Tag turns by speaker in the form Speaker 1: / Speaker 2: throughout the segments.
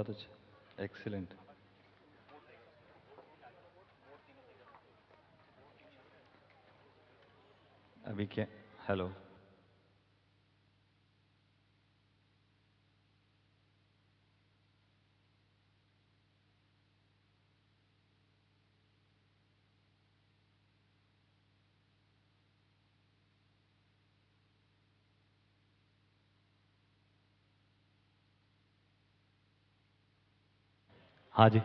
Speaker 1: बहुत अच्छा। एक्सीलेंट अभी क्या? हेलो हाँ जी।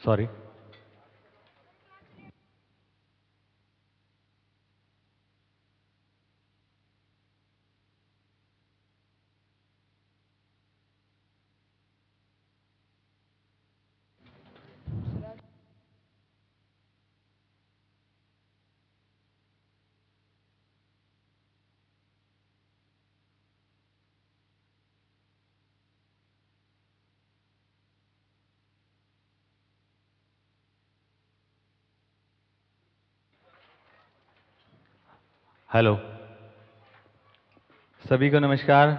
Speaker 1: Sorry hello. सभी को नमस्कार।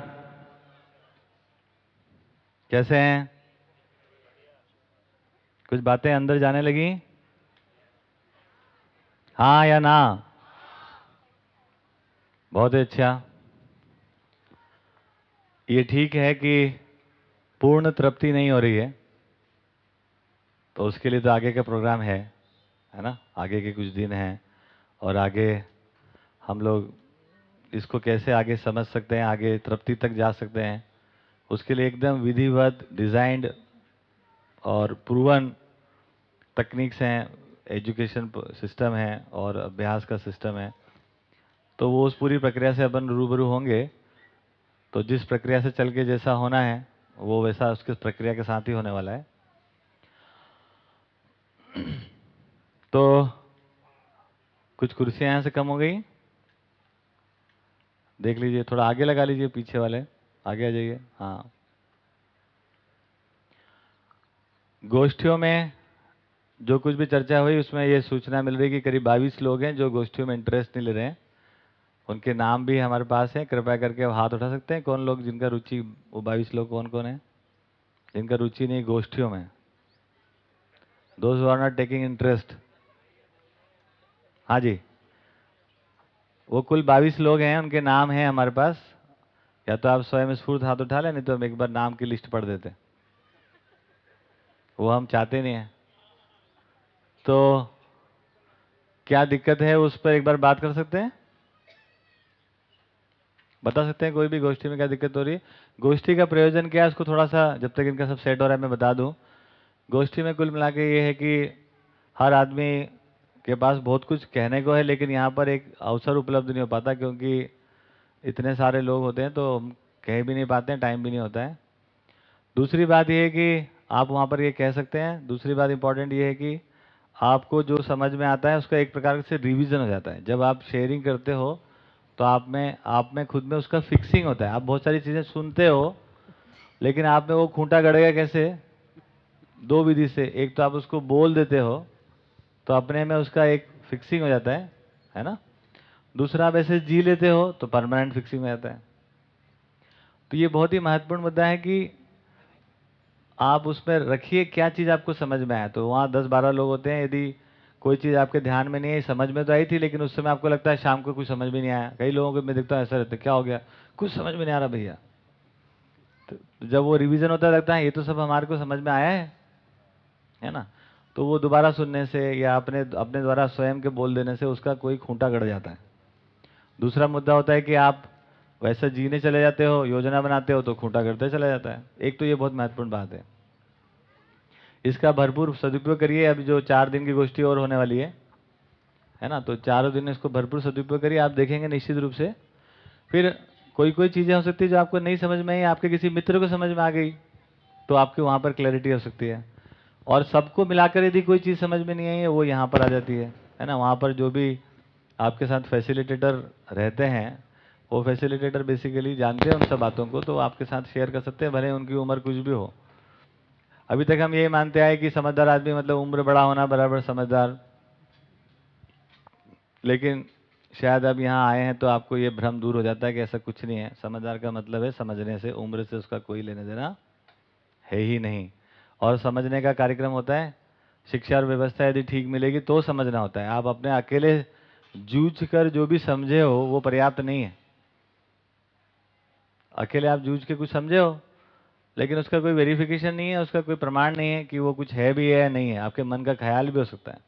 Speaker 1: कैसे हैं? कुछ बातें अंदर जाने लगी? हाँ या ना? बहुत ही अच्छा। ये ठीक है कि पूर्ण तृप्ति नहीं हो रही है तो उसके लिए तो आगे का प्रोग्राम है है ना? आगे के कुछ दिन हैं और आगे हम लोग इसको कैसे आगे समझ सकते हैं, आगे तृप्ति तक जा सकते हैं। उसके लिए एकदम विधिवत, डिजाइंड और प्रूवन टेक्निक्स हैं एजुकेशन सिस्टम है और अभ्यास का सिस्टम है। तो वो उस पूरी प्रक्रिया से अपन रूबरू होंगे। तो जिस प्रक्रिया से चल के जैसा होना है, वो वैसा उसके प्रक्रिया के साथ ही होने वाला है। तो कुछ कुर्सियाँ यहाँ से कम हो गई। देख लीजिए, थोड़ा आगे लगा लीजिए, पीछे वाले। आगे आ जाइए। हाँ। गोष्ठियों में जो कुछ भी चर्चा हुई, उसमें ये सूचना मिल रही कि करीब बाईस लोग हैं जो गोष्ठियों में इंटरेस्ट नहीं ले रहे हैं। उनके नाम भी हमारे पास हैं। कृपया करके वो हाथ उठा सकते हैं। कौन लोग जिनका रुचि, वो बाईस लोग कौन कौन है? जिनका रुचि नहीं गोष्ठियों में। Those are not taking interest हाँ जी। वो कुल बाईस लोग हैं, उनके नाम हैं हमारे पास। या तो आप स्वयं स्फूर्त हाथ उठा लें, नहीं तो हम एक बार नाम की लिस्ट पढ़ देते। वो हम चाहते नहीं हैं। तो क्या दिक्कत है उस पर एक बार बात कर सकते हैं? बता सकते हैं कोई भी गोष्ठी में क्या दिक्कत हो रही है? गोष्ठी का प्रयोजन क्या है? उसको थोड़ा सा जब तक इनका सब सेट हो रहा है, मैं बता दूँ। गोष्ठी में कुल मिला के ये है कि हर आदमी के पास बहुत कुछ कहने को है, लेकिन यहाँ पर एक अवसर उपलब्ध नहीं हो पाता क्योंकि इतने सारे लोग होते हैं तो हम कह भी नहीं पाते हैं टाइम भी नहीं होता है। दूसरी बात यह है कि आप वहाँ पर ये कह सकते हैं। दूसरी बात इंपॉर्टेंट ये है कि आपको जो समझ में आता है, उसका एक प्रकार से रिवीजन हो जाता है। जब आप शेयरिंग करते हो तो आप में आप में खुद में उसका फिक्सिंग होता है। आप बहुत सारी चीज़ें सुनते हो, लेकिन आप में वो खूंटा गड़ेगा कैसे? दो विधि से। एक तो आप उसको बोल देते हो तो अपने में उसका एक फिक्सिंग हो जाता है है ना? दूसरा आप ऐसे जी लेते हो तो परमानेंट फिक्सिंग हो जाता है। तो ये बहुत ही महत्वपूर्ण मुद्दा है कि आप उसमें रखिए क्या चीज़ आपको समझ में आए तो वहाँ दस बारह लोग होते हैं, यदि कोई चीज़ आपके ध्यान में नहीं है समझ में तो आई थी, लेकिन उस समय आपको लगता है शाम को कुछ समझ में नहीं आया। कई लोगों को मैं देखता हूँ, ऐसा रहता है, क्या हो गया? कुछ समझ में नहीं आ रहा भैया। तो जब वो रिवीजन होता है, लगता है, ये तो सब हमारे को समझ में आया है। है ना? तो वो दोबारा सुनने से या अपने अपने द्वारा स्वयं के बोल देने से उसका कोई खूंटा गड़ जाता है। दूसरा मुद्दा होता है कि आप वैसा जीने चले जाते हो, योजना बनाते हो तो खूंटा गड़ते चला जाता है। एक तो ये बहुत महत्वपूर्ण बात है। इसका भरपूर सदुपयोग करिए। अभी जो चार दिन की गोष्ठी और होने वाली है है ना? तो चारों दिन इसको भरपूर सदुपयोग करिए। आप देखेंगे निश्चित रूप से। फिर कोई कोई चीज़ें हो सकती है जो आपको नहीं समझ में आई, आपके किसी मित्र को समझ में आ गई तो आपके वहाँ पर क्लैरिटी हो सकती है। और सबको मिलाकर यदि कोई चीज़ समझ में नहीं आई है, वो यहाँ पर आ जाती है। है ना? वहाँ पर जो भी आपके साथ फैसिलिटेटर रहते हैं, वो फैसिलिटेटर बेसिकली जानते हैं उन सब बातों को तो आपके साथ शेयर कर सकते हैं, भले उनकी उम्र कुछ भी हो। अभी तक हम ये मानते आए कि समझदार आदमी मतलब उम्र बड़ा होना बराबर समझदार। लेकिन शायद अब यहाँ आए हैं तो आपको ये भ्रम दूर हो जाता है कि ऐसा कुछ नहीं है। समझदार का मतलब है समझने से, उम्र से उसका कोई लेना देना है ही नहीं। और समझने का कार्यक्रम होता है, शिक्षा और व्यवस्था यदि ठीक मिलेगी तो समझना होता है। आप अपने अकेले जूझ कर जो भी समझे हो, वो पर्याप्त नहीं है। अकेले आप जूझ के कुछ समझे हो, लेकिन उसका कोई वेरिफिकेशन नहीं है, उसका कोई प्रमाण नहीं है कि वो कुछ है भी है या नहीं है। आपके मन का ख्याल भी हो सकता है।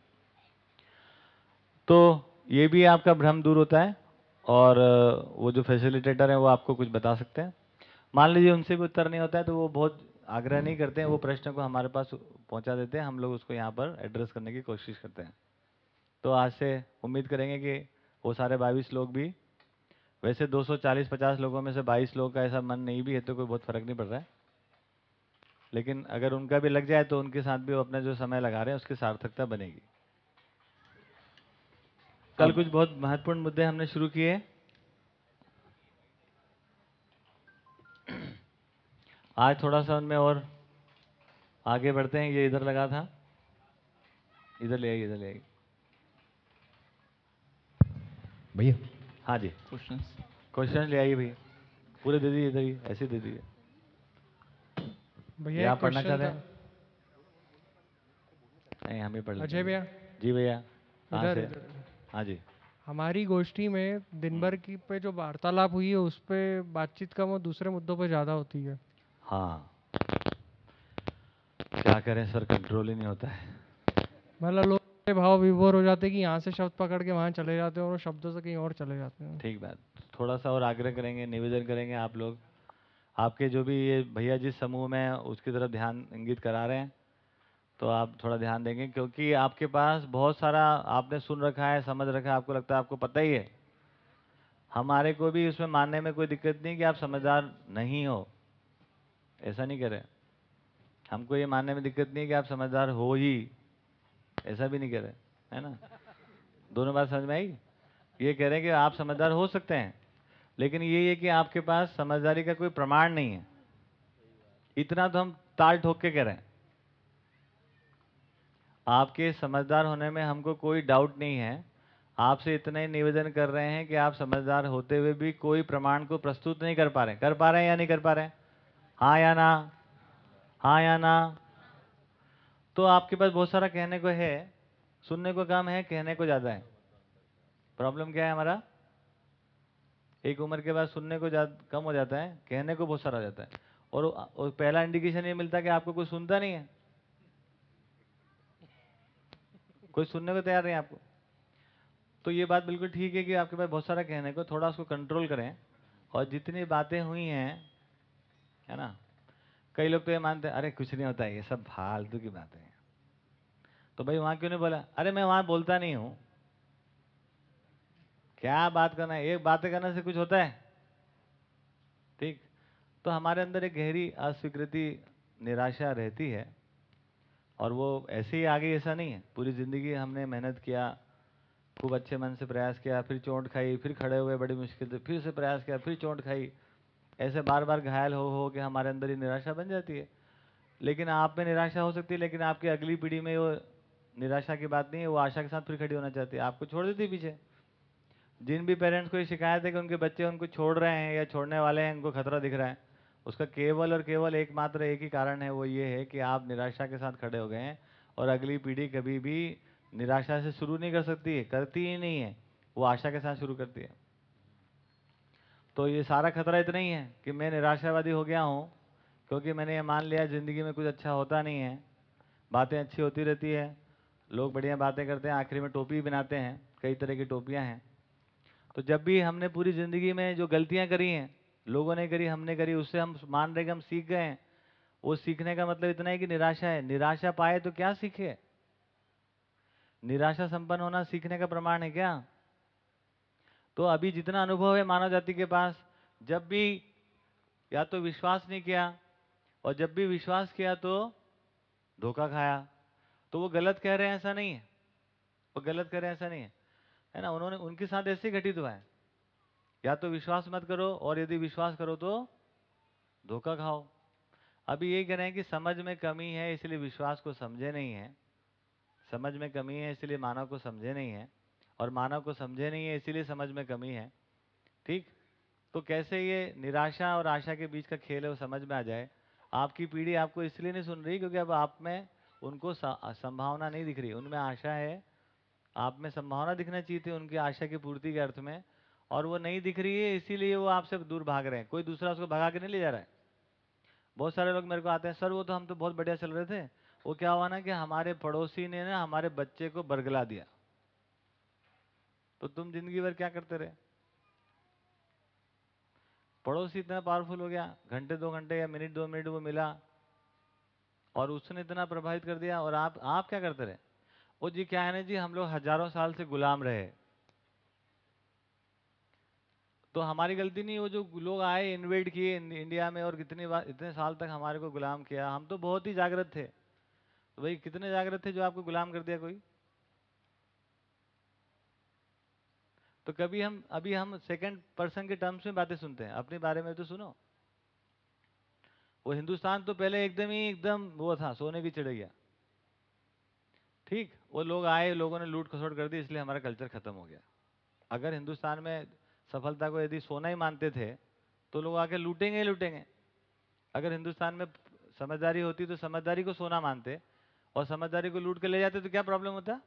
Speaker 1: तो ये भी आपका भ्रम दूर होता है और वो जो फैसिलिटेटर हैं वो आपको कुछ बता सकते हैं। मान लीजिए उनसे भी उत्तर नहीं होता है तो वो बहुत आग्रह नहीं करते हैं वो प्रश्न को हमारे पास पहुँचा देते हैं हम लोग उसको यहाँ पर एड्रेस करने की कोशिश करते हैं। तो आज से उम्मीद करेंगे कि वो सारे बाईस लोग भी वैसे 240-50 लोगों में से 22 लोगों का ऐसा मन नहीं भी है तो कोई बहुत फ़र्क नहीं पड़ रहा है। लेकिन अगर उनका भी लग जाए तो उनके साथ भी वो अपना जो समय लगा रहे हैं उसकी सार्थकता बनेगी। कल कुछ बहुत महत्वपूर्ण मुद्दे हमने शुरू किए। आज थोड़ा सा उनमें और आगे बढ़ते हैं ये इधर लगा था। इधर ले आइए इधर ले आइए
Speaker 2: भैया।
Speaker 1: हाँ जी।
Speaker 3: क्वेश्चंस
Speaker 1: क्वेश्चन ले आइए भैया। पूरे दे दीजिए इधर ही ऐसे दे दीजिए
Speaker 4: भैया
Speaker 1: आप पढ़ना
Speaker 4: क्वेश्चन
Speaker 1: चाहते हैं? नहीं हमें पढ़
Speaker 4: अजय भैया?
Speaker 1: जी भैया हाँ जी।
Speaker 4: हमारी गोष्ठी में दिन भर की पे जो वार्तालाप हुई है उस पर बातचीत कम और दूसरे मुद्दों पर ज़्यादा होती है।
Speaker 1: हाँ। क्या करें सर कंट्रोल ही नहीं होता है।
Speaker 4: मतलब लोग के भाव विभोर हो जाते हैं कि यहाँ से शब्द पकड़ के वहाँ चले जाते हैं और शब्दों से कहीं और चले जाते हैं।
Speaker 1: ठीक बात। थोड़ा सा और आग्रह करेंगे निवेदन करेंगे आप लोग। आपके जो भी ये भैया जिस समूह में हैं, उसकी तरफ़ ध्यान इंगित करा रहे हैं। तो आप थोड़ा ध्यान देंगे क्योंकि आपके पास बहुत सारा आपने सुन रखा है समझ रखा है आपको लगता है आपको पता ही है। हमारे को भी उसमें मानने में कोई दिक्कत नहीं कि आप समझदार नहीं हो। ऐसा नहीं कह रहे हमको ये मानने में दिक्कत नहीं है कि आप समझदार हो ही। ऐसा भी नहीं कह रहे है ना? दोनों बात समझ में आई? ये कह रहे हैं कि आप समझदार हो सकते हैं, लेकिन ये है कि आपके पास समझदारी का कोई प्रमाण नहीं है। इतना तो हम ताल ठोक के कह रहे हैं। आपके समझदार होने में हमको कोई डाउट नहीं है। आपसे इतना ही निवेदन कर रहे हैं कि आप समझदार होते हुए भी कोई प्रमाण को प्रस्तुत नहीं कर पा रहे कर पा रहे हैं या नहीं कर पा रहे हैं? हाँ या ना? हाँ या ना? तो आपके पास बहुत सारा कहने को है सुनने को कम है कहने को ज़्यादा है। प्रॉब्लम क्या है हमारा? एक उम्र के बाद सुनने को कम हो जाता है कहने को बहुत सारा हो जाता है। और, और पहला इंडिकेशन ये मिलता है कि आपको कोई सुनता नहीं है। कोई सुनने को तैयार नहीं आपको। तो ये बात बिल्कुल ठीक है कि आपके पास बहुत सारा कहने को थोड़ा उसको कंट्रोल करें। और जितनी बातें हुई हैं है ना? कई लोग तो ये मानते हैं, अरे, कुछ नहीं होता, ये सब फालतू की बातें हैं। तो भाई वहाँ क्यों नहीं बोला? अरे, मैं वहाँ बोलता नहीं हूँ। क्या बात करना है? एक बातें करने से कुछ होता है? ठीक। तो हमारे अंदर एक गहरी अस्वीकृति, निराशा रहती है और वो ऐसे ही आगे ऐसा नहीं है। पूरी ज़िंदगी हमने मेहनत किया, खूब अच्छे मन से प्रयास किया, फिर चोट खाई, फिर खड़े हुए बड़ी मुश्किल से, फिर से प्रयास किया, फिर चोट खाई ऐसे बार बार घायल हो हो के हमारे अंदर ही निराशा बन जाती है। लेकिन आप में निराशा हो सकती है, लेकिन आपकी अगली पीढ़ी में वो निराशा की बात नहीं है, वो आशा के साथ फिर खड़ी होना चाहती है। आपको छोड़ देती पीछे। जिन भी पेरेंट्स को ये शिकायत है कि उनके बच्चे उनको छोड़ रहे हैं या छोड़ने वाले हैं, उनको खतरा दिख रहा है, उसका केवल और केवल एकमात्र एक ही कारण है, वो ये है कि आप निराशा के साथ खड़े हो गए हैं और अगली पीढ़ी कभी भी निराशा से शुरू नहीं कर सकती है, करती ही नहीं है, वो आशा के साथ शुरू करती है। तो ये सारा खतरा इतना ही है कि मैं निराशावादी हो गया हूँ, क्योंकि मैंने ये मान लिया, ज़िंदगी में कुछ अच्छा होता नहीं है। बातें अच्छी होती रहती है, लोग बढ़िया बातें करते हैं, आखिरी में टोपी बनाते हैं, कई तरह की टोपियाँ हैं। तो जब भी हमने पूरी ज़िंदगी में जो गलतियाँ करी हैं, लोगों ने करी, हमने करी, उससे हम मान रहे कि हम सीख गए हैं। वो सीखने का मतलब इतना है कि निराशा है। निराशा पाए तो क्या सीखे? निराशा संपन्न होना सीखने का प्रमाण है क्या? तो अभी जितना अनुभव है मानव जाति के पास, जब भी या तो विश्वास नहीं किया और जब भी विश्वास किया तो धोखा खाया। तो वो गलत कह रहे हैं ऐसा नहीं है। वो गलत कह रहे हैं ऐसा नहीं है। है ना? उन्होंने, उनके साथ ऐसे घटित हुआ है। या तो विश्वास मत करो और यदि विश्वास करो तो धोखा खाओ। अभी यही कह रहे हैं कि समझ में कमी है, इसलिए विश्वास को समझे नहीं है। समझ में कमी है, इसलिए मानव को समझे नहीं है। और मानव को समझे नहीं है, इसीलिए समझ में कमी है। ठीक? तो कैसे ये निराशा और आशा के बीच का खेल है, वो समझ में आ जाए? आपकी पीढ़ी आपको इसलिए नहीं सुन रही क्योंकि अब आप में उनको संभावना नहीं दिख रही। उनमें आशा है। आप में संभावना दिखना चाहिए थी उनकी आशा की पूर्ति के अर्थ में और वो नहीं दिख रही है, इसीलिए वो आपसे दूर भाग रहे हैं। कोई दूसरा उसको भगा के नहीं ले जा रहा है? बहुत सारे लोग मेरे को आते हैं, सर, वो तो हम तो बहुत बढ़िया चल रहे थे। वो क्या हुआ ना कि हमारे पड़ोसी ने ना हमारे बच्चे को बरगला दिया। तो तुम ज़िंदगी भर क्या करते रहे? पड़ोसी इतना पावरफुल हो गया, घंटे दो घंटे या मिनट दो मिनट वो मिला, और उसने इतना प्रभावित कर दिया, और आप आप क्या करते रहे? वो जी, क्या है ना जी, हम लोग हज़ारों साल से गुलाम रहे। तो हमारी गलती नहीं, वो जो लोग आए इन्वेट किए इंडिया में, और कितनी बार इतने साल तक हमारे को गुलाम किया, हम तो बहुत ही जागृत थे। तो भाई, कितने जागृत थे जो आपको गुलाम कर दिया कोई? तो कभी हम, अभी हम सेकंड पर्सन के टर्म्स में बातें सुनते हैं। अपने बारे में तो सुनो। वो हिंदुस्तान तो पहले एकदम ही एकदम वो था, सोने की चिड़ैया ठीक, वो लोग आए, लोगों ने लूट खसोट कर दी, इसलिए हमारा कल्चर खत्म हो गया। अगर हिंदुस्तान में सफलता को यदि सोना ही मानते थे तो लोग आके लूटेंगे ही लूटेंगे। अगर हिंदुस्तान में समझदारी होती तो समझदारी को सोना मानते, और समझदारी को लूट के ले जाते तो क्या प्रॉब्लम होता?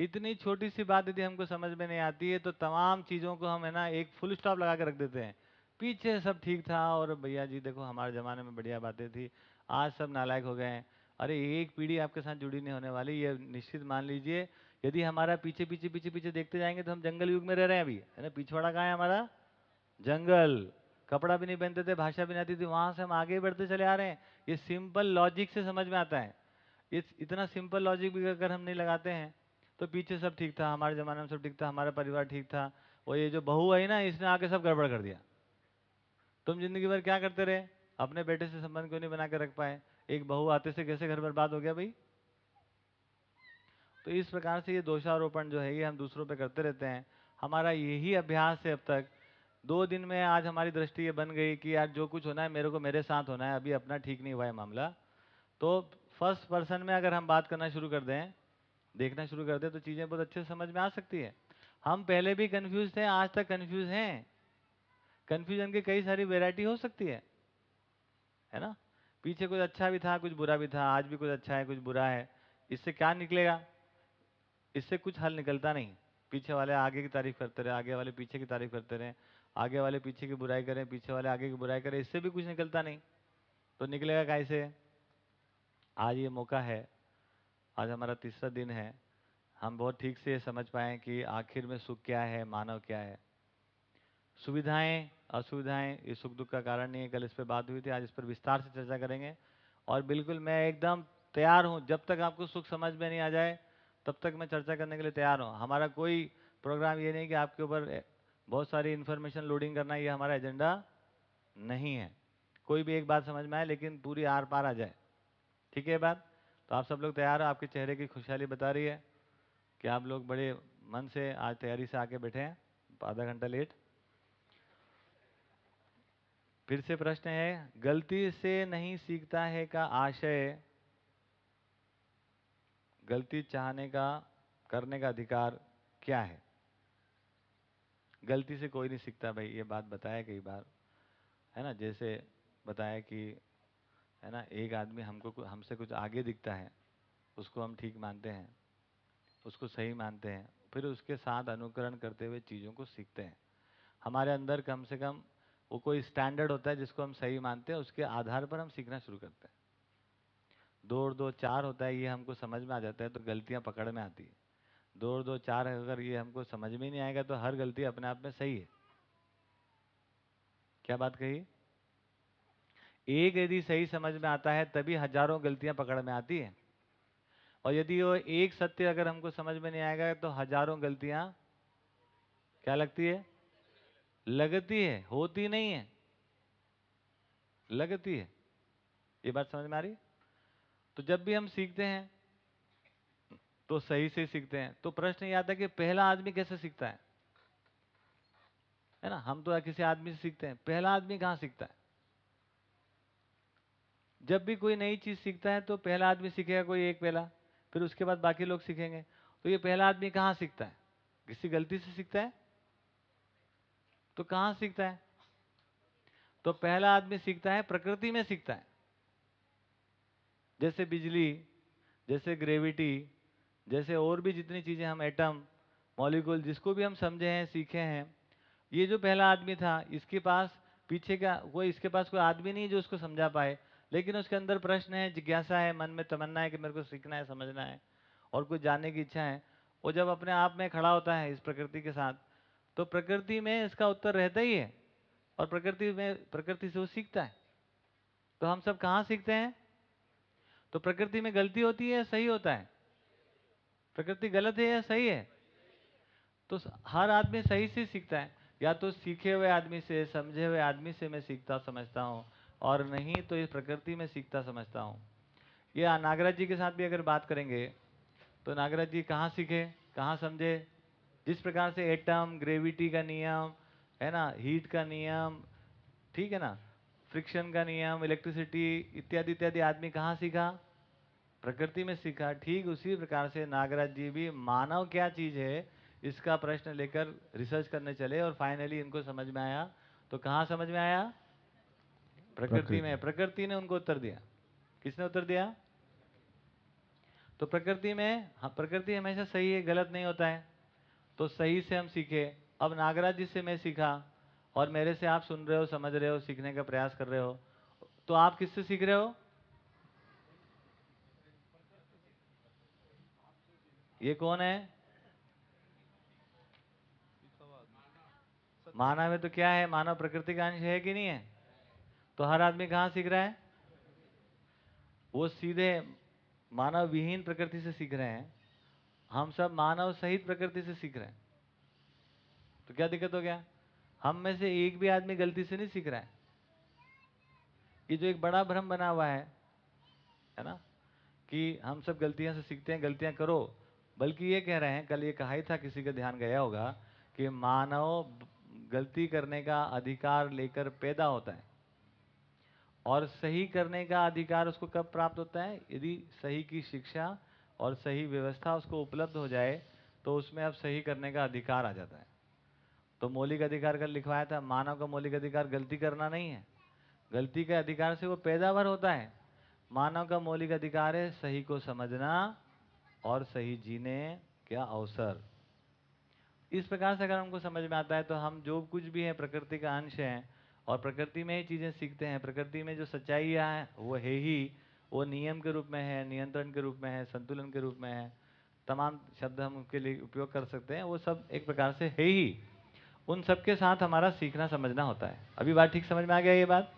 Speaker 1: इतनी छोटी सी बात यदि हमको समझ में नहीं आती है तो तमाम चीज़ों को हम, है ना, एक फुल स्टॉप लगा के रख देते हैं। पीछे सब ठीक था और भैया जी देखो, हमारे ज़माने में बढ़िया बातें थी। आज सब नालायक हो गए हैं। अरे, एक पीढ़ी आपके साथ जुड़ी नहीं होने वाली, ये निश्चित मान लीजिए, यदि हमारा पीछे पीछे पीछे पीछे देखते जाएँगे तो हम जंगल युग में रह रहे हैं अभी। है ना, पिछवाड़ा कहाँ है हमारा? जंगल। कपड़ा भी नहीं पहनते थे, भाषा भी नहीं आती थी, वहाँ से हम आगे बढ़ते चले आ रहे हैं। ये सिंपल लॉजिक से समझ में आता है। ये इतना सिंपल लॉजिक भी अगर हम नहीं लगाते हैं तो पीछे सब ठीक था, हमारे ज़माने में सब ठीक था, हमारा परिवार ठीक था। वो ये जो बहू आई ना, इसने आके सब गड़बड़ कर दिया। तुम ज़िंदगी भर क्या करते रहे? अपने बेटे से संबंध क्यों नहीं बना के रख पाए? एक बहू आते से कैसे घर बर्बाद हो गया भाई? तो इस प्रकार से ये दोषारोपण जो है, ये हम दूसरों पे करते रहते हैं। हमारा यही अभ्यास है अब तक। दो दिन में आज हमारी दृष्टि ये बन गई कि यार जो कुछ होना है, मेरे को मेरे साथ होना है, अभी अपना ठीक नहीं हुआ है मामला। तो फ़र्स्ट पर्सन में अगर हम बात करना शुरू कर दें देखना शुरू कर दे तो चीज़ें बहुत अच्छे से समझ में आ सकती है। हम पहले भी कन्फ्यूज़ थे आज तक कन्फ्यूज़ हैं। कन्फ्यूज़न की कई सारी वेराइटी हो सकती है। है ना? पीछे कुछ अच्छा भी था, कुछ बुरा भी था, आज भी कुछ अच्छा है, कुछ बुरा है। इससे क्या निकलेगा? इससे कुछ हल निकलता नहीं। पीछे वाले आगे की तारीफ़ करते रहे, आगे वाले पीछे की तारीफ़ करते रहे, आगे वाले पीछे की बुराई करें, पीछे वाले आगे की बुराई करें, इससे भी कुछ निकलता नहीं। तो निकलेगा कैसे आज ये मौका है आज हमारा तीसरा दिन है। हम बहुत ठीक से समझ पाएँ कि आखिर में सुख क्या है, मानव क्या है। सुविधाएँ, असुविधाएँ ये सुख दुख का कारण नहीं है। कल इस पर बात हुई थी, आज इस पर विस्तार से चर्चा करेंगे। और बिल्कुल मैं एकदम तैयार हूँ। जब तक आपको सुख समझ में नहीं आ जाए, तब तक मैं चर्चा करने के लिए तैयार हूँ। हमारा कोई प्रोग्राम ये नहीं कि आपके ऊपर बहुत सारी इन्फॉर्मेशन लोडिंग करना ये हमारा एजेंडा नहीं है। कोई भी एक बात समझ में आए, लेकिन पूरी आर पार आ जाए। ठीक है बात? तो आप सब लोग तैयार हो? आपके चेहरे की खुशहाली बता रही है कि आप लोग बड़े मन से आज तैयारी से आके बैठे हैं। आधा घंटा लेट। फिर से प्रश्न है, गलती से नहीं सीखता है का आशय? गलती चाहने का, करने का अधिकार क्या है? गलती से कोई नहीं सीखता भाई, ये बात बताया कई बार। है ना? जैसे बताया कि है ना? एक आदमी हमको हमसे कुछ आगे दिखता है, उसको हम ठीक मानते हैं, उसको सही मानते हैं, फिर उसके साथ अनुकरण करते हुए चीज़ों को सीखते हैं। हमारे अंदर कम से कम वो कोई स्टैंडर्ड होता है जिसको हम सही मानते हैं, उसके आधार पर हम सीखना शुरू करते हैं। दो और दो, चार होता है, ये हमको समझ में आ जाता है तो गलतियाँ पकड़ में आती है। दो और दो, चार अगर ये हमको समझ में नहीं आएगा तो हर गलती अपने आप में सही है। क्या बात कही? एक यदि सही समझ में आता है, तभी हज़ारों गलतियाँ पकड़ में आती है। और यदि वो एक सत्य अगर हमको समझ में नहीं आएगा तो हज़ारों गलतियाँ क्या लगती है? लगती है, होती नहीं है। लगती है। ये बात समझ में आ रही तो जब भी हम सीखते हैं तो सही से सीखते हैं। तो प्रश्न ये आता है कि पहला आदमी कैसे सीखता है? है ना? हम तो किसी आदमी से सीखते हैं। पहला आदमी कहाँ सीखता है? जब भी कोई नई चीज़ सीखता है तो पहला आदमी सीखेगा कोई एक पहला, फिर उसके बाद बाकी लोग सीखेंगे। तो ये पहला आदमी कहाँ सीखता है? किसी गलती से सीखता है? तो कहाँ सीखता है? तो पहला आदमी सीखता है, प्रकृति में सीखता है। जैसे बिजली, जैसे ग्रेविटी, जैसे और भी जितनी चीज़ें हम, एटम, मॉलिक्यूल, जिसको भी हम समझे हैं, सीखे हैं, ये जो पहला आदमी था, इसके पास पीछे का कोई इसके पास कोई आदमी नहीं जो उसको समझा पाए। लेकिन उसके अंदर प्रश्न है, जिज्ञासा है, मन में तमन्ना है कि मेरे को सीखना है, समझना है और कुछ जानने की इच्छा है। वो जब अपने आप में खड़ा होता है इस प्रकृति के साथ तो प्रकृति में इसका उत्तर रहता ही है और प्रकृति में, प्रकृति से वो सीखता है। तो हम सब कहाँ सीखते हैं? तो प्रकृति में गलती होती है या सही होता है? प्रकृति गलत है या सही है? तो हर आदमी सही से सीखता है। या तो सीखे हुए आदमी से, समझे हुए आदमी से मैं सीखता, समझता हूँ। और नहीं तो इस प्रकृति में सीखता समझता हूँ। ये नागराज जी के साथ भी अगर बात करेंगे तो नागराज जी कहाँ सीखे, कहाँ समझे? जिस प्रकार से एटम ग्रेविटी का नियम, है ना हीट का नियम, ठीक है ना फ्रिक्शन का नियम इलेक्ट्रिसिटी इत्यादि इत्यादि आदमी कहाँ सीखा? प्रकृति में सीखा। ठीक उसी प्रकार से नागराज जी भी मानव क्या चीज़ है, इसका प्रश्न लेकर रिसर्च करने चले और फाइनली इनको समझ में आया। तो कहाँ समझ में आया? प्रकृति में प्रकृति ने उनको उत्तर दिया। किसने उत्तर दिया? तो प्रकृति में हाँ प्रकृति हमेशा सही है गलत नहीं होता है। तो सही से हम सीखे। अब नागराज जी से मैं सीखा और मेरे से आप सुन रहे हो समझ रहे हो सीखने का प्रयास कर रहे हो। तो आप किससे सीख रहे हो? ये कौन है? मानव है तो क्या है? मानव प्रकृति का अंश है कि नहीं है? तो हर आदमी कहाँ सीख रहा है? वो सीधे मानव विहीन प्रकृति से सीख रहे हैं। हम सब मानव सहित प्रकृति से सीख रहे हैं। तो क्या दिक्कत हो गया? हम में से एक भी आदमी गलती से नहीं सीख रहा है। ये जो एक बड़ा भ्रम बना हुआ है है ना? कि हम सब गलतियाँ से सीखते हैं, गलतियाँ करो। बल्कि ये कह रहे हैं, कल ये कहा ही था, किसी का ध्यान गया होगा कि मानव गलती करने का अधिकार लेकर पैदा होता है। और सही करने का अधिकार उसको कब प्राप्त होता है? यदि सही की शिक्षा और सही व्यवस्था उसको उपलब्ध हो जाए तो उसमें अब सही करने का अधिकार आ जाता है। तो मौलिक अधिकार कल लिखवाया था, मानव का मौलिक अधिकार गलती करना नहीं है। गलती के अधिकार से वो पैदावार होता है। मानव का मौलिक अधिकार है सही को समझना और सही जीने का अवसर। इस प्रकार से अगर हमको समझ में आता है तो हम जो कुछ भी है, प्रकृति का अंश है और प्रकृति में ही चीज़ें सीखते हैं। प्रकृति में जो सच्चाइयाँ हैं वो है ही वो नियम के रूप में है नियंत्रण के रूप में है संतुलन के रूप में है। तमाम शब्द हम उसके लिए उपयोग कर सकते हैं वो सब एक प्रकार से है ही। उन सब के साथ हमारा सीखना समझना होता है। अभी बात ठीक समझ में आ गया ये बात?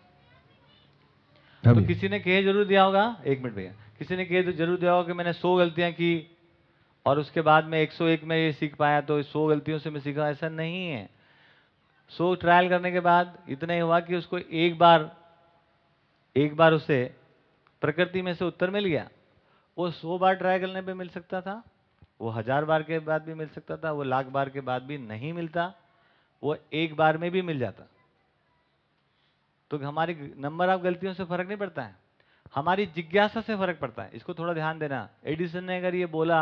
Speaker 1: तो किसी ने कह ज़रूर दिया होगा? एक मिनट भैया। किसी ने कह तो ज़रूर दिया होगा कि मैंने सौ गलतियाँ की और उसके बाद में 101 में ये सीख पाया तो सौ गलतियों से मैं सीखा। ऐसा नहीं है। सौ ट्रायल करने के बाद इतना ही हुआ कि उसको एक बार एक बार उसे प्रकृति में से उत्तर मिल गया। वो सौ बार ट्राई करने पे मिल सकता था, वो हज़ार बार के बाद भी मिल सकता था, वो लाख बार के बाद भी नहीं मिलता, वो एक बार में भी मिल जाता। तो हमारी नंबर ऑफ़ गलतियों से फ़र्क नहीं पड़ता है। हमारी जिज्ञासा से फ़र्क पड़ता है। इसको थोड़ा ध्यान देना। एडिसन ने अगर ये बोला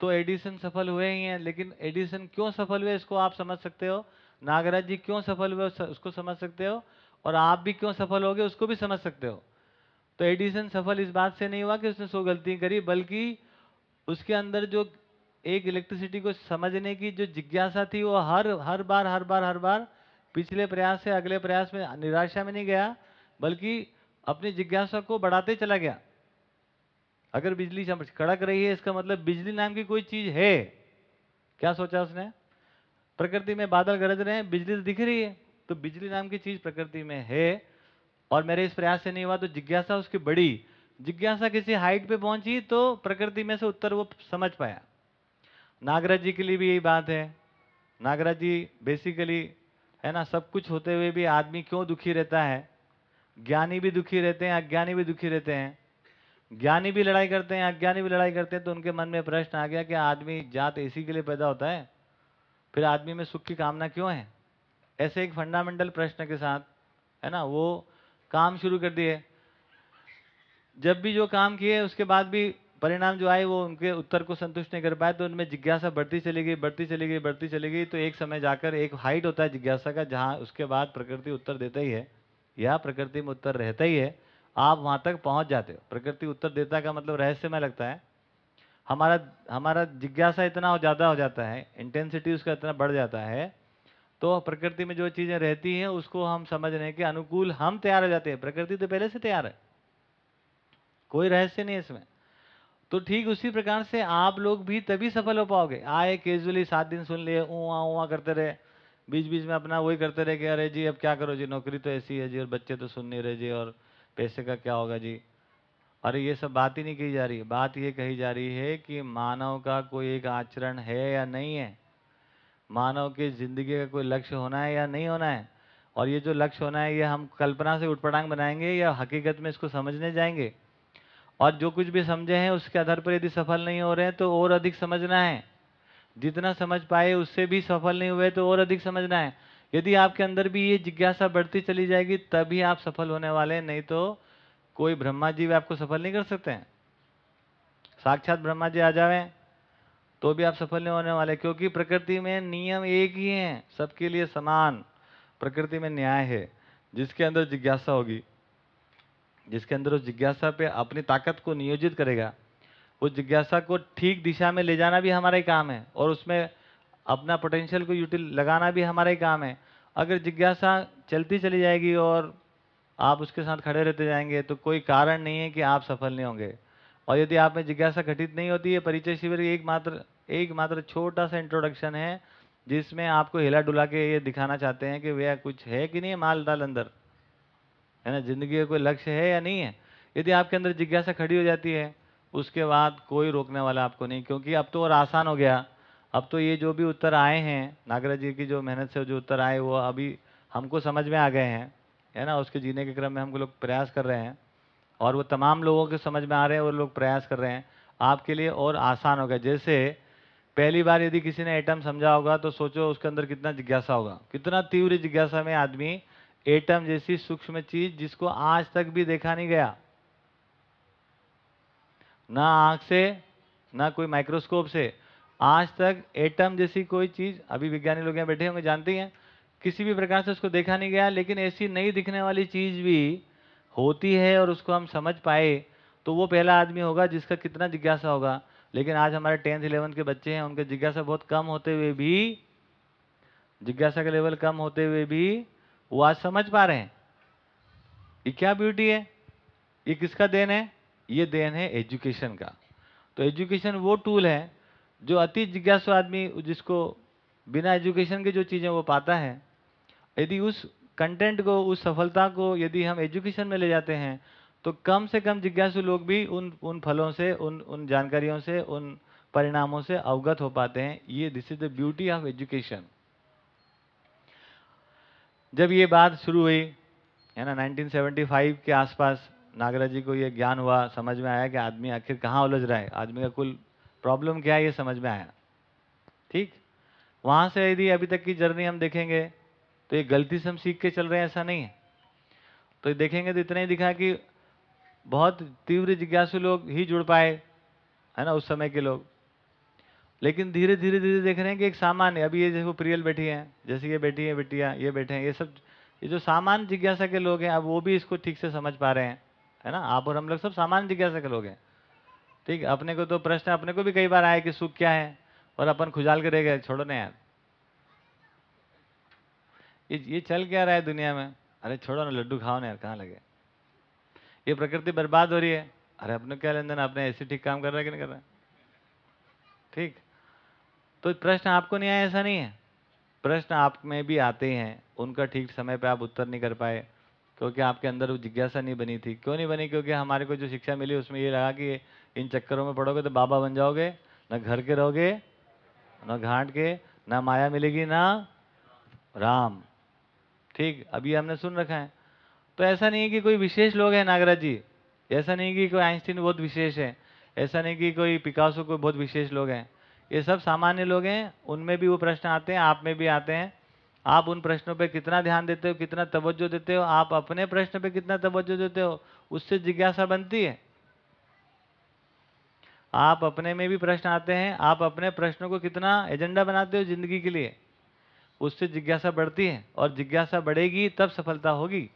Speaker 1: तो एडिसन सफल हुए ही हैं, लेकिन एडिसन क्यों सफल हुए इसको आप समझ सकते हो? नागराज जी क्यों सफल हुए उसको समझ सकते हो? और आप भी क्यों सफल होगे उसको भी समझ सकते हो। तो एडिसन सफल इस बात से नहीं हुआ कि उसने सो गलती करी, बल्कि उसके अंदर जो एक इलेक्ट्रिसिटी को समझने की जो जिज्ञासा थी, वो हर हर बार हर बार हर बार पिछले प्रयास से अगले प्रयास में निराशा में नहीं गया, बल्कि अपनी जिज्ञासा को बढ़ाते चला गया। अगर बिजली कड़क रही है, इसका मतलब बिजली नाम की कोई चीज़ है? क्या सोचा उसने? प्रकृति में बादल गरज रहे हैं, बिजली तो दिख रही है तो बिजली नाम की चीज़ प्रकृति में है। और मेरे इस प्रयास से नहीं हुआ तो जिज्ञासा उसकी बड़ी जिज्ञासा किसी हाइट पे पहुँची तो प्रकृति में से उत्तर वो समझ पाया। नागराज जी के लिए भी यही बात है। नागराज जी बेसिकली है ना, सब कुछ होते हुए भी आदमी क्यों दुखी रहता है? ज्ञानी भी दुखी रहते हैं, अज्ञानी भी दुखी रहते हैं। ज्ञानी भी लड़ाई करते हैं, अज्ञानी भी लड़ाई करते हैं तो उनके मन में प्रश्न आ गया कि आदमी जात इसी के लिए पैदा होता है? फिर आदमी में सुख की कामना क्यों है? ऐसे एक फंडामेंटल प्रश्न के साथ, है ना, वो काम शुरू कर दिए। जब भी जो काम किए, उसके बाद भी परिणाम जो आए, वो उनके उत्तर को संतुष्ट नहीं कर पाए तो उनमें जिज्ञासा बढ़ती चली गई, बढ़ती चली गई, बढ़ती चली गई। तो एक समय जाकर एक हाइट होता है जिज्ञासा का, जहाँ उसके बाद प्रकृति उत्तर देता ही है, या प्रकृति में उत्तर रहता ही है। आप वहाँ तक पहुँच जाते हो। प्रकृति उत्तर देता का मतलब रहस्यमय लगता है। हमारा हमारा जिज्ञासा इतना ज़्यादा हो जाता है इंटेंसिटी उसका इतना बढ़ जाता है तो प्रकृति में जो चीज़ें रहती हैं, उसको हम समझने के अनुकूल हम तैयार हो जाते हैं। प्रकृति तो पहले से तैयार है। कोई रहस्य नहीं इसमें। तो ठीक उसी प्रकार से आप लोग भी तभी सफल हो पाओगे। आए कैजुअली सात दिन सुन लिए, ऊँ ऊँ करते रहे। बीच बीच में अपना वही करते रहे कि, अरे जी, अब क्या करो जी, नौकरी तो ऐसी है जी और बच्चे तो सुन नहीं रहे जी और पैसे का क्या होगा जी? अरे, ये सब बात ही नहीं कही जा रही। बात ये कही जा रही है कि मानव का कोई एक आचरण है या नहीं है? मानव की ज़िंदगी का कोई लक्ष्य होना है या नहीं होना है? और ये जो लक्ष्य होना है, ये हम कल्पना से उठपटांग बनाएँगे या हकीकत में इसको समझने जाएँगे? और जो कुछ भी समझे हैं, उसके आधार पर यदि सफल नहीं हो रहे हैं तो और अधिक समझना है। जितना समझ पाए, उससे भी सफल नहीं हुए तो और अधिक समझना है। यदि आपके अंदर भी ये जिज्ञासा बढ़ती चली जाएगी, तभी आप सफल होने वाले हैं, नहीं तो कोई ब्रह्मा जी भी आपको सफल नहीं कर सकते हैं। साक्षात ब्रह्मा जी आ जावे तो भी आप सफल नहीं होने वाले, क्योंकि प्रकृति में नियम एक ही है, सबके लिए समान। प्रकृति में न्याय है, जिसके अंदर जिज्ञासा होगी, जिसके अंदर उस जिज्ञासा पे अपनी ताकत को नियोजित करेगा, उस जिज्ञासा को ठीक दिशा में ले जाना भी हमारा ही काम है, और उसमें अपना पोटेंशियल को यूटिल लगाना भी हमारा ही काम है। अगर जिज्ञासा चलती चली जाएगी और आप उसके साथ खड़े रहते जाएँगे तो कोई कारण नहीं है कि आप सफल नहीं होंगे। और यदि आप में जिज्ञासा घटित नहीं होती है, परिचय शिविर एक मात्र एक मात्र छोटा सा इंट्रोडक्शन है, जिसमें आपको हिला डुला के ये दिखाना चाहते हैं कि भैया कुछ है कि नहीं है माल डाल अंदर? है ना, ज़िंदगी का कोई लक्ष्य है या नहीं है? यदि आपके अंदर जिज्ञासा खड़ी हो जाती है, उसके बाद कोई रोकने वाला आपको नहीं, क्योंकि अब तो और आसान हो गया। अब तो ये जो भी उत्तर आए हैं, नागराज जी की जो मेहनत से जो उत्तर आए, वो अभी हमको समझ में आ गए हैं, है ना? उसके जीने के क्रम में हम लोग प्रयास कर रहे हैं और वो तमाम लोगों के समझ में आ रहे हैं और लोग प्रयास कर रहे हैं। आपके लिए और आसान होगा। जैसे पहली बार यदि किसी ने एटम समझा होगा तो सोचो उसके अंदर कितना जिज्ञासा होगा। कितना तीव्र जिज्ञासा में आदमी एटम जैसी सूक्ष्म चीज़ जिसको आज तक भी देखा नहीं गया, ना आँख से, ना कोई माइक्रोस्कोप से आज तक एटम जैसी कोई चीज़, अभी विज्ञानी लोग यहाँ बैठे होंगे, जानते ही किसी भी प्रकार से उसको देखा नहीं गया, लेकिन ऐसी नई दिखने वाली चीज़ भी होती है और उसको हम समझ पाए तो वो पहला आदमी होगा जिसका कितना जिज्ञासा होगा। लेकिन आज हमारे टेंथ इलेवंथ के बच्चे हैं, उनके जिज्ञासा बहुत कम होते हुए भी, जिज्ञासा का लेवल कम होते हुए भी वो आज समझ पा रहे हैं। ये क्या ब्यूटी है? ये किसका देन है? ये देन है एजुकेशन का। तो एजुकेशन वो टूल है जो अति जिज्ञासु आदमी जिसको बिना एजुकेशन के जो चीज़ें वो पाता है, यदि उस कंटेंट को, उस सफलता को यदि हम एजुकेशन में ले जाते हैं तो कम से कम जिज्ञासु लोग भी उन उन फलों से, उन उन जानकारियों से, उन परिणामों से अवगत हो पाते हैं। ये this is the beauty of education जब ये बात शुरू हुई, है ना 1975 के आसपास नागराज को ये ज्ञान हुआ, समझ में आया कि आदमी आखिर कहाँ उलझ रहा है। आदमी का कुल प्रॉब्लम क्या है ये समझ में आया। ठीक? वहाँ से यदि अभी तक की जर्नी हम देखेंगे तो ये गलती से हम सीख के चल रहे हैं, ऐसा नहीं है। तो देखेंगे तो इतना ही दिखा कि बहुत तीव्र जिज्ञासु लोग ही जुड़ पाए, है ना, उस समय के लोग। लेकिन धीरे धीरे धीरे देख रहे हैं कि एक सामान्य, अभी ये जैसे प्रियल बैठी हैं, जैसे ये बैठी है, बेटियाँ, ये बैठे हैं, ये सब, ये जो सामान्य जिज्ञासा के लोग हैं, अब वो भी इसको ठीक से समझ पा रहे हैं, है ना? आप और हम लोग सब सामान्य जिज्ञासा के लोग हैं। ठीक, अपने को तो प्रश्न अपने को भी कई बार आया कि सुख क्या है? और अपन खुजाल के रह गए, छोड़ो ना यार। ये ये चल क्या रहा है दुनिया में? अरे छोड़ो ना, लड्डू खाओ ना यार, कहाँ लगे? ये प्रकृति बर्बाद हो रही है। अरे अपने क्या लेन देन आपने ऐसे ठीक काम कर रहा है कि नहीं कर रहा ठीक। तो प्रश्न आपको नहीं आया, ऐसा नहीं है। प्रश्न आप में भी आते हैं, उनका ठीक समय पे आप उत्तर नहीं कर पाए, क्योंकि आपके अंदर वो जिज्ञासा नहीं बनी थी। क्यों नहीं बनी? क्योंकि हमारे को जो शिक्षा मिली, उसमें ये लगा कि इन चक्करों में पड़ोगे तो बाबा बन जाओगे, ना घर के रहोगे, ना घाट के, ना माया मिलेगी, ना राम। ठीक, अभी हमने सुन रखा है। तो ऐसा नहीं है कि कोई विशेष लोग हैं नागराज जी, ऐसा नहीं कि कोई आइंस्टीन बहुत विशेष है, ऐसा नहीं कि कोई पिकासो कोई बहुत विशेष लोग हैं। ये सब सामान्य लोग हैं, उनमें भी वो प्रश्न आते हैं, आप में भी आते हैं। आप उन प्रश्नों पे कितना ध्यान देते हो, कितना तवज्जो देते हो, आप अपने प्रश्न पे कितना तवज्जो देते हो, उससे जिज्ञासा बनती है। आप अपने में भी प्रश्न आते हैं आप अपने प्रश्नों को कितना एजेंडा बनाते हो ज़िंदगी के लिए? उससे जिज्ञासा बढ़ती है और जिज्ञासा बढ़ेगी तब सफलता होगी।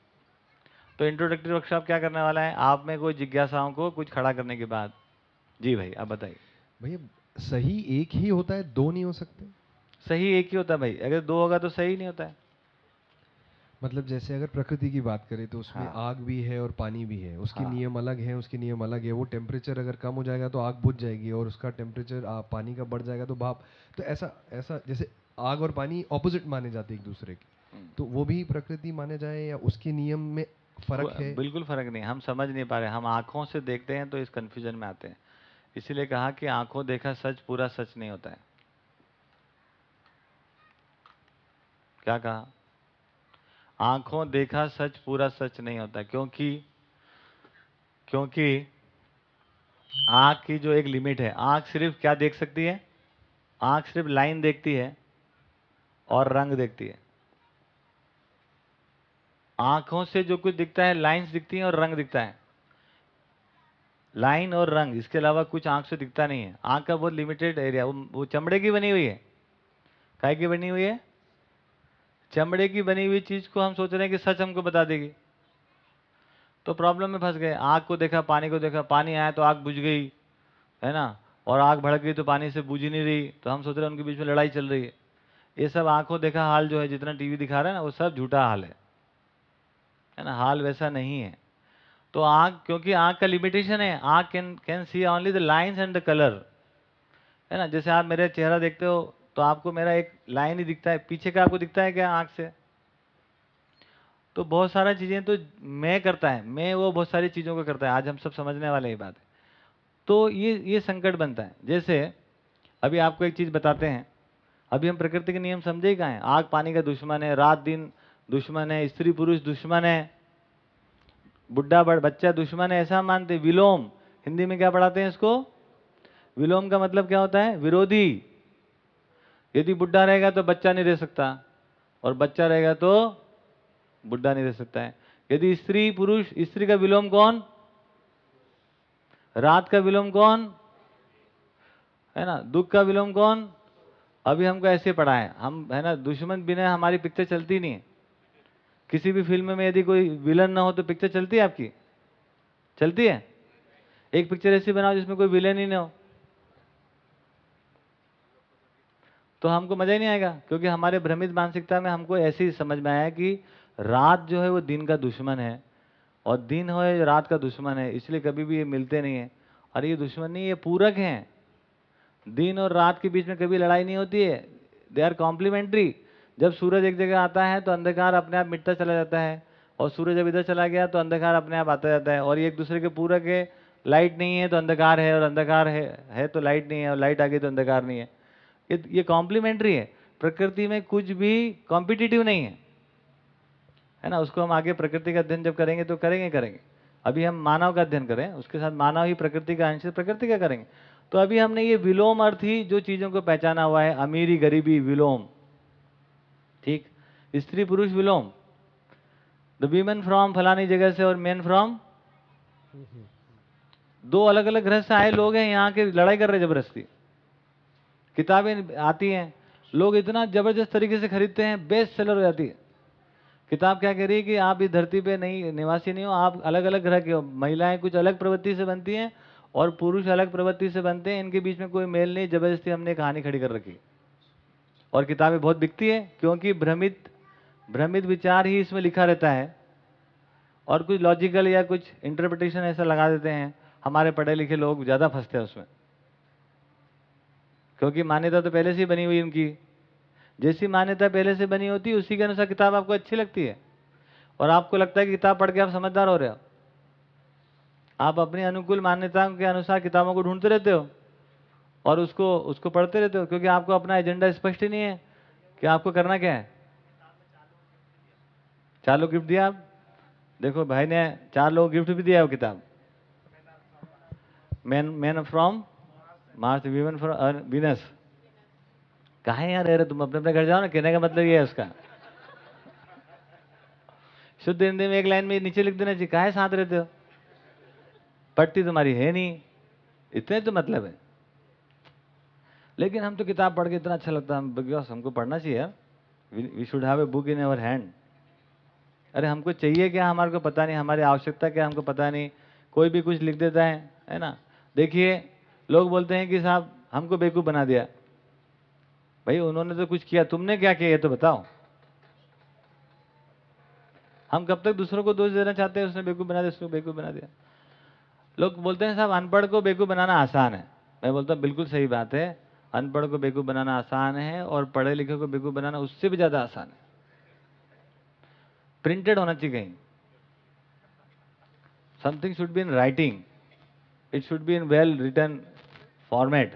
Speaker 1: तो इंट्रोडक्टरी वर्कशॉप क्या करने वाला है? आप में कोई जिज्ञासाओं को कुछ खड़ा करने के बाद। जी भाई आप बताइए।
Speaker 2: भैया सही एक ही होता है दो नहीं हो सकते।
Speaker 1: सही एक ही होता है भाई। अगर दो होगा तो सही नहीं होता है।
Speaker 2: मतलब जैसे अगर प्रकृति की बात करें तो उसमें
Speaker 1: हाँ।
Speaker 2: आग भी है और पानी भी है उसके
Speaker 1: हाँ।
Speaker 2: नियम अलग है उसके नियम अलग है वो टेम्परेचर अगर कम हो जाएगा तो आग बुझ जाएगी और उसका टेम्परेचर पानी का बढ़ जाएगा तो भाप तो ऐसा ऐसा जैसे आग और पानी ऑपोजिट माने जाते एक दूसरे के
Speaker 1: हम्म।
Speaker 2: तो वो भी प्रकृति माने जाए या उसके नियम में फ़र्क है
Speaker 1: बिल्कुल फ़र्क नहीं हम समझ नहीं पा रहे हम आँखों से देखते हैं तो इस कन्फ्यूज़न में आते हैं इसीलिए कहा कि आँखों देखा सच पूरा सच नहीं होता है क्या कहा आँखों देखा सच पूरा सच नहीं होता क्योंकि क्योंकि आँख की जो एक लिमिट है। आँख सिर्फ़ क्या देख सकती है? आँख सिर्फ़ लाइन देखती है और रंग देखती है। आँखों से जो कुछ दिखता है लाइंस दिखती हैं और रंग दिखता है। लाइन और रंग इसके अलावा कुछ आँख से दिखता नहीं है। आँख का बहुत लिमिटेड एरिया वो, वो चमड़े की बनी हुई है। काय की बनी हुई है? चमड़े की बनी हुई चीज़ को हम सोच रहे हैं कि सच हमको बता देगी। तो प्रॉब्लम में फंस गए। आग को देखा, पानी को देखा, पानी आया तो आग बुझ गई, है ना? और आग भड़क गई तो पानी से बुझ ही नहीं रही तो हम सोच रहे हैं उनके बीच में लड़ाई चल रही है। ये सब आँखों देखा हाल जो है, जितना टीवी दिखा रहा है ना, वो सब झूठा हाल है। है ना? हाल वैसा नहीं है। तो आँख, क्योंकि आँख का लिमिटेशन है, आँख can can see only the lines and the colour है ना? जैसे आप मेरा चेहरा देखते हो तो आपको मेरा एक लाइन ही दिखता है, पीछे का आपको दिखता है क्या आँख से? तो बहुत सारा चीज़ें तो मैं करता है, मैं वो बहुत सारी चीज़ों को करता है, आज हम सब समझने वाले ये बात। है तो ये ये संकट बनता है। जैसे अभी आपको एक चीज़ बताते हैं, अभी हम प्रकृति के नियम समझे ही कहाँ हैं? आग पानी का दुश्मन है, रात दिन दुश्मन है, स्त्री पुरुष दुश्मन है, बुढ़ा बड़ बच्चा दुश्मन है, ऐसा मानते विलोम, हिंदी में क्या पढ़ाते हैं इसको? विलोम का मतलब क्या होता है? विरोधी। यदि बुढ़ा रहेगा तो बच्चा नहीं रह सकता। और बच्चा रहेगा तो बुढ़ा नहीं रह सकता है। यदि स्त्री पुरुष, स्त्री का विलोम कौन? रात का विलोम कौन? है ना? दुख का विलोम कौन? अभी हमको ऐसे पढ़ा है। हम, है ना? दुश्मन बिना हमारी पिक्चर चलती नहीं है। किसी भी फ़िल्म में यदि कोई विलन ना हो तो पिक्चर चलती है आपकी? चलती है? एक पिक्चर ऐसी बनाओ जिसमें कोई विलन ही ना हो। तो हमको मज़ा ही नहीं आएगा, क्योंकि हमारे भ्रमित मानसिकता में हमको ऐसे ही समझ में आया कि रात जो है वो दिन का दुश्मन है, और दिन हो या रात का दुश्मन है, इसलिए कभी भी ये मिलते नहीं है। और ये दुश्मन नहीं, ये पूरक हैं। दिन और रात के बीच में कभी लड़ाई नहीं होती है। दे आर कॉम्प्लीमेंट्री जब सूरज एक जगह आता है तो अंधकार अपने आप मिटता चला जाता है, और सूरज जब इधर चला गया तो अंधकार अपने आप आता जाता है, और ये एक दूसरे के पूरक है। लाइट नहीं है तो अंधकार है, और अंधकार है है तो लाइट नहीं है, और लाइट आ गई तो अंधकार नहीं है। ये ये कॉम्प्लीमेंट्री है। प्रकृति में कुछ भी कॉम्पिटिटिव नहीं है। है ना? उसको हम आगे प्रकृति का अध्ययन जब करेंगे तो करेंगे करेंगे। अभी हम मानव का अध्ययन करें उसके साथ मानव ही प्रकृति का अंश प्रकृति का करेंगे। तो अभी हमने ये विलोम अर्थ ही जो चीज़ों को पहचाना हुआ है अमीरी गरीबी विलोम। ठीक? स्त्री पुरुष विलोम। द वीमेन फ्रॉम फलानी जगह से और मेन फ्रॉम दो अलग अलग ग्रह से आए लोग हैं यहाँ के लड़ाई कर रहे ज़बरदस्ती। किताबें आती हैं। लोग इतना ज़बरदस्त तरीके से खरीदते हैं बेस्ट सेलर हो जाती है। किताब क्या कह रही है कि आप इस धरती पे नहीं, निवासी नहीं हो, आप अलग अलग ग्रह के हो। महिलाएँ कुछ अलग प्रवृत्ति से बनती हैं और पुरुष अलग प्रवृत्ति से बनते हैं। इनके बीच में कोई मेल नहीं, ज़बरदस्ती हमने कहानी खड़ी कर रखी। और किताबें बहुत बिकती है, क्योंकि भ्रमित भ्रमित विचार ही इसमें लिखा रहता है। और कुछ लॉजिकल या कुछ इंटरप्रिटेशन ऐसा लगा देते हैं। हमारे पढ़े लिखे लोग ज़्यादा फंसते हैं उसमें। क्योंकि मान्यता तो पहले से ही बनी हुई उनकी। जैसी मान्यता पहले से बनी होती है, उसी के अनुसार किताब आपको अच्छी लगती है। और आपको लगता है कि किताब पढ़ के आप समझदार हो रहे हो। आप अपनी अनुकूल मान्यताओं के अनुसार किताबों को ढूंढते रहते हो और उसको उसको पढ़ते रहते हो, क्योंकि आपको अपना एजेंडा स्पष्ट ही नहीं है कि आपको करना क्या है। चार लोग गिफ्ट दिया आप? देखो भाई ने चार लोग गिफ्ट भी दिया वो किताब। Man man from Mars women from Venus. कहा यार रह रहे तुम अपने अपने घर जाओ ना, कहने का मतलब ये है उसका। शुद्ध हिंदी में एक लाइन में नीचे लिख देना चाहिए काहे साथ रहते हो? पट्टी तुम्हारी है नहीं। इतने तो मतलब है। लेकिन हम तो किताब पढ़ के इतना अच्छा लगता है। हम बिकॉज़ हमको पढ़ना चाहिए we should have a book in our hand अरे, हमको चाहिए क्या? हमारे को पता नहीं। हमारी आवश्यकता क्या? हमको पता नहीं। कोई भी कुछ लिख देता है है ना? देखिए लोग बोलते हैं कि साहब, हमको बेवकूफ़ बना दिया। भाई, उन्होंने तो कुछ किया, तुमने क्या किया, ये तो बताओ। हम कब तक दूसरों को दोष देना चाहते हैं, उसने बेवकूफ़ बना दिया उसको बेवकूफ़ बना दिया। लोग बोलते हैं, साहब, अनपढ़ को बेवकूफ़ बनाना आसान है। मैं बोलता हूँ, बिल्कुल सही बात है। अनपढ़ को बेवकूफ़ बनाना आसान है और पढ़े लिखे को बेवकूफ़ बनाना उससे भी ज़्यादा आसान है। प्रिंटेड होना चाहिए कहीं। Something should be in writing it should be in well written format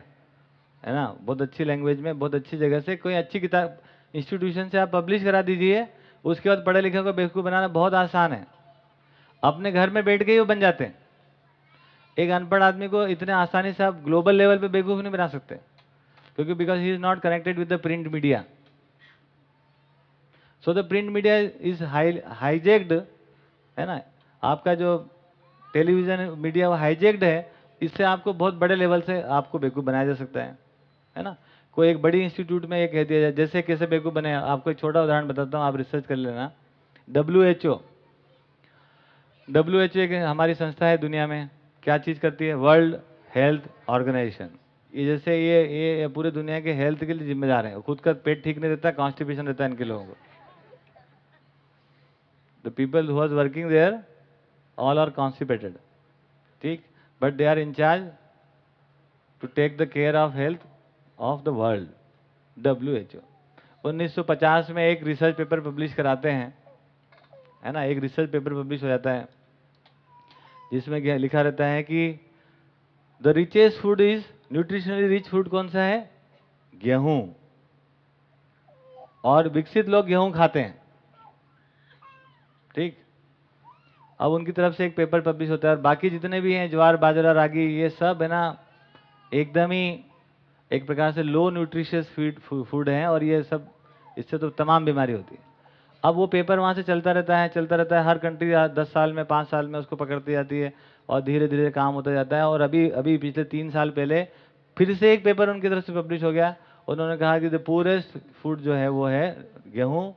Speaker 1: है ना? बहुत अच्छी लैंग्वेज में, बहुत अच्छी जगह से, कोई अच्छी किताब इंस्टीट्यूशन से आप पब्लिश करा दीजिए, उसके बाद पढ़े लिखे को बेवकूफ़ बनाना बहुत आसान है। अपने घर में बैठ के ही वो बन जाते हैं। एक अनपढ़ आदमी को इतने आसानी से आप ग्लोबल लेवल पे बेवकूफ़ नहीं बना सकते, क्योंकि because he is not connected with the print media so the print media is hijacked है ना? आपका जो टेलीविज़न मीडिया वो हाईजेक्ड है इससे आपको बहुत बड़े लेवल से आपको बेवकूफ़ बनाया जा सकता है है ना? कोई एक बड़ी इंस्टीट्यूट में ये कह दिया जाए, जैसे कैसे बेवकूफ़ बने, आपको एक छोटा उदाहरण बताता हूँ, आप रिसर्च कर लेना। W H O W H O एक हमारी संस्था है दुनिया में, क्या चीज़ करती है? वर्ल्ड हेल्थ ऑर्गेनाइजेशन ये जैसे ये ये पूरे दुनिया के हेल्थ के लिए जिम्मेदार है। खुद का पेट ठीक नहीं रहता कॉन्स्टिपेशन रहता है इनके लोगों को। The people who working there all are constipated ठीक? But they are incharge to take the care of health of the world W H O 1950 में एक रिसर्च पेपर पब्लिश कराते हैं, है ना? एक रिसर्च पेपर पब्लिश हो जाता है, जिसमें लिखा रहता है कि the richest food is nutritionally rich food कौन सा है? गेहूँ। और विकसित लोग गेहूँ खाते हैं। ठीक? अब उनकी तरफ़ से एक पेपर पब्लिश होता है और बाकी जितने भी हैं, ज्वार, बाजरा, रागी, ये सब है ना, एकदम ही एक प्रकार से लो न्यूट्रिशियस फ़ीड फ़ूड हैं और ये सब, इससे तो तमाम बीमारी होती है। अब वो पेपर वहाँ से चलता रहता है, चलता रहता है, हर कंट्री दस साल में, पाँच साल में उसको पकड़ती जाती है और धीरे धीरे काम होता जाता है और अभी अभी पिछले तीन साल पहले फिर से एक पेपर उनकी तरफ़ से पब्लिश हो गया। उन्होंने कहा कि द पूरेस्ट फ़ूड जो है वो है गेहूँ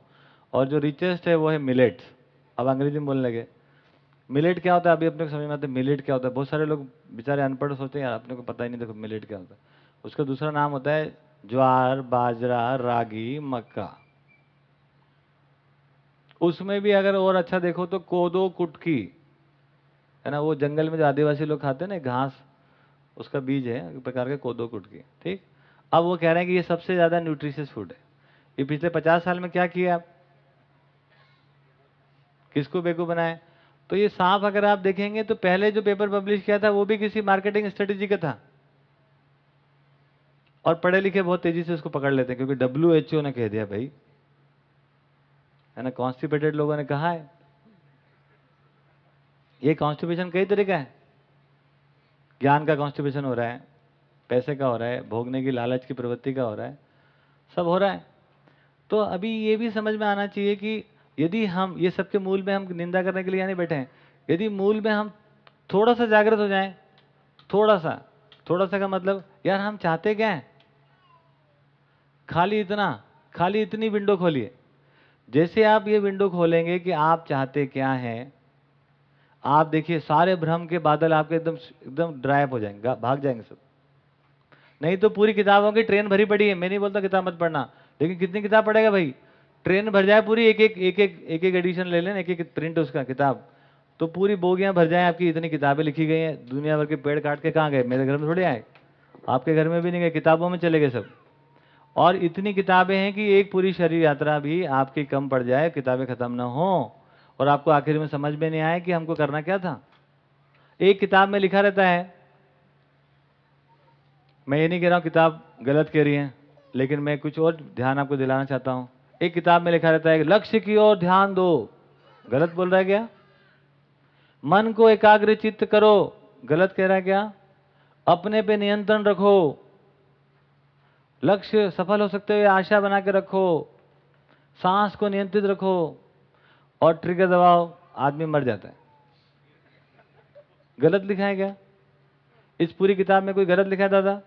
Speaker 1: और जो रिचेस्ट है वो है मिलेट्स अब अंग्रेज़ी में बोलने लगे। मिलेट क्या होता है अभी अपने को समझ में आता मिलेट क्या होता है बहुत सारे लोग बेचारे अनपढ़ सोचते हैं यार अपने को पता ही नहीं देखो मिलेट क्या होता है उसका दूसरा नाम होता है ज्वार बाजरा रागी मक्का उसमें भी अगर और अच्छा देखो तो कोदो कुटकी है ना वो जंगल में जो आदिवासी लोग खाते हैं ना घास उसका बीज है एक प्रकार के कोदो कुटकी ठीक अब वो कह रहे हैं कि ये सबसे ज़्यादा न्यूट्रिशियस फ़ूड है ये पिछले पचास साल में क्या किया आप किसको बेकू बनाए तो ये सांप अगर आप देखेंगे तो पहले जो पेपर पब्लिश किया था वो भी किसी मार्केटिंग स्ट्रेटेजी का था। और पढ़े लिखे बहुत तेज़ी से उसको पकड़ लेते हैं, क्योंकि डब्ल्यू एच ओ ने कह दिया भाई। है ना कॉन्स्टिपेटेड लोगों ने कहा है। ये कॉन्स्टिपेशन कई तरह का है। ज्ञान का कॉन्स्टिपेशन हो रहा है, पैसे का हो रहा है, भोगने की लालच की प्रवृत्ति का हो रहा है, सब हो रहा है। तो अभी ये भी समझ में आना चाहिए कि यदि हम ये सबके मूल में हम निंदा करने के लिए नहीं बैठे हैं, यदि मूल में हम थोड़ा सा जागृत हो जाएँ, थोड़ा सा थोड़ा सा का मतलब यार हम चाहते क्या हैं? खाली इतना, खाली इतनी विंडो खोलिए। जैसे आप ये विंडो खोलेंगे कि आप चाहते क्या हैं, आप देखिए सारे भ्रम के बादल आपके एकदम एकदम ड्राइव हो जाएँगे भाग जाएँगे सब। नहीं तो पूरी किताबों की ट्रेन भरी पड़ी है, मैं नहीं बोलता किताब मत पढ़ना, लेकिन कितनी किताब पढ़ेगा भाई? ट्रेन भर जाए, पूरी एक एक एक एक एक एक एडिशन ले लें, एक एक प्रिंट उसका किताब। तो पूरी बोगियाँ भर जाए, आपकी इतनी किताबें लिखी गई हैं, दुनिया भर के पेड़ काट के कहाँ गए? मेरे घर में थोड़े आए। आपके घर में भी नहीं गए, किताबों में चले गए सब। और इतनी किताबें हैं कि एक पूरी शरीर यात्रा भी आपकी कम पड़ जाए, किताबें खत्म ना हो। और आपको आखिर में समझ में नहीं आए कि हमको करना क्या था। एक किताब में लिखा रहता है, मैं ये नहीं कह रहा हूँ किताब गलत कह रही है, लेकिन मैं कुछ और ध्यान आपको दिलाना चाहता हूँ। एक किताब में लिखा रहता है लक्ष्य की ओर ध्यान दो। गलत बोल रहा है क्या? मन को एकाग्र चित्त करो। गलत कह रहा है क्या? अपने पे नियंत्रण रखो। लक्ष्य सफल हो सकते हुए आशा बना के रखो। सांस को नियंत्रित रखो। और ट्रिगर दबाओ, आदमी मर जाता है। गलत लिखा है क्या? इस पूरी किताब में कोई गलत लिखा है दादा?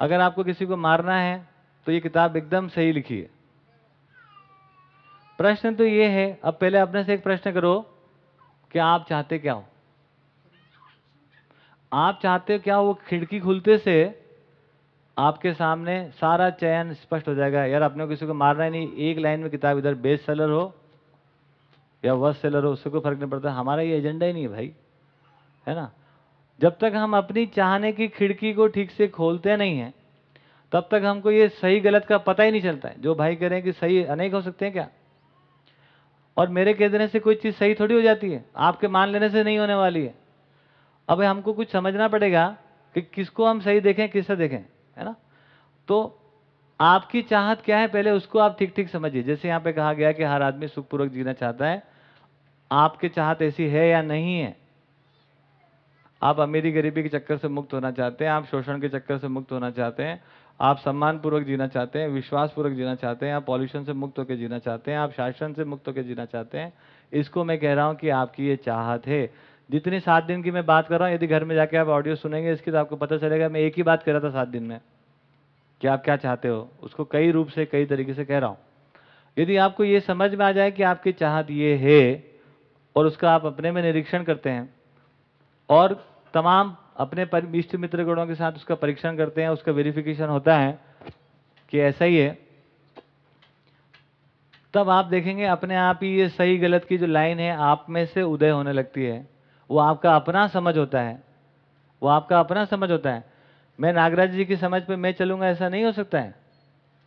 Speaker 1: अगर आपको किसी को मारना है तो ये किताब एकदम सही लिखी है। प्रश्न तो ये है, अब पहले अपने से एक प्रश्न करो कि आप चाहते क्या हो? आप चाहते हो क्या वो खिड़की खुलते से आपके सामने सारा चयन स्पष्ट हो जाएगा। यार, अपने किसी को मारना ही नहीं, एक लाइन में किताब इधर बेस्ट सेलर हो या वर्स्ट सेलर हो, उससे कोई फ़र्क नहीं पड़ता। हमारा ये एजेंडा ही नहीं है भाई, है ना? जब तक हम अपनी चाहने की खिड़की को ठीक से खोलते नहीं हैं, तब तक हमको ये सही गलत का पता ही नहीं चलता है। जो भाई कह रहे हैं कि सही, अनेक हो सकते हैं क्या? और मेरे कह देने से कोई चीज़ सही थोड़ी हो जाती है? आपके मान लेने से नहीं होने वाली है। अब हमको कुछ समझना पड़ेगा कि किसको हम सही देखें, किससे देखें, है ना? तो आपकी चाहत क्या है पहले उसको आप ठीक ठीक समझिए। जैसे यहाँ पे कहा गया कि हर आदमी सुखपूर्वक जीना चाहता है। आपके चाहत ऐसी है या नहीं है? आप अमीरी गरीबी के चक्कर से मुक्त होना चाहते हैं, आप शोषण के चक्कर से मुक्त होना चाहते हैं आप सम्मान पूर्वक जीना चाहते हैं विश्वास पूर्वक जीना चाहते हैं, आप पॉल्यूशन से मुक्त होकर जीना चाहते हैं, आप शासन से मुक्त होकर जीना चाहते हैं, इसको मैं कह रहा हूँ कि आपकी ये चाहत है। जितनी सात दिन की मैं बात कर रहा हूँ, यदि घर में जाके आप ऑडियो सुनेंगे, इसकी तो आपको पता चलेगा, मैं एक ही बात कर रहा था सात दिन में, कि आप क्या चाहते हो? उसको कई रूप से, कई तरीके से कह रहा हूँ। यदि आपको ये समझ में आ जाए कि आपकी चाहत ये है, और उसका आप अपने में निरीक्षण करते हैं, और तमाम अपने इष्ट मित्र गणों के साथ उसका परीक्षण करते हैं, उसका वेरिफिकेशन होता है कि ऐसा ही है। तब आप देखेंगे अपने आप ही ये सही गलत की जो लाइन है, आप में से उदय होने लगती है। वो आपका अपना समझ होता है। वो आपका अपना समझ होता है। मैं नागराज जी की समझ पे मैं चलूँगा, ऐसा नहीं हो सकता है।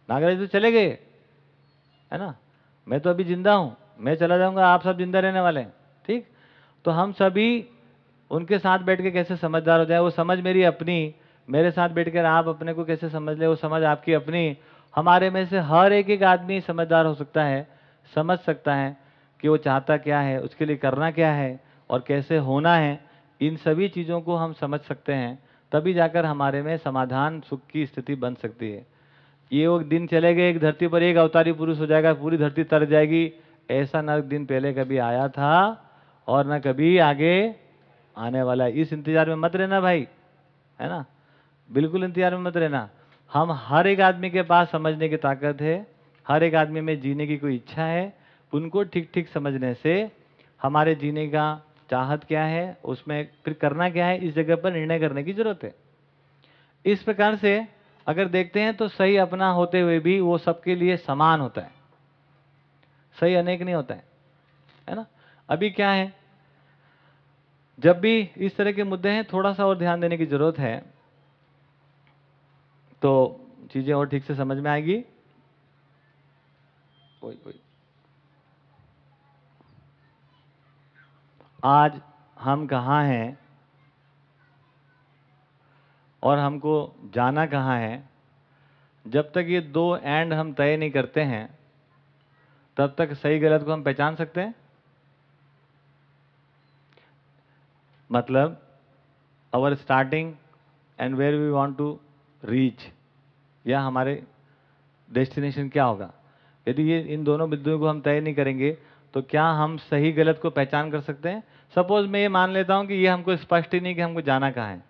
Speaker 1: नागराज तो चले गए, है ना? मैं तो अभी ज़िंदा हूँ। मैं चला जाऊँगा, आप सब ज़िंदा रहने वाले हैं, ठीक? तो हम सभी उनके साथ बैठ के कैसे समझदार हो जाए, वो समझ मेरी अपनी, मेरे साथ बैठ कर आप अपने को कैसे समझ ले, वो समझ आपकी अपनी। हमारे में से हर एक एक आदमी समझदार हो सकता है, समझ सकता है कि वो चाहता क्या है, उसके लिए करना क्या है और कैसे होना है। इन सभी चीज़ों को हम समझ सकते हैं, तभी जाकर हमारे में समाधान सुख की स्थिति बन सकती है। ये वो दिन चले गए, एक धरती पर एक अवतारी पुरुष हो जाएगा, पूरी धरती तर जाएगी। ऐसा न दिन पहले कभी आया था और न कभी आगे आने वाला है। इस इंतज़ार में मत रहना भाई, है ना? बिल्कुल इंतज़ार में मत रहना। हम हर एक आदमी के पास समझने की ताकत है, हर एक आदमी में जीने की कोई इच्छा है, उनको ठीक ठीक समझने से हमारे जीने का चाहत क्या है, उसमें फिर करना क्या है, इस जगह पर निर्णय करने की ज़रूरत है। इस प्रकार से अगर देखते हैं तो सही अपना होते हुए भी वो सबके लिए समान होता है। सही अनेक नहीं होता है है ना? अभी क्या है? जब भी इस तरह के मुद्दे हैं थोड़ा सा और ध्यान देने की ज़रूरत है तो चीज़ें और ठीक से समझ में आएगी। कोई कोई। आज हम कहाँ हैं और हमको जाना कहाँ है, जब तक ये दो एंड हम तय नहीं करते हैं, तब तक सही गलत को हम पहचान सकते हैं? मतलब our starting and where we want to reach या हमारे डेस्टिनेशन क्या होगा? यदि ये, इन दोनों बिंदुओं को हम तय नहीं करेंगे तो क्या हम सही गलत को पहचान कर सकते हैं? सपोज़ मैं ये मान लेता हूँ कि ये हमको स्पष्ट ही नहीं कि हमको जाना कहाँ है।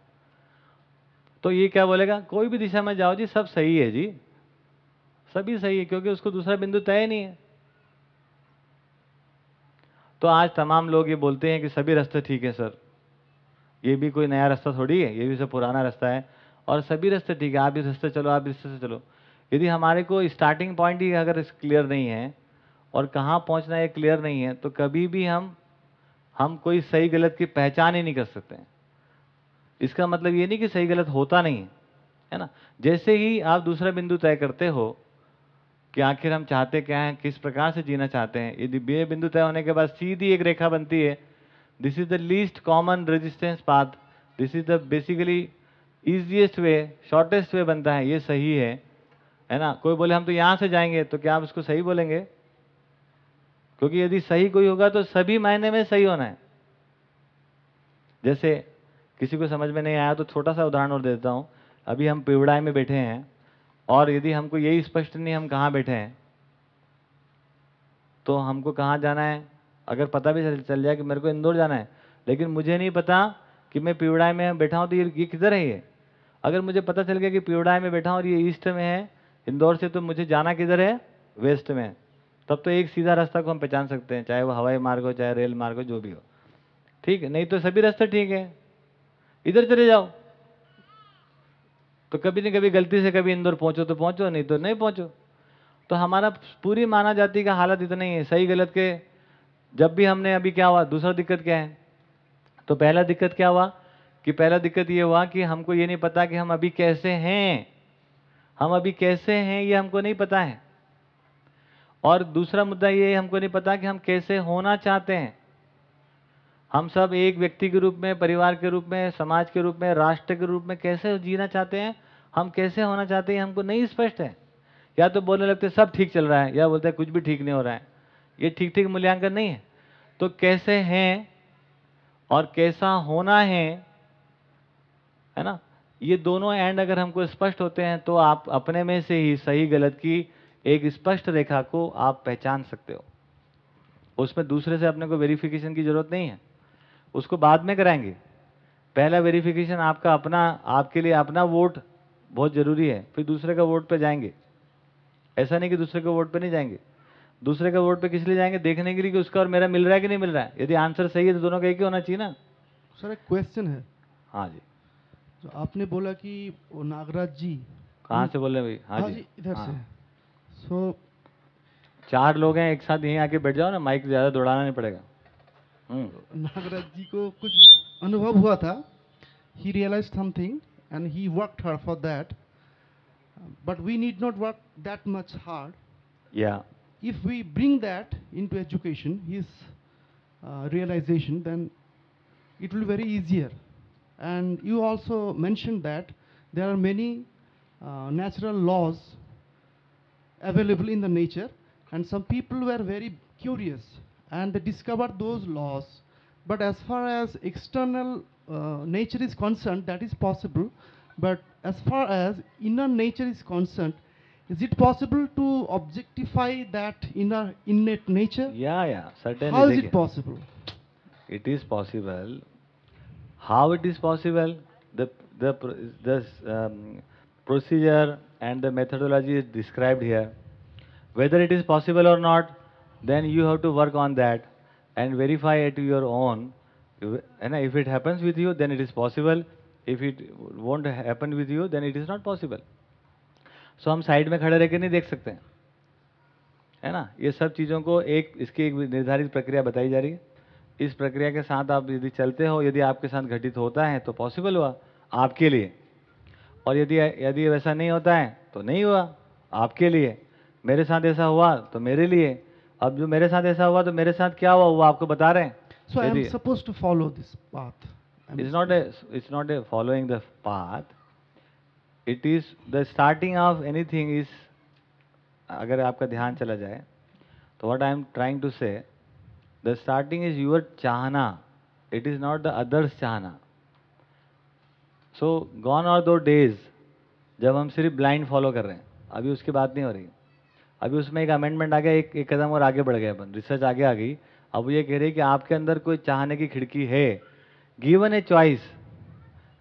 Speaker 1: तो ये क्या बोलेगा? कोई भी दिशा में जाओ जी, सब सही है जी। सभी सही है, क्योंकि उसको दूसरा बिंदु तय नहीं है। तो आज तमाम लोग ये बोलते हैं कि सभी रास्ते ठीक है, सर। ये भी कोई नया रास्ता थोड़ी है, ये भी सब पुराना रास्ता है। और सभी रास्ते ठीक है, आप इस रास्ते चलो, आप इस रास्ते चलो। यदि हमारे को स्टार्टिंग पॉइंट ही अगर क्लियर नहीं है और कहाँ पहुँचना ये क्लियर नहीं है तो कभी भी हम हम कोई सही गलत की पहचान ही नहीं कर सकते इसका मतलब ये नहीं कि सही गलत होता नहीं है है ना? जैसे ही आप दूसरा बिंदु तय करते हो कि आखिर हम चाहते क्या हैं, किस प्रकार से जीना चाहते हैं, यदि बे बिंदु तय होने के बाद सीधी एक रेखा बनती है this is the least common resistance path this is the basically easiest way shortest way बनता है, ये सही है। है ना? कोई बोले, हम तो यहाँ से जाएँगे तो क्या आप उसको सही बोलेंगे? क्योंकि यदि सही कोई होगा तो सभी मायने में सही होना है। जैसे किसी को समझ में नहीं आया तो छोटा सा उदाहरण और देता हूँ। अभी हम पिवड़ाई में बैठे हैं, और यदि हमको यही स्पष्ट नहीं, हम कहाँ बैठे हैं? तो हमको कहाँ जाना है? अगर पता भी चल, जाए कि मेरे को इंदौर जाना है लेकिन मुझे नहीं पता कि मैं पिवड़ाई में बैठा हूँ तो ये ये किधर है ये? अगर मुझे पता चल गया कि पिवड़ाई में बैठा हूँ और ये ईस्ट में है इंदौर से तो मुझे जाना किधर है? वेस्ट में। तब तो एक सीधा रास्ता को हम पहचान सकते हैं चाहे वो हवाई मार्ग हो चाहे रेल मार्ग हो जो भी हो। ठीक है नहीं तो सभी रास्ते ठीक है। इधर चले जाओ। तो कभी न कभी गलती से कभी इंदौर पहुंचो तो पहुंचो नहीं तो नहीं पहुंचो। तो हमारा पूरी मानव जाति का हालत इतना ही है सही गलत के जब भी हमने अभी क्या हुआ, दूसरा दिक्कत क्या है? तो पहला दिक्कत क्या हुआ कि पहला दिक्कत ये हुआ कि हमको ये नहीं पता कि हम अभी कैसे हैं। हम अभी कैसे हैं ये हमको नहीं पता है। और दूसरा मुद्दा ये हमको नहीं पता कि हम कैसे होना चाहते हैं। हम सब एक व्यक्ति के रूप में, परिवार के रूप में, समाज के रूप में, राष्ट्र के रूप में कैसे जीना चाहते हैं? हम कैसे होना चाहते हैं हमको नहीं स्पष्ट है। या तो बोलने लगते सब ठीक चल रहा है, या बोलते हैं, कुछ भी ठीक नहीं हो रहा है। ये ठीक ठीक मूल्यांकन नहीं है। तो कैसे हैं और कैसा होना है? है ना? ये दोनों एंड अगर हमको स्पष्ट होते हैं तो आप अपने में से ही सही गलत की एक स्पष्ट रेखा को आप पहचान सकते हो। उसमें दूसरे से अपने को वेरिफिकेशन की ज़रूरत नहीं है। उसको बाद में कराएँगे। पहला वेरिफिकेशन आपका अपना, आपके लिए अपना वोट बहुत ज़रूरी है, फिर दूसरे का वोट पे जाएँगे। ऐसा नहीं कि दूसरे के वोट पे नहीं जाएँगे। दूसरे के वोट पे किस लिए जाएँगे? देखने के लिए कि उसका और मेरा मिल रहा है कि नहीं मिल रहा है? यदि आंसर सही है तो दोनों का एक ही होना चाहिए ना?
Speaker 5: सर एक क्वेश्चन है।
Speaker 1: हाँ जी।
Speaker 5: जो आपने बोला कि वो नागराज जी।
Speaker 1: कहाँ से बोल रहे भाई?
Speaker 5: हाँ जी। इधर
Speaker 1: हाँ।
Speaker 5: से सो
Speaker 1: चार लोग हैं एक साथ यहीं आके बैठ जाओ ना माइक ज़्यादा दौड़ाना नहीं पड़ेगा। हम्म।
Speaker 5: नागराज जी को कुछ अनुभव हुआ था। He realize something and he work hard for that but we need not work that much hard
Speaker 1: या
Speaker 5: if we bring that into education, his uh, realization, then it will be very easier. And you also mentioned that there are many uh, natural laws available in the nature, and some people were very curious and they discovered those laws. But as far as external uh, nature is concerned, that is possible. But as far as inner nature is concerned, is it possible to objectify that inner innate nature?
Speaker 1: Yeah, yeah, certainly.
Speaker 5: How is it possible?
Speaker 1: It is possible. How it is possible? The the the um, procedure and the methodology is described here. Whether it is possible or not, then you have to work on that and verify it to your own. And if it happens with you, then it is possible. If it won't happen with you, then it is not possible. So हम side में खड़े रह के नहीं देख सकते। हैं है ना? ये सब चीज़ों को एक इसकी एक निर्धारित प्रक्रिया बताई जा रही है। इस प्रक्रिया के साथ आप यदि चलते हो यदि आपके साथ घटित होता है तो पॉसिबल हुआ आपके लिए। और यदि यदि वैसा नहीं होता है तो नहीं हुआ आपके लिए। मेरे साथ ऐसा हुआ तो मेरे लिए। अब जो मेरे साथ ऐसा हुआ तो मेरे साथ क्या हुआ वो आपको बता रहे हैं।
Speaker 5: I am
Speaker 1: यदि-
Speaker 5: supposed to follow this path. I'm
Speaker 1: it's not a it's not a following is the starting of of anything is, अगर आपका ध्यान चला जाए तो what I am trying to say the starting is your चाहना it is not the others चाहना. So gone are those days जब हम सिर्फ़ ब्लाइंड फॉलो कर रहे हैं, अभी उसकी बात नहीं हो रही. अभी उसमें एक अमेंडमेंट आ गया, एक एक कदम और आगे बढ़ गए अपन रिसर्च आगे आ गई. अब वो ये कह रही है कि आपके अंदर कोई चाहने की खिड़की है. गिवन ए चॉइस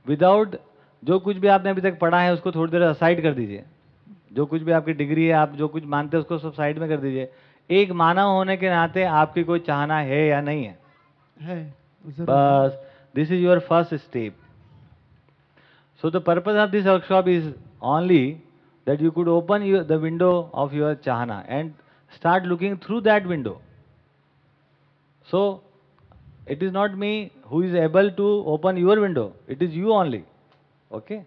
Speaker 1: विदाउट जो कुछ भी आपने अभी तक पढ़ा है उसको थोड़ी देर असाइड कर दीजिए। जो कुछ भी आपकी डिग्री है आप जो कुछ मानते हैं उसको सब साइड में कर दीजिए। एक मानव होने के नाते आपकी कोई चाहना है या नहीं है, बस this is your first step so the purpose of this workshop is only that you could open the window of your चाहना and start looking through that window so it is not me who is able to open your window it is you only Okay?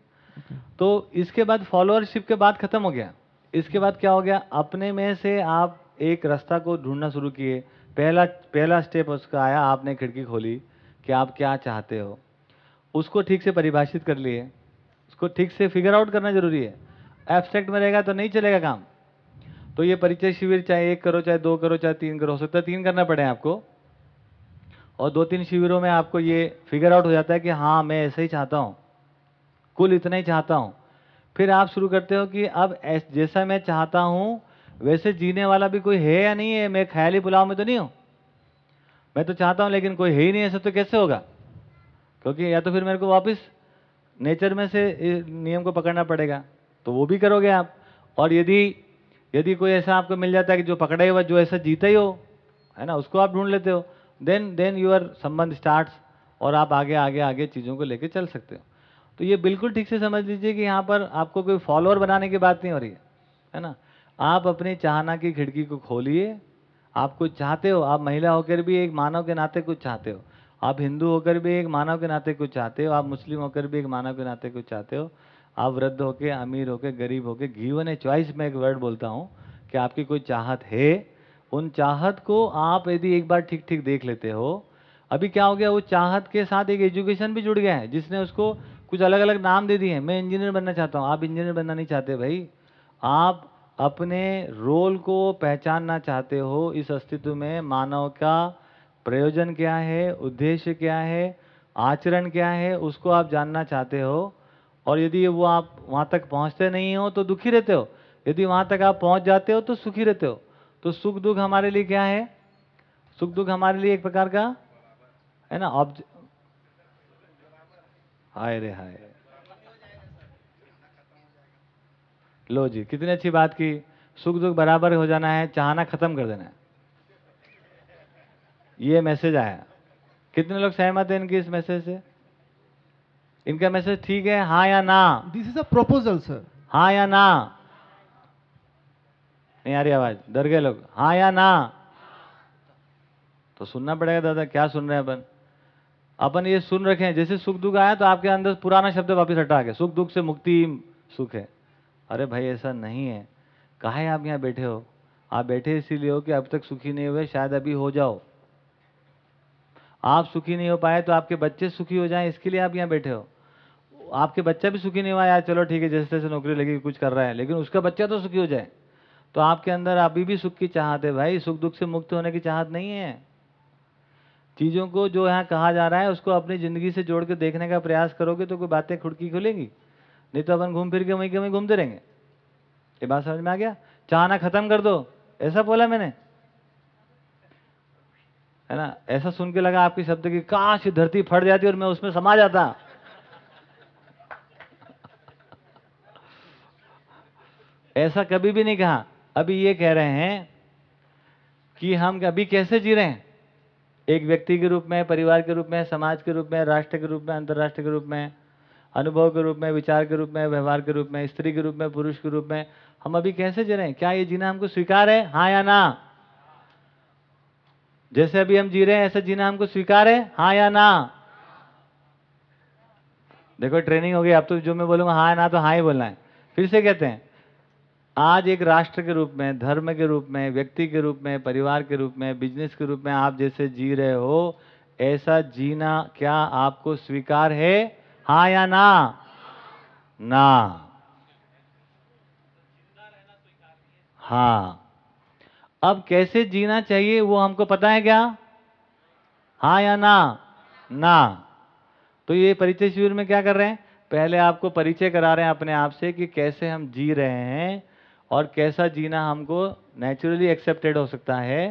Speaker 1: तो इसके बाद followership के बाद खत्म हो गया। इसके बाद क्या हो गया? अपने में से आप एक रास्ता को ढूंढना शुरू किए। पहला पहला स्टेप उसका आया, आपने खिड़की खोली कि आप क्या चाहते हो। उसको ठीक से परिभाषित कर लिए। उसको ठीक से फिगर आउट करना ज़रूरी है। एब्स्ट्रैक्ट में रहेगा तो नहीं चलेगा काम। तो ये परिचय शिविर चाहे एक करो, चाहे दो करो, चाहे तीन करो, हो सकता है तीन करना पड़े आपको। और दो तीन शिविरों में आपको ये फिगर आउट हो जाता है कि हाँ मैं ऐसे ही चाहता हूँ। कुल इतना ही चाहता हूँ। फिर आप शुरू करते हो कि अब जैसा मैं चाहता हूँ, वैसे जीने वाला भी कोई है या नहीं है? मैं ख्याली पुलाव में तो नहीं हूँ। मैं तो चाहता हूँ, लेकिन कोई है ही नहीं, ऐसा तो कैसे होगा? क्योंकि या तो फिर मेरे को वापस नेचर में से नियम को पकड़ना पड़ेगा। तो वो भी करोगे आप। और यदि यदि कोई ऐसा आपको मिल जाता है कि जो पकड़ा ही हुआ, जो ऐसा जीता ही हो, है ना, उसको आप ढूंढ लेते हो। देन देन यूर संबंध स्टार्ट्स और आप आगे आगे आगे चीज़ों को लेके चल सकते हो। तो ये बिल्कुल ठीक से समझ लीजिए कि यहाँ पर आपको कोई फॉलोअर बनाने की बात नहीं हो रही है है ना? आप अपनी चाहना की खिड़की को खोलिए, आप कुछ चाहते हो, आप महिला होकर भी एक मानव के नाते कुछ चाहते हो, आप हिंदू होकर भी एक मानव के नाते कुछ चाहते हो, आप मुस्लिम होकर भी एक मानव के नाते कुछ चाहते हो, आप वृद्ध होके, अमीर होके, गरीब होके गीवन ए चॉइस में एक वर्ड बोलता हूँ कि आपकी कोई चाहत है, उन चाहत को आप यदि एक बार ठीक ठीक देख लेते हो, अभी क्या हो गया, वो चाहत के साथ एक एजुकेशन भी जुड़ गया है, जिसने उसको कुछ अलग अलग नाम दे दिए हैं। मैं इंजीनियर बनना चाहता हूँ। आप इंजीनियर बनना नहीं चाहते भाई। आप अपने रोल को पहचानना चाहते हो। इस अस्तित्व में मानव का प्रयोजन क्या है? उद्देश्य क्या है? आचरण क्या है? उसको आप जानना चाहते हो। और यदि वो आप वहाँ तक पहुँचते नहीं हो तो दुखी रहते हो। यदि वहाँ तक आप पहुँच जाते हो तो सुखी रहते हो। तो सुख दुख हमारे लिए क्या है? सुख दुख हमारे लिए एक प्रकार का, है ना? ऑब्ज हाय रे हाय। लो जी कितनी अच्छी बात की। सुख दुख बराबर हो जाना है चाहना खत्म कर देना है। ये मैसेज आया। कितने लोग सहमत हैं इनकी इस मैसेज से? इनका मैसेज ठीक है हाँ या ना?
Speaker 5: This is a proposal, sir
Speaker 1: हाँ या ना? नहीं आ रही आवाज़। डर गए लोग। हाँ या ना? तो सुनना पड़ेगा दादा क्या सुन रहे हैं अपन? अपन ये सुन रखे हैं, जैसे सुख दुख आया तो आपके अंदर पुराना शब्द वापस हटा के, सुख दुख से मुक्ति सुख है। अरे भाई, ऐसा नहीं है। कहा है आप यहाँ बैठे हो? आप बैठे इसीलिए हो कि अब तक सुखी नहीं हुए, शायद अभी हो जाओ। आप सुखी नहीं हो पाए तो आपके बच्चे सुखी हो जाएँ, इसके लिए आप यहाँ बैठे हो। आपके बच्चा भी सुखी नहीं हुआ, यार चलो ठीक है, जैसे तैसे नौकरी लगी, कुछ कर रहा है, लेकिन उसका बच्चा तो सुखी हो जाए। तो आपके अंदर अभी भी सुख की चाहत है भाई, सुख दुख से मुक्त होने की चाहत नहीं है। चीज़ों को जो यहाँ कहा जा रहा है, उसको अपनी ज़िंदगी से जोड़ के देखने का प्रयास करोगे तो कोई बातें खुड़की खुलेंगी। नहीं तो अपन घूम फिर के वहीं के वहीं घूमते रहेंगे। ये बात समझ में आ गया? चाहना खत्म कर दो। ऐसा बोला मैंने। है ना? ऐसा सुन के लगा आपकी शब्द की काश धरती फट जाती और मैं उसमें समा जाता। ऐसा कभी भी नहीं कहा। अभी ये कह रहे हैं कि हम अभी कैसे जी रहे हैं? एक व्यक्ति के रूप में परिवार के रूप में समाज के रूप में राष्ट्र के रूप में अंतर्राष्ट्र के रूप में अनुभव के रूप में विचार के रूप में व्यवहार के रूप में स्त्री के रूप में पुरुष के रूप में हम अभी कैसे जी रहे हैं क्या ये जीना हमको स्वीकार है हाँ या ना जैसे अभी हम जी रहे हैं ऐसा जीना हमको स्वीकार है हाँ या ना देखो ट्रेनिंग हो गई अब तो जो मैं बोलूँगा हाँ ना तो हाँ ही बोलना है फिर से कहते हैं आज एक राष्ट्र के रूप में, धर्म के रूप में, व्यक्ति के रूप में, परिवार के रूप में बिज़नेस के रूप में आप जैसे जी रहे हो, ऐसा जीना क्या आपको स्वीकार है? हाँ या ना? ना। हाँ। अब कैसे जीना चाहिए वो हमको पता है क्या? हाँ या ना? ना। तो ये परिचय शिविर में क्या कर रहे हैं? पहले आपको परिचय करा रहे हैं अपने आप से कि कैसे हम जी रहे हैं। और कैसा जीना हमको नेचुरली एक्सेप्टेड हो सकता है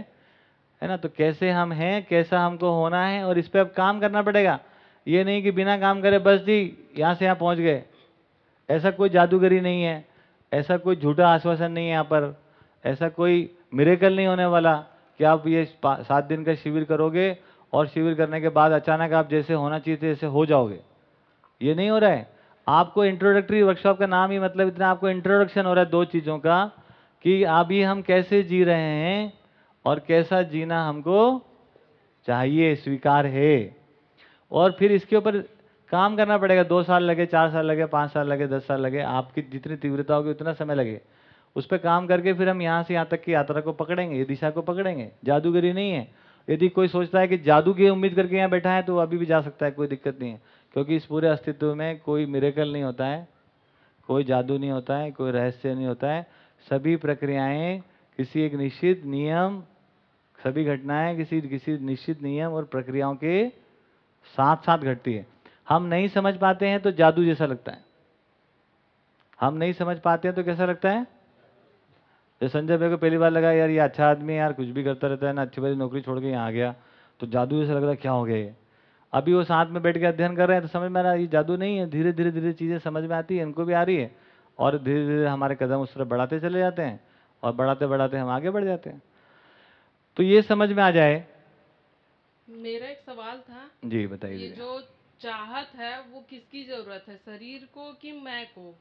Speaker 1: है ना? तो कैसे हम हैं, कैसा हमको होना है और इस पर अब काम करना पड़ेगा। ये नहीं कि बिना काम करे बस जी यहाँ से यहाँ पहुँच गए। ऐसा कोई जादूगरी नहीं है, ऐसा कोई झूठा आश्वासन नहीं है यहाँ पर, ऐसा कोई मिरेकल नहीं होने वाला कि आप ये सात दिन का शिविर करोगे और शिविर करने के बाद अचानक आप जैसे होना चाहिए थे, ऐसे हो जाओगे। ये नहीं हो रहा है। आपको इंट्रोडक्टरी वर्कशॉप का नाम ही मतलब इतना आपको इंट्रोडक्शन हो रहा है दो चीज़ों का कि अभी हम कैसे जी रहे हैं और कैसा जीना हमको चाहिए, स्वीकार है। और फिर इसके ऊपर काम करना पड़ेगा, दो साल लगे, चार साल लगे, पाँच साल लगे, दस साल लगे, आपकी जितनी तीव्रता होगी उतना समय लगे। उस पर काम करके फिर हम यहाँ से यहाँ तक की यात्रा को पकड़ेंगे, ये दिशा को पकड़ेंगे। जादूगरी नहीं है। यदि कोई सोचता है कि जादू की उम्मीद करके यहाँ बैठा है तो अभी भी जा सकता है, कोई दिक्कत नहीं है। क्योंकि इस पूरे अस्तित्व में कोई मिरेकल नहीं होता है, कोई जादू नहीं होता है, कोई रहस्य नहीं होता है। सभी प्रक्रियाएँ किसी एक निश्चित नियम, सभी घटनाएँ किसी किसी निश्चित नियम और प्रक्रियाओं के साथ साथ घटती है। हम नहीं समझ पाते हैं तो जादू जैसा लगता है। हम नहीं समझ पाते हैं तो कैसा लगता है? जैसे संजय भाई को पहली बार लगा, यार, ये अच्छा आदमी है यार, कुछ भी करता रहता है ना, अच्छी बड़ी नौकरी छोड़ के यहाँ आ गया। तो जादू जैसा लग रहा क्या हो गया ये? अभी वो साथ में बैठ के अध्ययन कर रहे हैं तो समझ में आ रहा है ये जादू नहीं है धीरे धीरे धीरे चीज़ें समझ में आती है इनको भी आ रही है। और धीरे धीरे हमारे कदम उस तरफ़ बढ़ाते चले जाते हैं और बढ़ाते बढ़ाते हम आगे बढ़ जाते हैं। तो ये समझ में आ जाए।
Speaker 6: मेरा एक सवाल था।
Speaker 1: जी बताइए
Speaker 6: जो चाहत है वो किसकी ज़रूरत है शरीर को कि मैं को?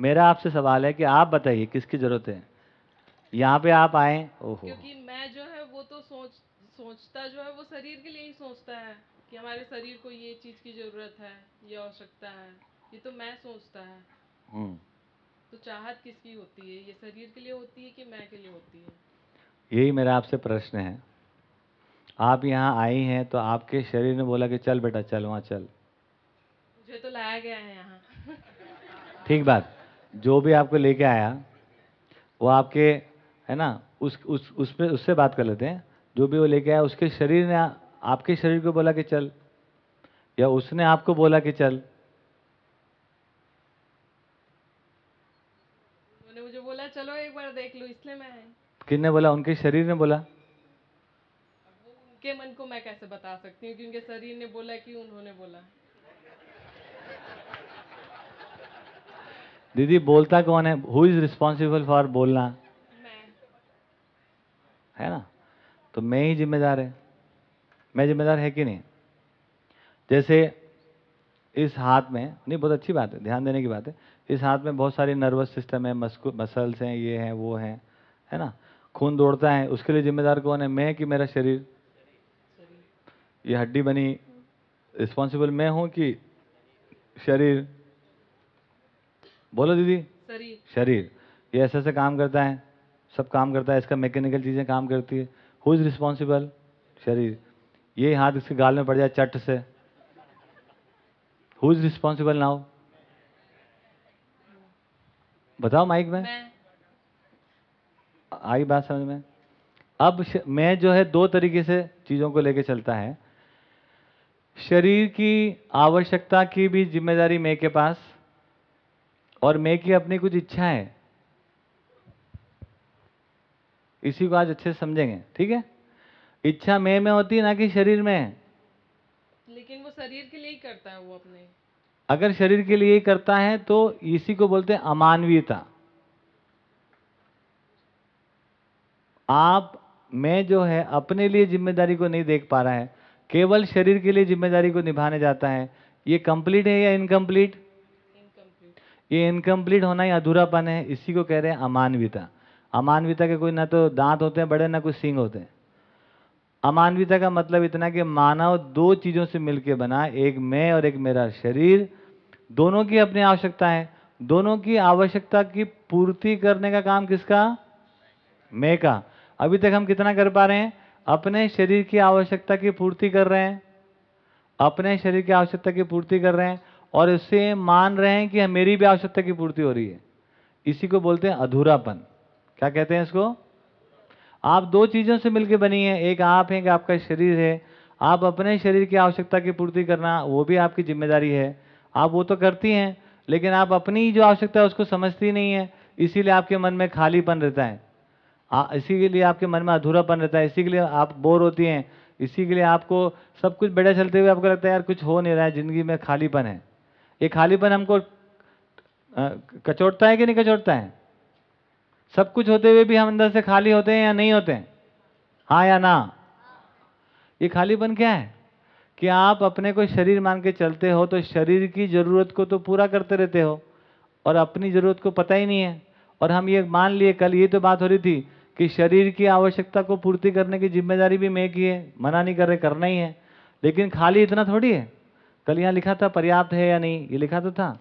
Speaker 1: मेरा आपसे सवाल है कि आप बताइए किसकी ज़रूरत है? यहाँ पे आप आए ओहो।
Speaker 6: क्योंकि मैं जो है वो तो सोच सोचता जो है वो शरीर के लिए ही सोचता है। कि हमारे शरीर को ये चीज़ की ज़रूरत है ये आवश्यकता है ये तो मैं सोचता है।
Speaker 1: हम्म,
Speaker 6: तो चाहत किसकी होती है? ये शरीर के लिए होती है कि मैं के लिए होती है?
Speaker 1: यही मेरा आपसे प्रश्न है। आप यहाँ आई हैं तो आपके शरीर ने बोला कि चल बेटा चल वहाँ चल।
Speaker 6: मुझे तो लाया गया है यहाँ।
Speaker 1: ठीक बात। जो भी आपको लेके आया वो आपके है ना उस उस उस पे उससे बात कर लेते हैं। जो भी वो लेके आया उसके शरीर ने आपके शरीर को बोला कि चल या उसने आपको बोला कि चल।
Speaker 6: उन्होंने मुझे बोला चलो एक बार देख लो इसलिए मैं
Speaker 1: किसने बोला? उनके शरीर ने बोला?
Speaker 6: उनके मन को मैं कैसे बता सकती हूँ कि उनके शरीर ने बोला कि उन्होंने बोला?
Speaker 1: दीदी बोलता कौन है? हु इज़ रिस्पॉन्सिबल फॉर बोलना?
Speaker 6: मैं।
Speaker 1: है ना? तो मैं ही जिम्मेदार है। मैं जिम्मेदार है कि नहीं? जैसे इस हाथ में नहीं बहुत अच्छी बात है ध्यान देने की बात है। इस हाथ में बहुत सारी नर्वस सिस्टम है मसल्स हैं ये हैं वो हैं है ना? खून दौड़ता है उसके लिए जिम्मेदार कौन है? मैं कि मेरा शरीर? ये हड्डी बनी रिस्पॉन्सिबल मैं हूँ कि शरीर? बोलो दीदी।
Speaker 6: शरीर।
Speaker 1: ये ऐसे ऐसे काम करता है सब काम करता है इसका मैकेनिकल चीज़ें काम करती है। हु इज़ रिस्पॉन्सिबल शरीर। ये हाथ इसके गाल में पड़ जाए चट से। हु इज़ रिस्पॉन्सिबल नाउ बताओ माइक में। आई बात समझ में। अब मैं जो है दो तरीके से चीज़ों को लेके चलता है। शरीर की आवश्यकता की भी ज़िम्मेदारी मैं के पास और मैं की अपनी कुछ इच्छा है। इसी को आज अच्छे से समझेंगे ठीक है? इच्छा मैं में होती है ना कि शरीर में?
Speaker 6: लेकिन वो शरीर के लिए ही करता है वो अपने।
Speaker 1: अगर शरीर के लिए ही करता है तो इसी को बोलते हैं अमानवीयता। आप मैं जो है अपने लिए ज़िम्मेदारी को नहीं देख पा रहा है। केवल शरीर के लिए ज़िम्मेदारी को निभाने जाता है। ये कंप्लीट है या इनकम्प्लीट ये इनकम्प्लीट होना ही अधूरापन है। इसी को कह रहे हैं अमानवीयता। अमानवीयता के कोई ना तो दांत होते हैं बड़े ना कुछ सींग होते हैं। अमानवीयता का मतलब इतना कि मानव दो चीज़ों से मिलकर बना, एक मैं और एक मेरा शरीर। दोनों की अपनी आवश्यकता है। दोनों की आवश्यकता की पूर्ति करने का काम किसका? मैं का। अभी तक हम कितना कर पा रहे हैं? अपने शरीर की आवश्यकता की पूर्ति कर रहे हैं। अपने शरीर की आवश्यकता की पूर्ति कर रहे हैं और इससे मान रहे हैं कि मेरी भी आवश्यकता की पूर्ति हो रही है। इसी को बोलते हैं अधूरापन। क्या कहते हैं इसको? आप दो चीज़ों से मिलकर बनी है। एक आप हैं कि आपका शरीर है। आप अपने शरीर की आवश्यकता की पूर्ति करना, वो भी आपकी ज़िम्मेदारी है। आप वो तो करती हैं, लेकिन आप अपनी जो आवश्यकता है उसको समझती नहीं है। इसीलिए आपके मन में खालीपन रहता है। इसी के लिए आपके मन में अधूरापन रहता है। इसी के लिए आप बोर होती हैं। इसी के लिए आपको सब कुछ बढ़िया चलते हुए आपको लगता है, यार, कुछ हो नहीं रहा है, ज़िंदगी में खालीपन है। ये खालीपन हमको कचोटता है कि नहीं कचोटता है? सब कुछ होते हुए भी हम अंदर से खाली होते हैं या नहीं होते हैं? हाँ या ना? ये खालीपन क्या है? कि आप अपने को शरीर मान के चलते हो तो शरीर की ज़रूरत को तो पूरा करते रहते हो, और अपनी ज़रूरत को पता ही नहीं है। और हम ये मान लिए, कल ये तो बात हो रही थी कि शरीर की आवश्यकता को पूर्ति करने की ज़िम्मेदारी भी मैं की है, मना नहीं कर रहे, करना ही है। लेकिन खाली इतना थोड़ी है? कल यहाँ लिखा था पर्याप्त है या नहीं? ये लिखा तो था।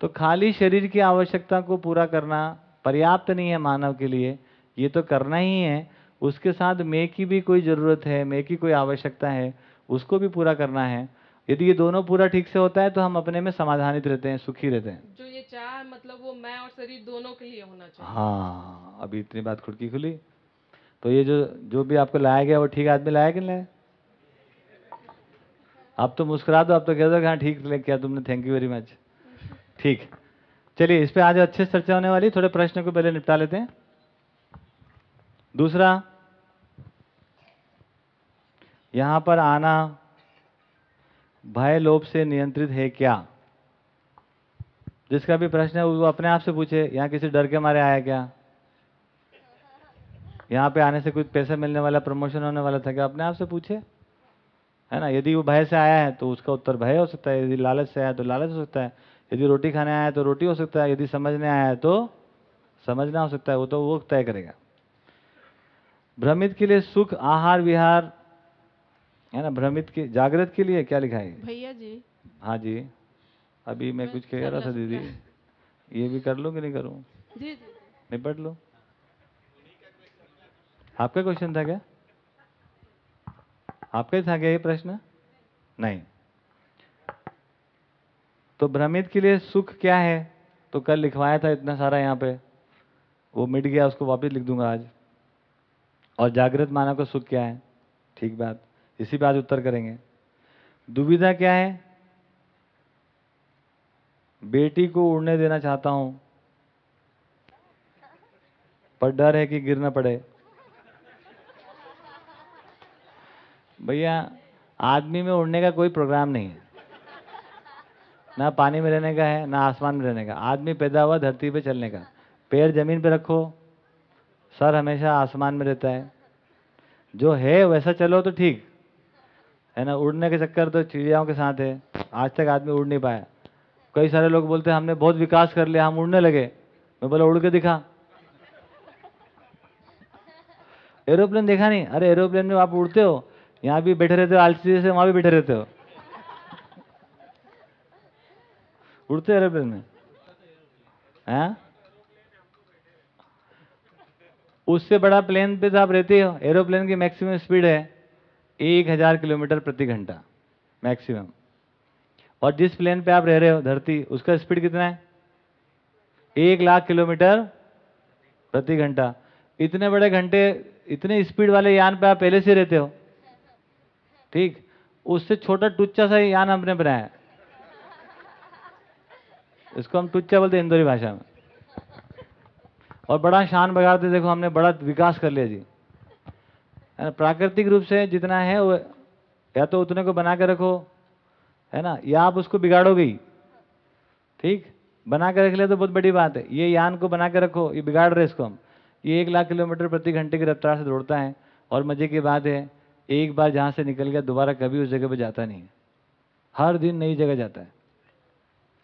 Speaker 1: तो खाली शरीर की आवश्यकता को पूरा करना पर्याप्त नहीं है मानव के लिए ये तो करना ही है। उसके साथ मे की भी कोई ज़रूरत है मे की कोई आवश्यकता है उसको भी पूरा करना है। यदि ये दोनों पूरा ठीक से होता है तो हम अपने में समाधानित रहते हैं सुखी रहते हैं।
Speaker 6: जो ये चाह मतलब वो मैं और शरीर दोनों के लिए होना चाहिए।
Speaker 1: हाँ अभी इतनी बात खुड़की खुली। तो ये जो जो भी आपको लाया गया वो ठीक आदमी लाया कि नहीं लाया? आप तो मुस्कुरा दो आप तो कह दो हाँ ठीक ले किया तुमने थैंक यू वेरी मच ठीक। चलिए, इस पे आज अच्छे से चर्चा होने वाली, थोड़े प्रश्न को पहले निपटा लेते हैं। दूसरा, यहाँ पर आना भय लोभ से नियंत्रित है क्या? जिसका भी प्रश्न है, वो अपने आप से पूछे, यहाँ किसी डर के मारे आया क्या? यहाँ पे आने से कुछ पैसा मिलने वाला, प्रमोशन होने वाला था क्या? अपने आप से पूछे। है ना? यदि वो भय से आया है तो उसका उत्तर भय हो सकता है, यदि लालच से आया तो लालच हो सकता है। यदि रोटी खाने आया है तो रोटी हो सकता है यदि समझने आया है तो समझना हो सकता है वो तो वो तय करेगा। भ्रमित के लिए सुख आहार विहार है ना भ्रमित के जागृत के लिए क्या लिखा है?
Speaker 6: भैया जी।
Speaker 1: हाँ जी। अभी मैं कुछ कह रहा था दीदी। ये भी कर लूँ कि नहीं करूँ? निपट लो? आपका क्वेश्चन था क्या? आपका ही था क्या ये प्रश्न? नहीं। तो भ्रमित के लिए सुख क्या है? तो कल लिखवाया था इतना सारा यहाँ पे। वो मिट गया, उसको वापस लिख दूँगा आज। और जागृत मानव का सुख क्या है? ठीक बात। इसी आज उत्तर करेंगे। दुविधा क्या है? बेटी को उड़ने देना चाहता हूँ, पर डर है कि गिर न पड़े। भैया, आदमी में उड़ने का कोई प्रोग्राम नहीं है। ना पानी में रहने का है, ना आसमान में रहने का। आदमी पैदा हुआ धरती पे चलने का। पैर ज़मीन पे रखो, सर हमेशा आसमान में रहता है। जो है वैसा चलो तो ठीक। है ना? उड़ने के चक्कर तो चिड़ियाओं के साथ है। आज तक आदमी उड़ नहीं पाया। कई सारे लोग बोलते हैं, हमने बहुत विकास कर लिया, हम उड़ने लगे। मैं बोला, उड़ के दिखा। एरोप्लेन देखा नहीं? अरे, एरोप्लेन में आप उड़ते हो। यहाँ भी बैठे रहते हो, आलसी से वहाँ भी बैठे रहते हो। उड़ते एरोप्लेन में। हैं? उससे बड़ा प्लेन पे तो आप रहते हो एरोप्लेन की मैक्सिमम स्पीड है एक हज़ार किलोमीटर प्रति घंटा मैक्सिमम और जिस प्लेन पे आप रह रहे हो, धरती, उसका स्पीड कितना है? एक लाख किलोमीटर प्रति घंटा। इतने बड़े घंटे, इतने स्पीड वाले यान पे आप पहले से रहते हो। ठीक? उससे छोटा टुच्चा सा यान हमने बनाया। इसको हम टुच्चा बोलते इंदौरी भाषा में। और बड़ा शान बगाड़ते देखो हमने बड़ा विकास कर लिया जी। प्राकृतिक रूप से जितना है, वो या तो उतने को बना के रखो, है ना? या आप उसको बिगाड़ोगे ही। ठीक? बना के रख लिया तो बहुत बड़ी बात है। ये यान को बना के रखो, ये बिगाड़ रहे इसको हम। ये एक लाख किलोमीटर प्रति घंटे की रफ्तार से दौड़ता है, और मज़े की बात है, एक बार जहाँ से निकल गया, दोबारा कभी उस जगह पर जाता नहीं है। हर दिन नई जगह जाता है।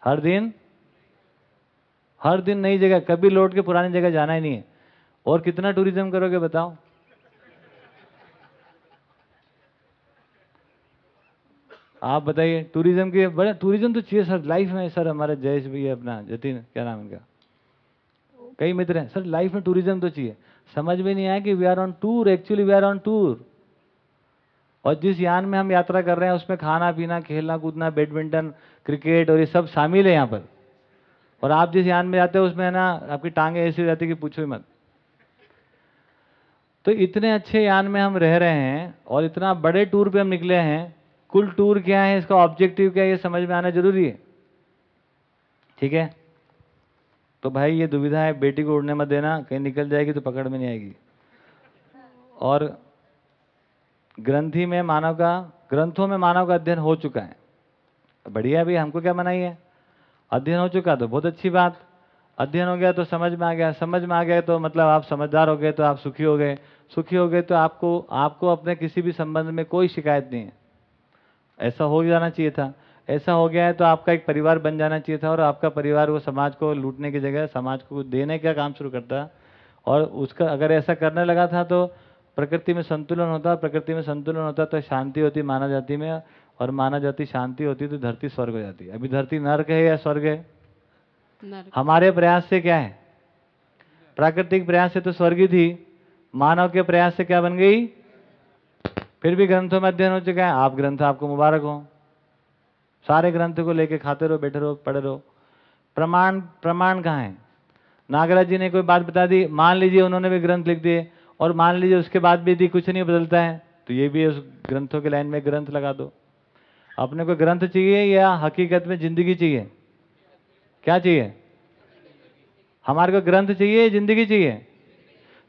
Speaker 1: हर दिन हर दिन नई जगह, कभी लौट के पुरानी जगह जाना ही नहीं है। और कितना टूरिज़्म करोगे बताओ? आप बताइए टूरिज़्म के बड़े टूरिज़्म तो चाहिए सर लाइफ में सर हमारे जयेश भैया अपना, जतिन, क्या नाम इनका? कई मित्र हैं। सर लाइफ में टूरिज़्म तो चाहिए। समझ में नहीं आया कि we are on tour actually we are on tour और जिस यान में हम यात्रा कर रहे हैं, उसमें खाना पीना खेलना कूदना बैडमिंटन क्रिकेट और ये सब शामिल है यहाँ पर। और आप जिस यान में जाते हो, उसमें है ना, आपकी टांगे ऐसी हो जाती कि पूछो ही मत। तो इतने अच्छे यान में हम रह रहे हैं और इतना बड़े टूर पे हम निकले हैं, कुल टूर क्या है, इसका ऑब्जेक्टिव क्या है, ये समझ में आना ज़रूरी है? ठीक है? तो भाई, ये दुविधा है, बेटी को उड़ने मत देना, कहीं निकल जाएगी तो पकड़ में नहीं आएगी। और ग्रंथी में मानव का, ग्रंथों में मानव का अध्ययन हो चुका है। बढ़िया भी हमको क्या मनाई है? अध्ययन हो चुका तो बहुत अच्छी बात। अध्ययन हो गया तो समझ में आ गया। समझ में आ गया तो मतलब आप समझदार हो गए तो आप सुखी हो गए। सुखी हो गए तो आपको आपको अपने किसी भी संबंध में कोई शिकायत नहीं है। ऐसा हो जाना चाहिए था। ऐसा हो गया है तो आपका एक परिवार बन जाना चाहिए था और आपका परिवार वो समाज को लूटने की जगह, समाज को देने का काम शुरू करता। और उसका अगर ऐसा करने लगा था तो प्रकृति में संतुलन होता, प्रकृति में संतुलन होता तो शांति होती मानव जाति में। और मानव जाति शांति होती तो धरती स्वर्ग हो जाती अभी धरती नर्क है या स्वर्ग है?
Speaker 6: नरक।
Speaker 1: हमारे प्रयास से क्या है? प्राकृतिक प्रयास से तो स्वर्ग ही थी। मानव के प्रयास से क्या बन गई? फिर भी ग्रंथों में अध्ययन हो चुका है। आप ग्रंथ आपको मुबारक हो। सारे ग्रंथ को लेके खाते रहो बैठे रहो पढ़े रहो। प्रमाण प्रमाण कहाँ है? नागराज जी ने कोई बात बता दी मान लीजिए उन्होंने भी ग्रंथ लिख दिए और मान लीजिए उसके बाद भी यदि कुछ नहीं बदलता है तो ये भी उस ग्रंथों के लाइन में ग्रंथ लगा दो। अपने को ग्रंथ चाहिए या हकीकत में ज़िंदगी चाहिए? क्या चाहिए? हमारे को ग्रंथ चाहिए ज़िंदगी चाहिए?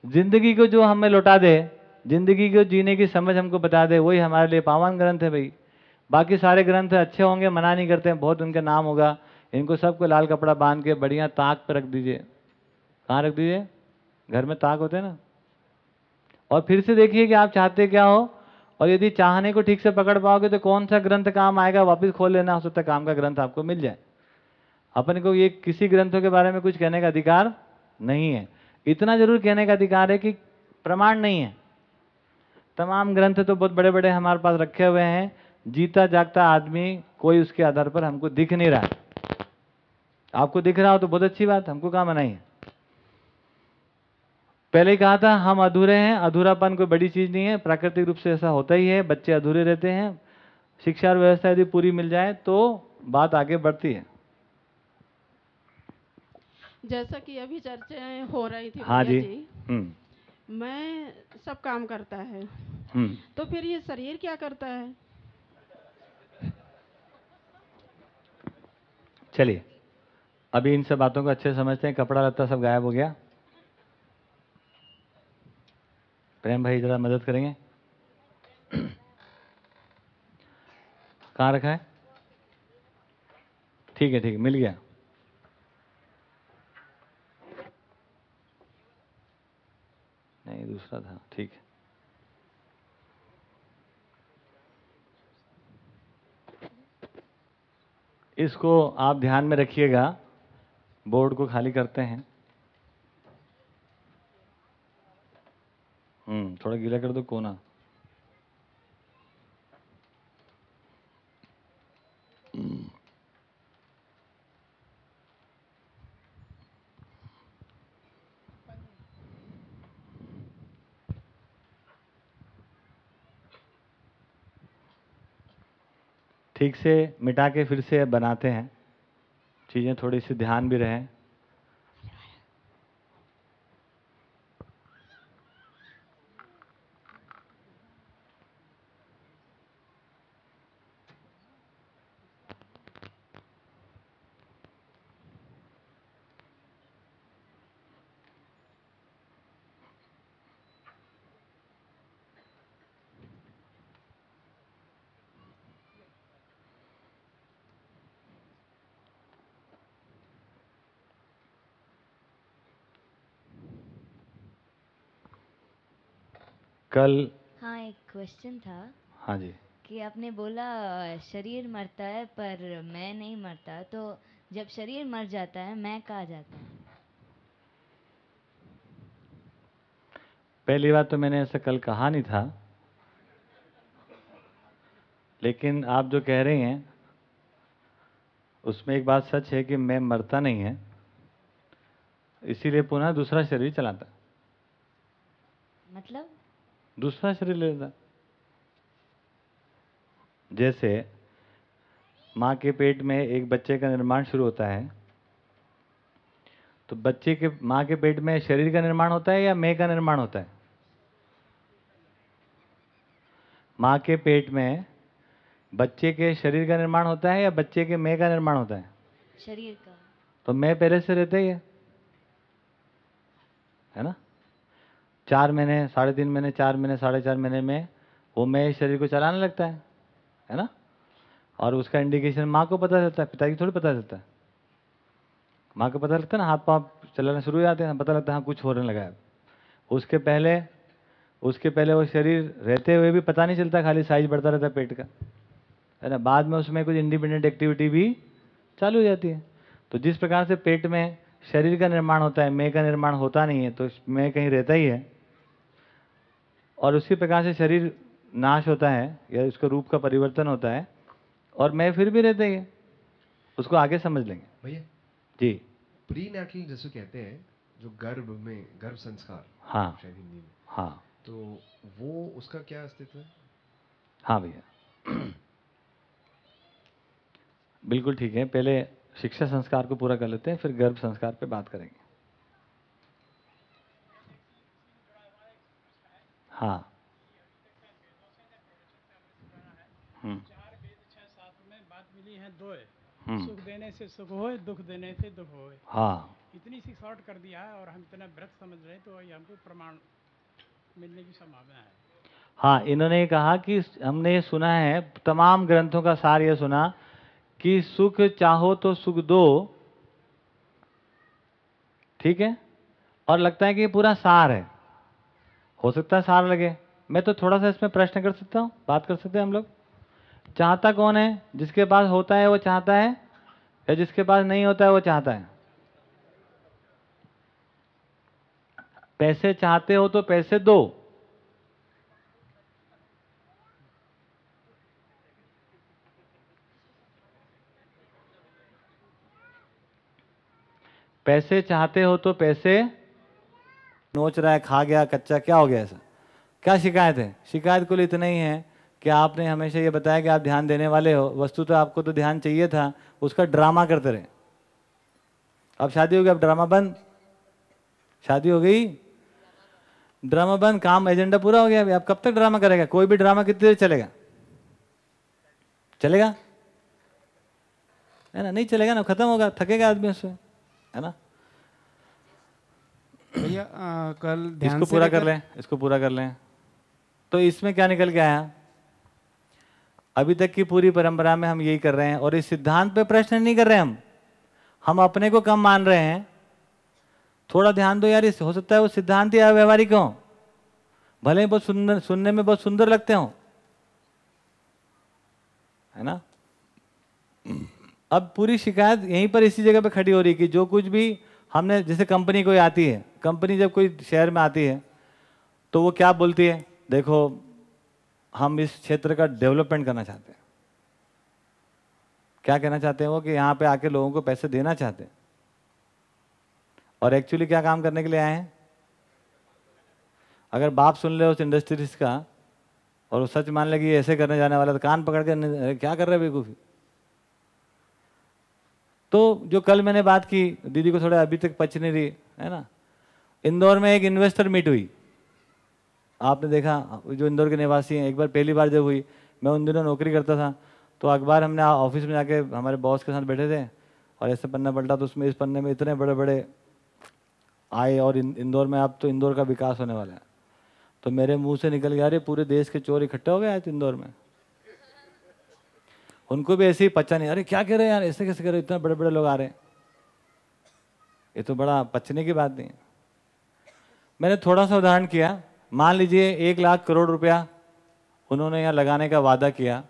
Speaker 1: ज़िंदगी को जो हमें लौटा दे, ज़िंदगी को जीने की समझ हमको बता दे, वही हमारे लिए पावन ग्रंथ है भाई। बाकी सारे ग्रंथ अच्छे होंगे, मना नहीं करते हैं, बहुत उनके नाम होगा। इनको सबको लाल कपड़ा बाँध के बढ़िया ताक पर रख दीजिए। कहाँ रख दीजिए? घर में ताक होते हैं ना। और फिर से देखिए कि आप चाहते क्या हो? और यदि चाहने को ठीक से पकड़ पाओगे तो कौन सा ग्रंथ काम आएगा, वापस खोल लेना हो सकता है काम का ग्रंथ आपको मिल जाए। अपन को ये किसी ग्रंथों के बारे में कुछ कहने का अधिकार नहीं है। इतना ज़रूर कहने का अधिकार है कि प्रमाण नहीं है। तमाम ग्रंथ तो बहुत बड़े बड़े हमारे पास रखे हुए हैं। जीता जागता आदमी कोई उसके आधार पर हमको दिख नहीं रहा। आपको दिख रहा हो तो बहुत अच्छी बात, हमको कहाँ मनाई है। पहले कहा था हम अधूरे हैं अधूरापन कोई बड़ी चीज़ नहीं है प्राकृतिक रूप से ऐसा होता ही है बच्चे अधूरे रहते हैं शिक्षा और व्यवस्था यदि पूरी मिल जाए तो बात आगे बढ़ती है।
Speaker 7: जैसा कि अभी चर्चाएँ हो रही थी
Speaker 1: हाँ
Speaker 7: भैया
Speaker 1: जी। हम्म।
Speaker 7: मैं सब काम करता है।
Speaker 1: हम्म।
Speaker 7: तो फिर ये शरीर क्या करता है?
Speaker 1: चलिए। अभी इन सब बातों को अच्छे समझते हैं कपड़ा लत्ता सब गायब हो गया। प्रेम भाई, जरा मदद करेंगे? कहाँ रखा है? ठीक है ठीक है, मिल गया। नहीं, दूसरा था, ठीक है। इसको आप ध्यान में रखिएगा, बोर्ड को खाली करते हैं। हम्म थोड़ा गीला कर दो कोना। ठीक से मिटा के फिर से बनाते हैं चीज़ें थोड़ी सी ध्यान भी रहें कल
Speaker 8: हाँ एक क्वेश्चन था।
Speaker 1: हाँ जी।
Speaker 8: कि आपने बोला अ, शरीर मरता है पर मैं नहीं मरता। तो जब शरीर मर जाता है मैं कहाँ जाता है?
Speaker 1: पहली बात तो मैंने ऐसा कल कहा नहीं था। लेकिन आप जो कह रही हैं उसमें एक बात सच है कि मैं मरता नहीं है इसीलिए पुनः दूसरा शरीर चलाता।
Speaker 8: मतलब?
Speaker 1: दूसरा शरीर ले लेता। जैसे माँ के पेट में एक बच्चे का निर्माण शुरू होता है तो बच्चे के माँ के पेट में शरीर का निर्माण होता है या मैं का निर्माण होता है? माँ के पेट में बच्चे के शरीर का निर्माण होता है या बच्चे के मैं का निर्माण होता है?
Speaker 8: शरीर का।
Speaker 1: तो मैं पहले से रहता ही है। है ना? चार महीने, साढ़े तीन महीने, चार महीने, साढ़े चार महीने में वो मैं शरीर को चलाने लगता है है ना? और उसका इंडिकेशन माँ को पता चलता है, पिता की थोड़ी पता चलता है। माँ को पता लगता है ना, हाथ पाँव चलाने शुरू हो जाते हैं, पता लगता है हाँ कुछ होने लगा है। उसके पहले उसके पहले वो शरीर रहते हुए भी पता नहीं चलता, खाली साइज़ बढ़ता रहता है पेट का, है ना? बाद में उसमें कुछ इंडिपेंडेंट एक्टिविटी भी चालू हो जाती है। तो जिस प्रकार से पेट में शरीर का निर्माण होता है मैं का निर्माण होता नहीं है तो मैं कहीं रहता ही है और उसी प्रकार से शरीर नाश होता है या उसका रूप का परिवर्तन होता है और मैं फिर भी रहते हैं उसको आगे समझ लेंगे।
Speaker 2: भैया
Speaker 1: जी।
Speaker 2: प्री नेटल जैसे कहते हैं जो गर्भ में गर्भ संस्कार
Speaker 1: हाँ।
Speaker 2: शायद हिंदी में।
Speaker 1: हाँ।
Speaker 2: तो वो उसका क्या अस्तित्व है?
Speaker 1: हाँ भैया। बिल्कुल ठीक है। पहले शिक्षा संस्कार को पूरा कर लेते हैं फिर गर्भ संस्कार पे बात करेंगे। हाँ। हम्म।
Speaker 9: चार वेद छह शास्त्र में बात मिली है दो है
Speaker 1: हम्म।
Speaker 9: सुख देने से सुख होए दुख देने से दुख होए।
Speaker 1: हाँ।
Speaker 9: इतनी सी शॉर्ट कर दिया है और हम इतना व्रत समझ रहे हैं तो ये हमको प्रमाण मिलने की संभावना है।
Speaker 1: हाँ इन्होंने कहा कि हमने ये सुना है तमाम ग्रंथों का सार ये सुना कि सुख चाहो तो सुख दो। ठीक है? और लगता है कि ये पूरा सार है। हो सकता है सार लगे। मैं तो थोड़ा सा इसमें प्रश्न कर सकता हूँ, बात कर सकते हैं हम लोग? चाहता कौन है? जिसके पास होता है वो चाहता है? या जिसके पास नहीं होता है वो चाहता है? पैसे चाहते हो तो पैसे दो। पैसे चाहते हो तो पैसे नोच रहा है, खा गया, कच्चा, क्या हो गया ऐसा? क्या शिकायत है? शिकायत कुल इतना ही है कि आपने हमेशा ये बताया कि आप ध्यान देने वाले हो। वस्तु तो आपको तो ध्यान चाहिए था, उसका ड्रामा करते रहे। अब शादी हो गई, अब ड्रामा बंद। शादी हो गई, ड्रामा बंद, काम, एजेंडा पूरा हो गया अभी। अब कब तक ड्रामा करेगा? कोई भी ड्रामा कितनी देर चलेगा? चलेगा? है ना? नहीं चलेगा ना, खत्म होगा, थकेगा आदमी उससे है ना?
Speaker 10: भैया कल ध्यान
Speaker 1: इसको पूरा कर लें इसको पूरा कर लें। तो इसमें क्या निकल के आया? अभी तक की पूरी परंपरा में हम यही कर रहे हैं और इस सिद्धांत पे प्रश्न नहीं कर रहे हम। हम अपने को कम मान रहे हैं। थोड़ा ध्यान दो यार इस हो सकता है वो सिद्धांत ही अव्यवहारिक हो भले ही बहुत सुंदर सुनने में बहुत सुंदर लगते हो। है ना? अब पूरी शिकायत यहीं पर इसी जगह पे खड़ी हो रही है कि जो कुछ भी हमने जैसे कंपनी कोई आती है कंपनी जब कोई शहर में आती है तो वो क्या बोलती है? देखो, हम इस क्षेत्र का डेवलपमेंट करना चाहते हैं। क्या कहना चाहते हैं वो? कि यहाँ पे आके लोगों को पैसे देना चाहते हैं। और एक्चुअली क्या काम करने के लिए आए हैं? अगर बाप सुन ले उस इंडस्ट्रीज़ का, और वो सच मान ले कि ऐसे करने जाने वाला तो कान पकड़ के क्या कर रहे बेवकूफ़ी? तो जो कल मैंने बात की, दीदी को थोड़ा अभी तक पच नहीं रही, है ना? इंदौर में एक इन्वेस्टर मीट हुई। आपने देखा, जो इंदौर के निवासी हैं, एक बार पहली बार जब हुई, मैं उन दिनों नौकरी करता था तो अखबार हमने ऑफ़िस में जाके हमारे बॉस के साथ बैठे थे, और ऐसे पन्ना पलटा तो उसमें इस पन्ने में इतने बड़े बड़े आए, और इंदौर में अब तो इंदौर का विकास होने वाला है। तो मेरे मुँह से निकल गया, अरे, पूरे देश के चोर इकट्ठे हो गए आज इंदौर में? उनको भी ऐसे ही पचा नहीं, अरे, क्या कह रहे हैं यार? ऐसे कैसे कह रहे? इतने बड़े बड़े लोग आ रहे हैं। ये तो बड़ा पचने की बात नहीं है। मैंने थोड़ा सा उदाहरण किया। मान लीजिए एक लाख करोड़ रुपया उन्होंने यहाँ लगाने का वादा किया।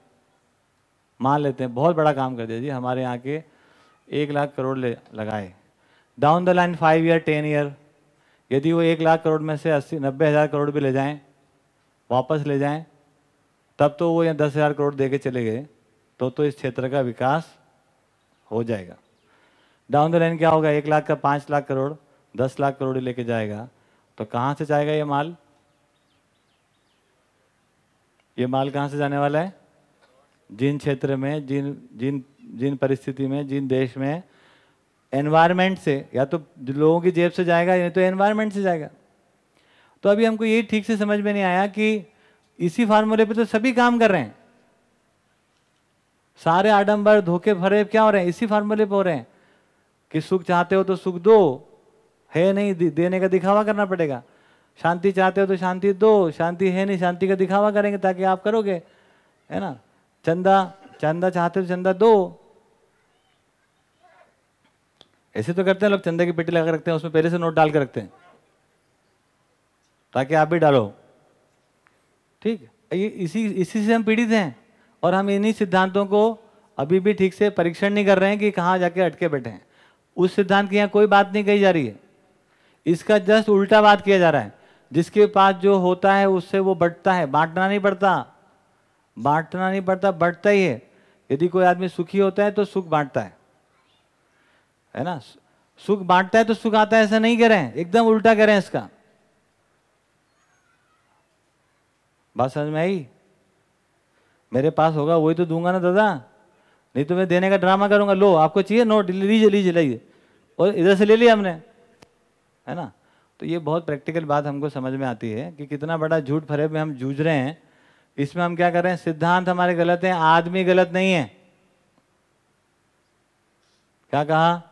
Speaker 1: मान लेते हैं, बहुत बड़ा काम कर दिया जी, हमारे यहाँ के एक लाख करोड़ ले, लगाए। Down the line five year ten year यदि वो एक लाख करोड़ में से अस्सी, नब्बे हज़ार करोड़ भी ले जाएँ, वापस ले जाएँ, तब तो वो यहाँ दस हज़ार करोड़ दे के चले गए तो तो इस क्षेत्र का विकास हो जाएगा। डाउन द लाइन क्या होगा? एक लाख का पाँच लाख करोड़, दस लाख करोड़ लेके जाएगा। तो कहाँ से जाएगा ये माल? ये माल कहाँ से जाने वाला है? जिन क्षेत्र में, जिन जिन जिन परिस्थिति में, जिन देश में एनवायरमेंट से, या तो लोगों की जेब से जाएगा, या तो एनवायरमेंट से जाएगा। तो अभी हमको ये ठीक से समझ में नहीं आया कि इसी फार्मूले पे तो सभी काम कर रहे हैं। सारे आडंबर धोखे भरे, क्या हो रहे हैं? इसी फार्मूले पे हो रहे हैं कि सुख चाहते हो तो सुख दो है नहीं देने का दिखावा करना पड़ेगा। शांति चाहते हो तो शांति दो, शांति है नहीं, शांति का दिखावा करेंगे ताकि आप करोगे, है ना? चंदा चंदा चाहते हो तो चंदा दो। ऐसे तो करते हैं लोग, चंदे की पेटी लगा रखते हैं, उसमें पहले से नोट डाल के रखते हैं। ताकि आप भी डालो। ठीक? ये इसी इसी से हम पीड़ित हैं, और हम इन्हीं सिद्धांतों को अभी भी ठीक से परीक्षण नहीं कर रहे हैं कि कहाँ जाके अटके बैठे हैं। उस सिद्धांत की यहाँ कोई बात नहीं कही जा रही है। इसका जस्ट उल्टा बात किया जा रहा है। जिसके पास जो होता है, उससे वो बढ़ता है। बांटना नहीं पड़ता। बांटना नहीं पड़ता, बढ़ता ही है। यदि कोई आदमी सुखी होता है तो सुख बांटता है। है ना? सुख बांटता है तो सुख आता है, ऐसा नहीं हैं। एकदम उल्टा हैं इसका। बात समझ में आई? मेरे पास होगा, वही तो दूँगा ना दादा। नहीं तो मैं देने का ड्रामा करूँगा। लो, आपको चाहिए? नोट लीजिए लीजिए लीजिए। और इधर से ले लिया हमने। है ना? तो ये बहुत प्रैक्टिकल बात हमको समझ में आती है कि कितना बड़ा झूठ फरेब में हम जूझ रहे हैं। इसमें हम क्या कर रहे हैं? सिद्धांत हमारे गलत हैं, आदमी गलत नहीं है। क्या कहा?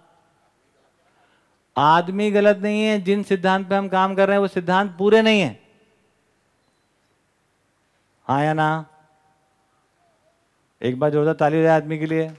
Speaker 1: आदमी गलत नहीं है, जिन सिद्धांत पे हम काम कर रहे हैं, वो सिद्धांत पूरे नहीं है। हाँ या ना? एक बार जोरदार ताली रहे आदमी के लिए।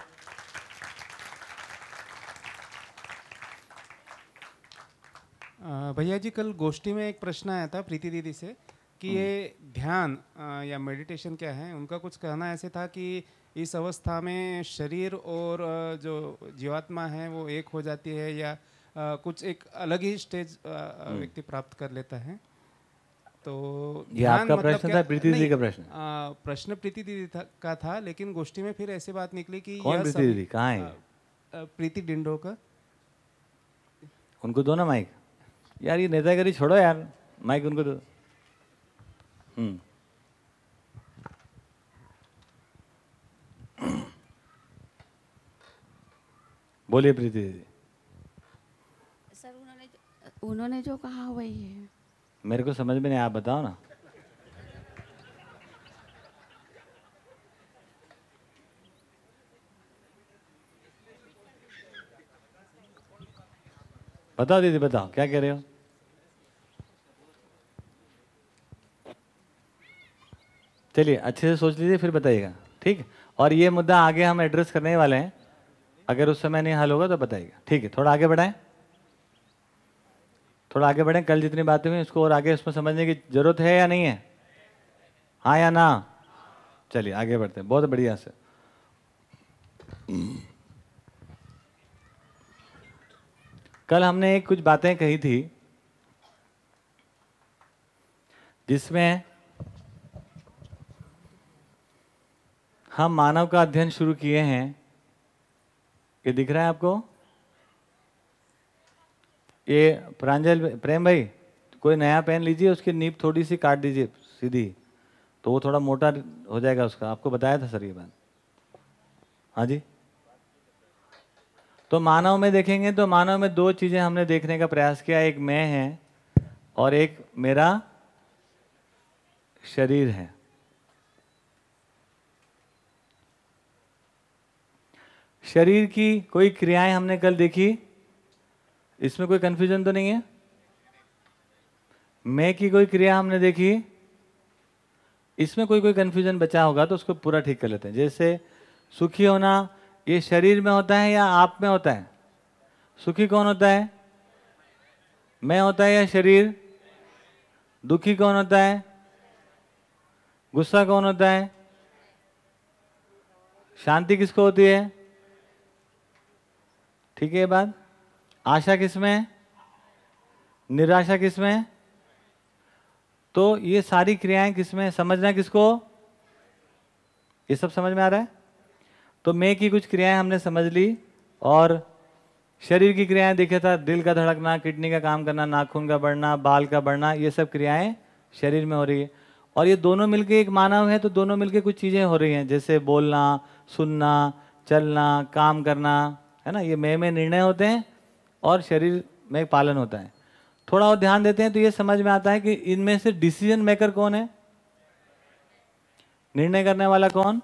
Speaker 10: भैया जी कल गोष्ठी में एक प्रश्न आया था प्रीति दीदी से कि ये ध्यान या मेडिटेशन क्या है? उनका कुछ कहना ऐसे था कि इस अवस्था में शरीर और जो जीवात्मा है वो एक हो जाती है या कुछ एक अलग ही स्टेज व्यक्ति प्राप्त कर लेता है। तो
Speaker 1: ये आपका
Speaker 10: मतलब
Speaker 1: प्रश्न था, प्रीति दीदी का प्रश्न?
Speaker 10: प्रश्न प्रीति दीदी का था लेकिन गोष्ठी में फिर ऐसी बात निकली कि
Speaker 1: कौन प्रीति दीदी? कहाँ है?
Speaker 10: प्रीति डिंडो का
Speaker 1: उनको दो ना माइक। यार ये नेतागिरी छोड़ो यार माइक उनको दो। हम्म। बोलिए प्रीति दीदी
Speaker 11: सर उन्होंने उन्होंने जो कहा वही है।
Speaker 1: मेरे को समझ में नहीं आप बताओ ना। बताओ दीदी बताओ क्या कह रहे हो? चलिए, अच्छे से सोच लीजिए, फिर बताइएगा। ठीक? और ये मुद्दा आगे हम एड्रेस करने वाले हैं। अगर उस समय नहीं हल होगा तो बताइएगा। ठीक है, थोड़ा आगे बढ़ाएँ। थोड़ा आगे बढ़ें, कल जितनी बातें हुई, उसको और आगे उसमें समझने की ज़रूरत है या नहीं है? हाँ या ना? चलिए, आगे बढ़ते हैं। बहुत बढ़िया से कल हमने कुछ बातें कही थी, जिसमें हम मानव का अध्ययन शुरू किए हैं। ये दिख रहा है आपको? ये प्रांजल, प्रेम भाई, कोई नया पेन लीजिए, उसकी नीब थोड़ी सी काट दीजिए, सीधी। तो वो थोड़ा मोटा हो जाएगा उसका। आपको बताया था सर ये बात? हाँ जी? तो मानव में देखेंगे तो मानव में दो चीज़ें हमने देखने का प्रयास किया, एक मैं है और एक मेरा शरीर है। शरीर की कोई क्रियाएँ हमने कल देखी? इसमें कोई कंफ्यूजन तो नहीं है? मैं की कोई क्रिया हमने देखी? इसमें कोई कोई कंफ्यूजन बचा होगा तो उसको पूरा ठीक कर लेते हैं। जैसे सुखी होना ये शरीर में होता है या आप में होता है? सुखी कौन होता है? मैं होता है या शरीर? दुखी कौन होता है? गुस्सा कौन होता है? शांति किसको होती है? ठीक है बात। आशा किसमें निराशा किसमें तो ये सारी क्रियाएँ किसमें समझना किसको? ये सब समझ में आ रहा है? तो मैं की कुछ क्रियाएँ हमने समझ ली और शरीर की क्रियाएँ देखे था, दिल का धड़कना, किडनी का काम करना, नाखून का बढ़ना, बाल का बढ़ना, ये सब क्रियाएँ शरीर में हो रही है। और ये दोनों मिलके एक मानव है तो दोनों मिलके कुछ चीज़ें हो रही हैं, जैसे बोलना, सुनना, चलना, काम करना, है ना? ये मैं में निर्णय होते हैं और शरीर में पालन होता है। थोड़ा और ध्यान देते हैं तो ये समझ में आता है कि इनमें से डिसीज़न मेकर कौन है? निर्णय करने वाला कौन?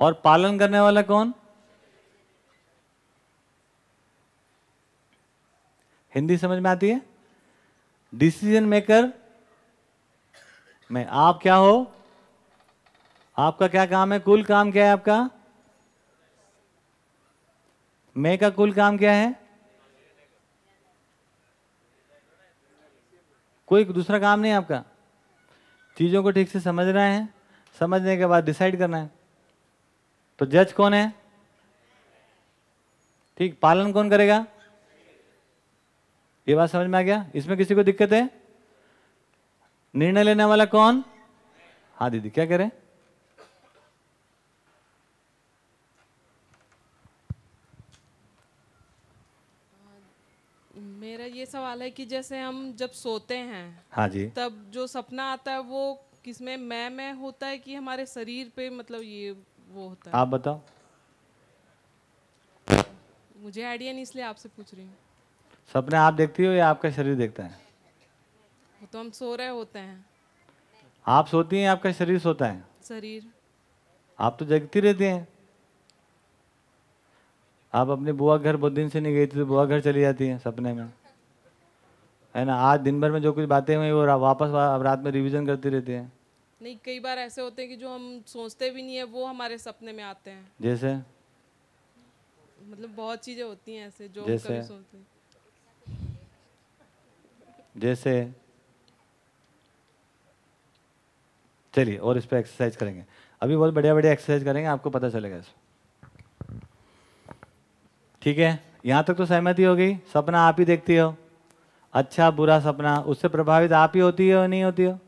Speaker 1: और पालन करने वाला कौन? हिंदी समझ में आती है? डिसीज़न मेकर में आप क्या हो? आपका क्या काम है? कुल काम क्या है आपका? मैं का कुल काम क्या है? कोई दूसरा काम नहीं आपका। चीज़ों को ठीक से समझना है। समझने के बाद डिसाइड करना है। तो जज कौन है? ठीक पालन कौन करेगा? ये बात समझ में आ गया? इसमें किसी को दिक्कत है? निर्णय लेने वाला कौन? हाँ दीदी क्या कह रहे हैं?
Speaker 6: मेरा ये सवाल है कि जैसे हम जब सोते हैं
Speaker 1: हाँ जी।
Speaker 6: तब जो सपना आता है वो किसमें मैं मैं होता है कि हमारे शरीर पे मतलब ये वो होता है।
Speaker 1: आप बताओ।
Speaker 6: मुझे आइडिया नहीं इसलिए आपसे पूछ रही हूँ।
Speaker 1: सपने आप देखती हो या आपका शरीर देखता है?
Speaker 6: वो तो हम सो रहे होते हैं।
Speaker 1: आप सोती हैं आपका शरीर सोता है?
Speaker 6: शरीर।
Speaker 1: आप तो जगती रहती हैं। आप अपने बुआ घर बहुत दिन से नहीं गई थी तो बुआ घर चली जाती हैं सपने में। है ना? आज दिन भर में जो कुछ बातें हुई वो वापस वा, रात में रिवीजन करती रहती हैं।
Speaker 6: नहीं कई बार ऐसे होते हैं कि जो हम सोचते भी नहीं है वो हमारे सपने में आते हैं।
Speaker 1: जैसे?
Speaker 6: मतलब बहुत चीज़ें होती हैं ऐसे जो
Speaker 1: जैसे?
Speaker 6: कभी सोचते
Speaker 1: जैसे? चलिए और इस पर एक्सरसाइज करेंगे। अभी बहुत बढ़िया बढ़िया एक्सरसाइज करेंगे आपको पता चलेगा इसमें ठीक है? यहाँ तक तो सहमति हो गई। सपना आप ही देखती हो। अच्छा बुरा सपना उससे प्रभावित आप ही होती हो नहीं होती हो?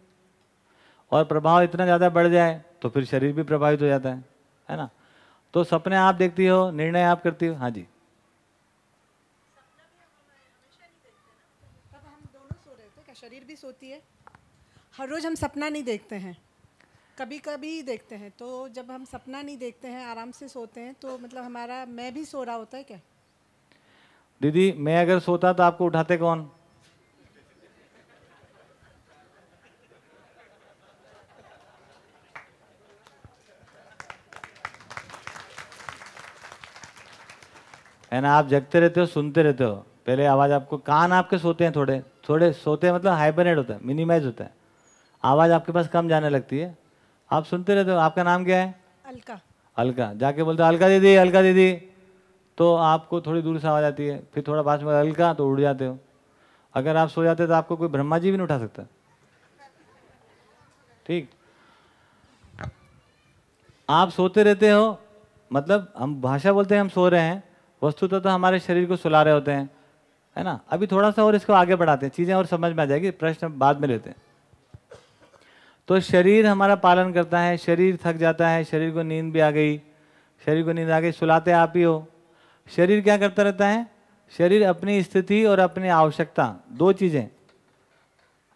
Speaker 1: और प्रभाव इतना ज़्यादा बढ़ जाए तो फिर शरीर भी प्रभावित हो जाता है है ना? तो सपने आप देखती हो निर्णय आप करती हो? हाँ जी।
Speaker 12: दोनों सो रहे थे क्या शरीर भी सोती है? हर रोज़ हम सपना नहीं देखते हैं। कभी कभी देखते हैं। तो जब हम सपना नहीं देखते हैं आराम से सोते हैं तो मतलब हमारा मैं भी सो रहा होता है क्या?
Speaker 1: दीदी मैं अगर सोता तो आपको उठाते कौन? है ना आप जगते रहते हो सुनते रहते हो। पहले आवाज़ आपको कान आपके सोते हैं थोड़े थोड़े सोते हैं मतलब हाइबरनेट होता है मिनिमाइज होता है। आवाज़ आपके पास कम जाने लगती है। आप सुनते रहते हो आपका नाम क्या है?
Speaker 12: अलका।
Speaker 1: अलका जाके बोलते हो अलका दीदी अलका दीदी। तो आपको थोड़ी दूर से आवाज़ आती है फिर थोड़ा पास में अलका तो उड़ जाते हो। अगर आप सो जाते तो आपको कोई ब्रह्मा जी भी नहीं उठा सकता। ठीक। आप सोते रहते हो मतलब हम भाषा बोलते हैं हम सो रहे हैं। वस्तुतः तो हमारे शरीर को सुला रहे होते हैं, है ना? अभी थोड़ा सा और इसको आगे बढ़ाते हैं, चीज़ें और समझ में आ जाएगी, प्रश्न बाद में लेते हैं। तो शरीर हमारा पालन करता है, शरीर थक जाता है, शरीर को नींद भी आ गई, शरीर को नींद आ गई, सुलाते आप ही हो। शरीर क्या करता रहता है? शरीर अपनी स्थिति और अपनी आवश्यकता, दो चीज़ें,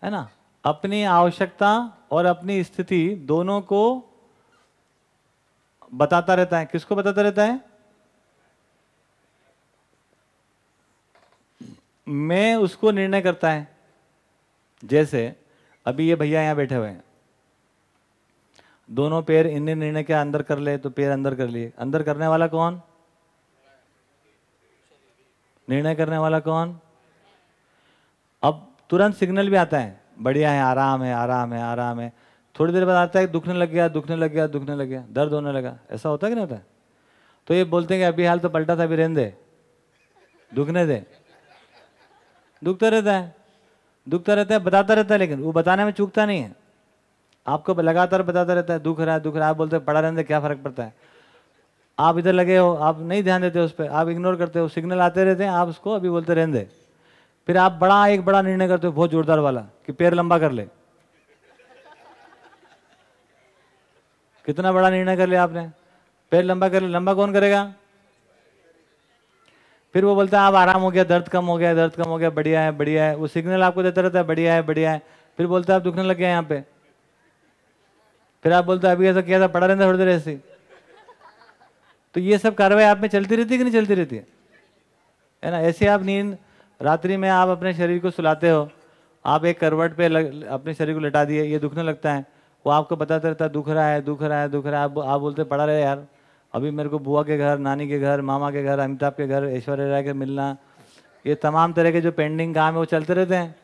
Speaker 1: है ना? अपनी आवश्यकता और अपनी स्थिति दोनों को बताता रहता है। किसको बताता रहता है? मैं उसको निर्णय करता है। जैसे, अभी ये भैया यहाँ बैठे हुए हैं। दोनों पैर इन्हें निर्णय के अंदर कर ले तो पैर अंदर कर लिए। अंदर करने वाला कौन? निर्णय करने वाला कौन? अब तुरंत सिग्नल भी आता है। बढ़िया है, आराम है आराम है आराम है। थोड़ी देर बाद आता है, दुखने लग गया, दुखने लग गया, दुखने लग गया, दर्द होने लगा। ऐसा होता कि नहीं होता? तो ये बोलते हैं कि अभी हाल तो पलटा था अभी रहने दे। दुखने दे। दुखता रहता है, दुखता रहता है, बताता रहता है, लेकिन वो बताने में चूकता नहीं है। आपको लगातार बताता रहता है, दुख रहा है, दुख रहा है, आप बोलते हैं, पड़ा रहने क्या फ़र्क पड़ता है? आप इधर लगे हो, आप नहीं ध्यान देते उस पर आप इग्नोर करते हो सिग्नल आते रहते हैं, आप उसको अभी बोलते रहने दे। फिर आप बड़ा, एक बड़ा निर्णय करते हो, बहुत जोरदार वाला, कि पैर लंबा कर ले। कितना बड़ा निर्णय कर लिया आपने? पैर लंबा कर ले, लंबा कौन करेगा? फिर वो बोलता है अब आराम हो गया दर्द कम हो गया दर्द कम हो गया बढ़िया है बढ़िया है। वो सिग्नल आपको देता रहता है बढ़िया है बढ़िया है। फिर बोलता है आप दुखने लग गया यहाँ पे। फिर आप बोलते हैं अभी ऐसा किया था पड़ा रहता थोड़ी देर ऐसी तो ये सब कार्रवाई आप में चलती रहती है कि नहीं चलती रहती है? है ना? ऐसे आप नींद रात्रि में आप अपने शरीर को सुलाते हो आप एक करवट पे लग, अपने शरीर को लटा दिए ये दुखने लगता है। वो आपको बताता रहता है दुख रहा है दुख रहा है दुख रहा है। आप, आप बोलते पड़ा रहे यार। अभी मेरे को बुआ के घर, नानी के घर, मामा के घर, अमिताभ के घर, ऐश्वर्या राय के मिलना, ये तमाम तरह के जो पेंडिंग काम है, वो चलते रहते हैं।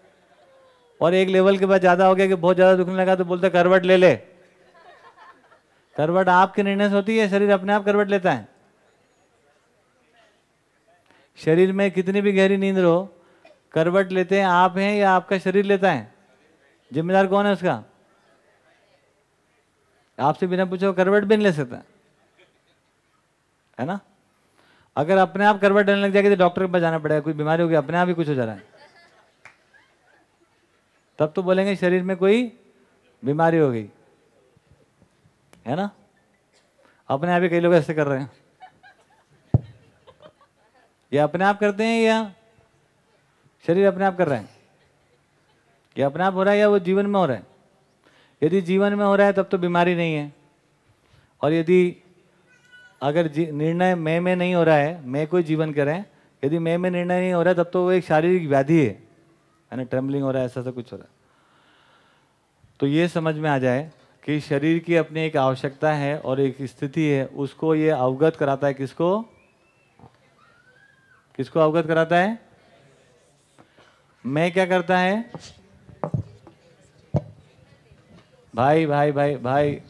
Speaker 1: और एक लेवल के बाद ज़्यादा हो गया कि बहुत ज़्यादा दुखने लगा तो बोलते करवट ले ले। करवट आपके निर्णय से होती है, शरीर अपने आप करवट लेता है। शरीर में कितनी भी गहरी नींद रहो, करवट लेते हैं आप हैं या आपका शरीर लेता है? जिम्मेदार कौन है उसका? आपसे बिना पूछो करवट भी नहीं ले सकता। है ना? अगर अपने आप करवट लेने लग जाएगी तो डॉक्टर के पास जाना पड़ेगा, कोई बीमारी होगी, अपने आप ही कुछ हो जा रहा है। तब तो बोलेंगे शरीर में कोई बीमारी हो गई है ना? अपने आप ही कई लोग ऐसे कर रहे हैं। ये अपने आप करते हैं या शरीर अपने आप कर रहे हैं। ये अपने आप हो रहा है या वो जीवन में हो रहा है। यदि जीवन में हो रहा है तब तो बीमारी नहीं है। और यदि अगर निर्णय मैं में नहीं हो रहा है मैं कोई जीवन करें। यदि मैं में निर्णय नहीं हो रहा है, तब तो वो एक शारीरिक व्याधि है। है ना हो रहा है, ऐसा ऐसा कुछ हो रहा है। तो ये समझ में आ जाए कि शरीर की अपनी एक आवश्यकता है और एक स्थिति है, उसको ये अवगत कराता है किसको? किसको अवगत कराता है? मैं क्या करता है? भाई भाई भाई भाई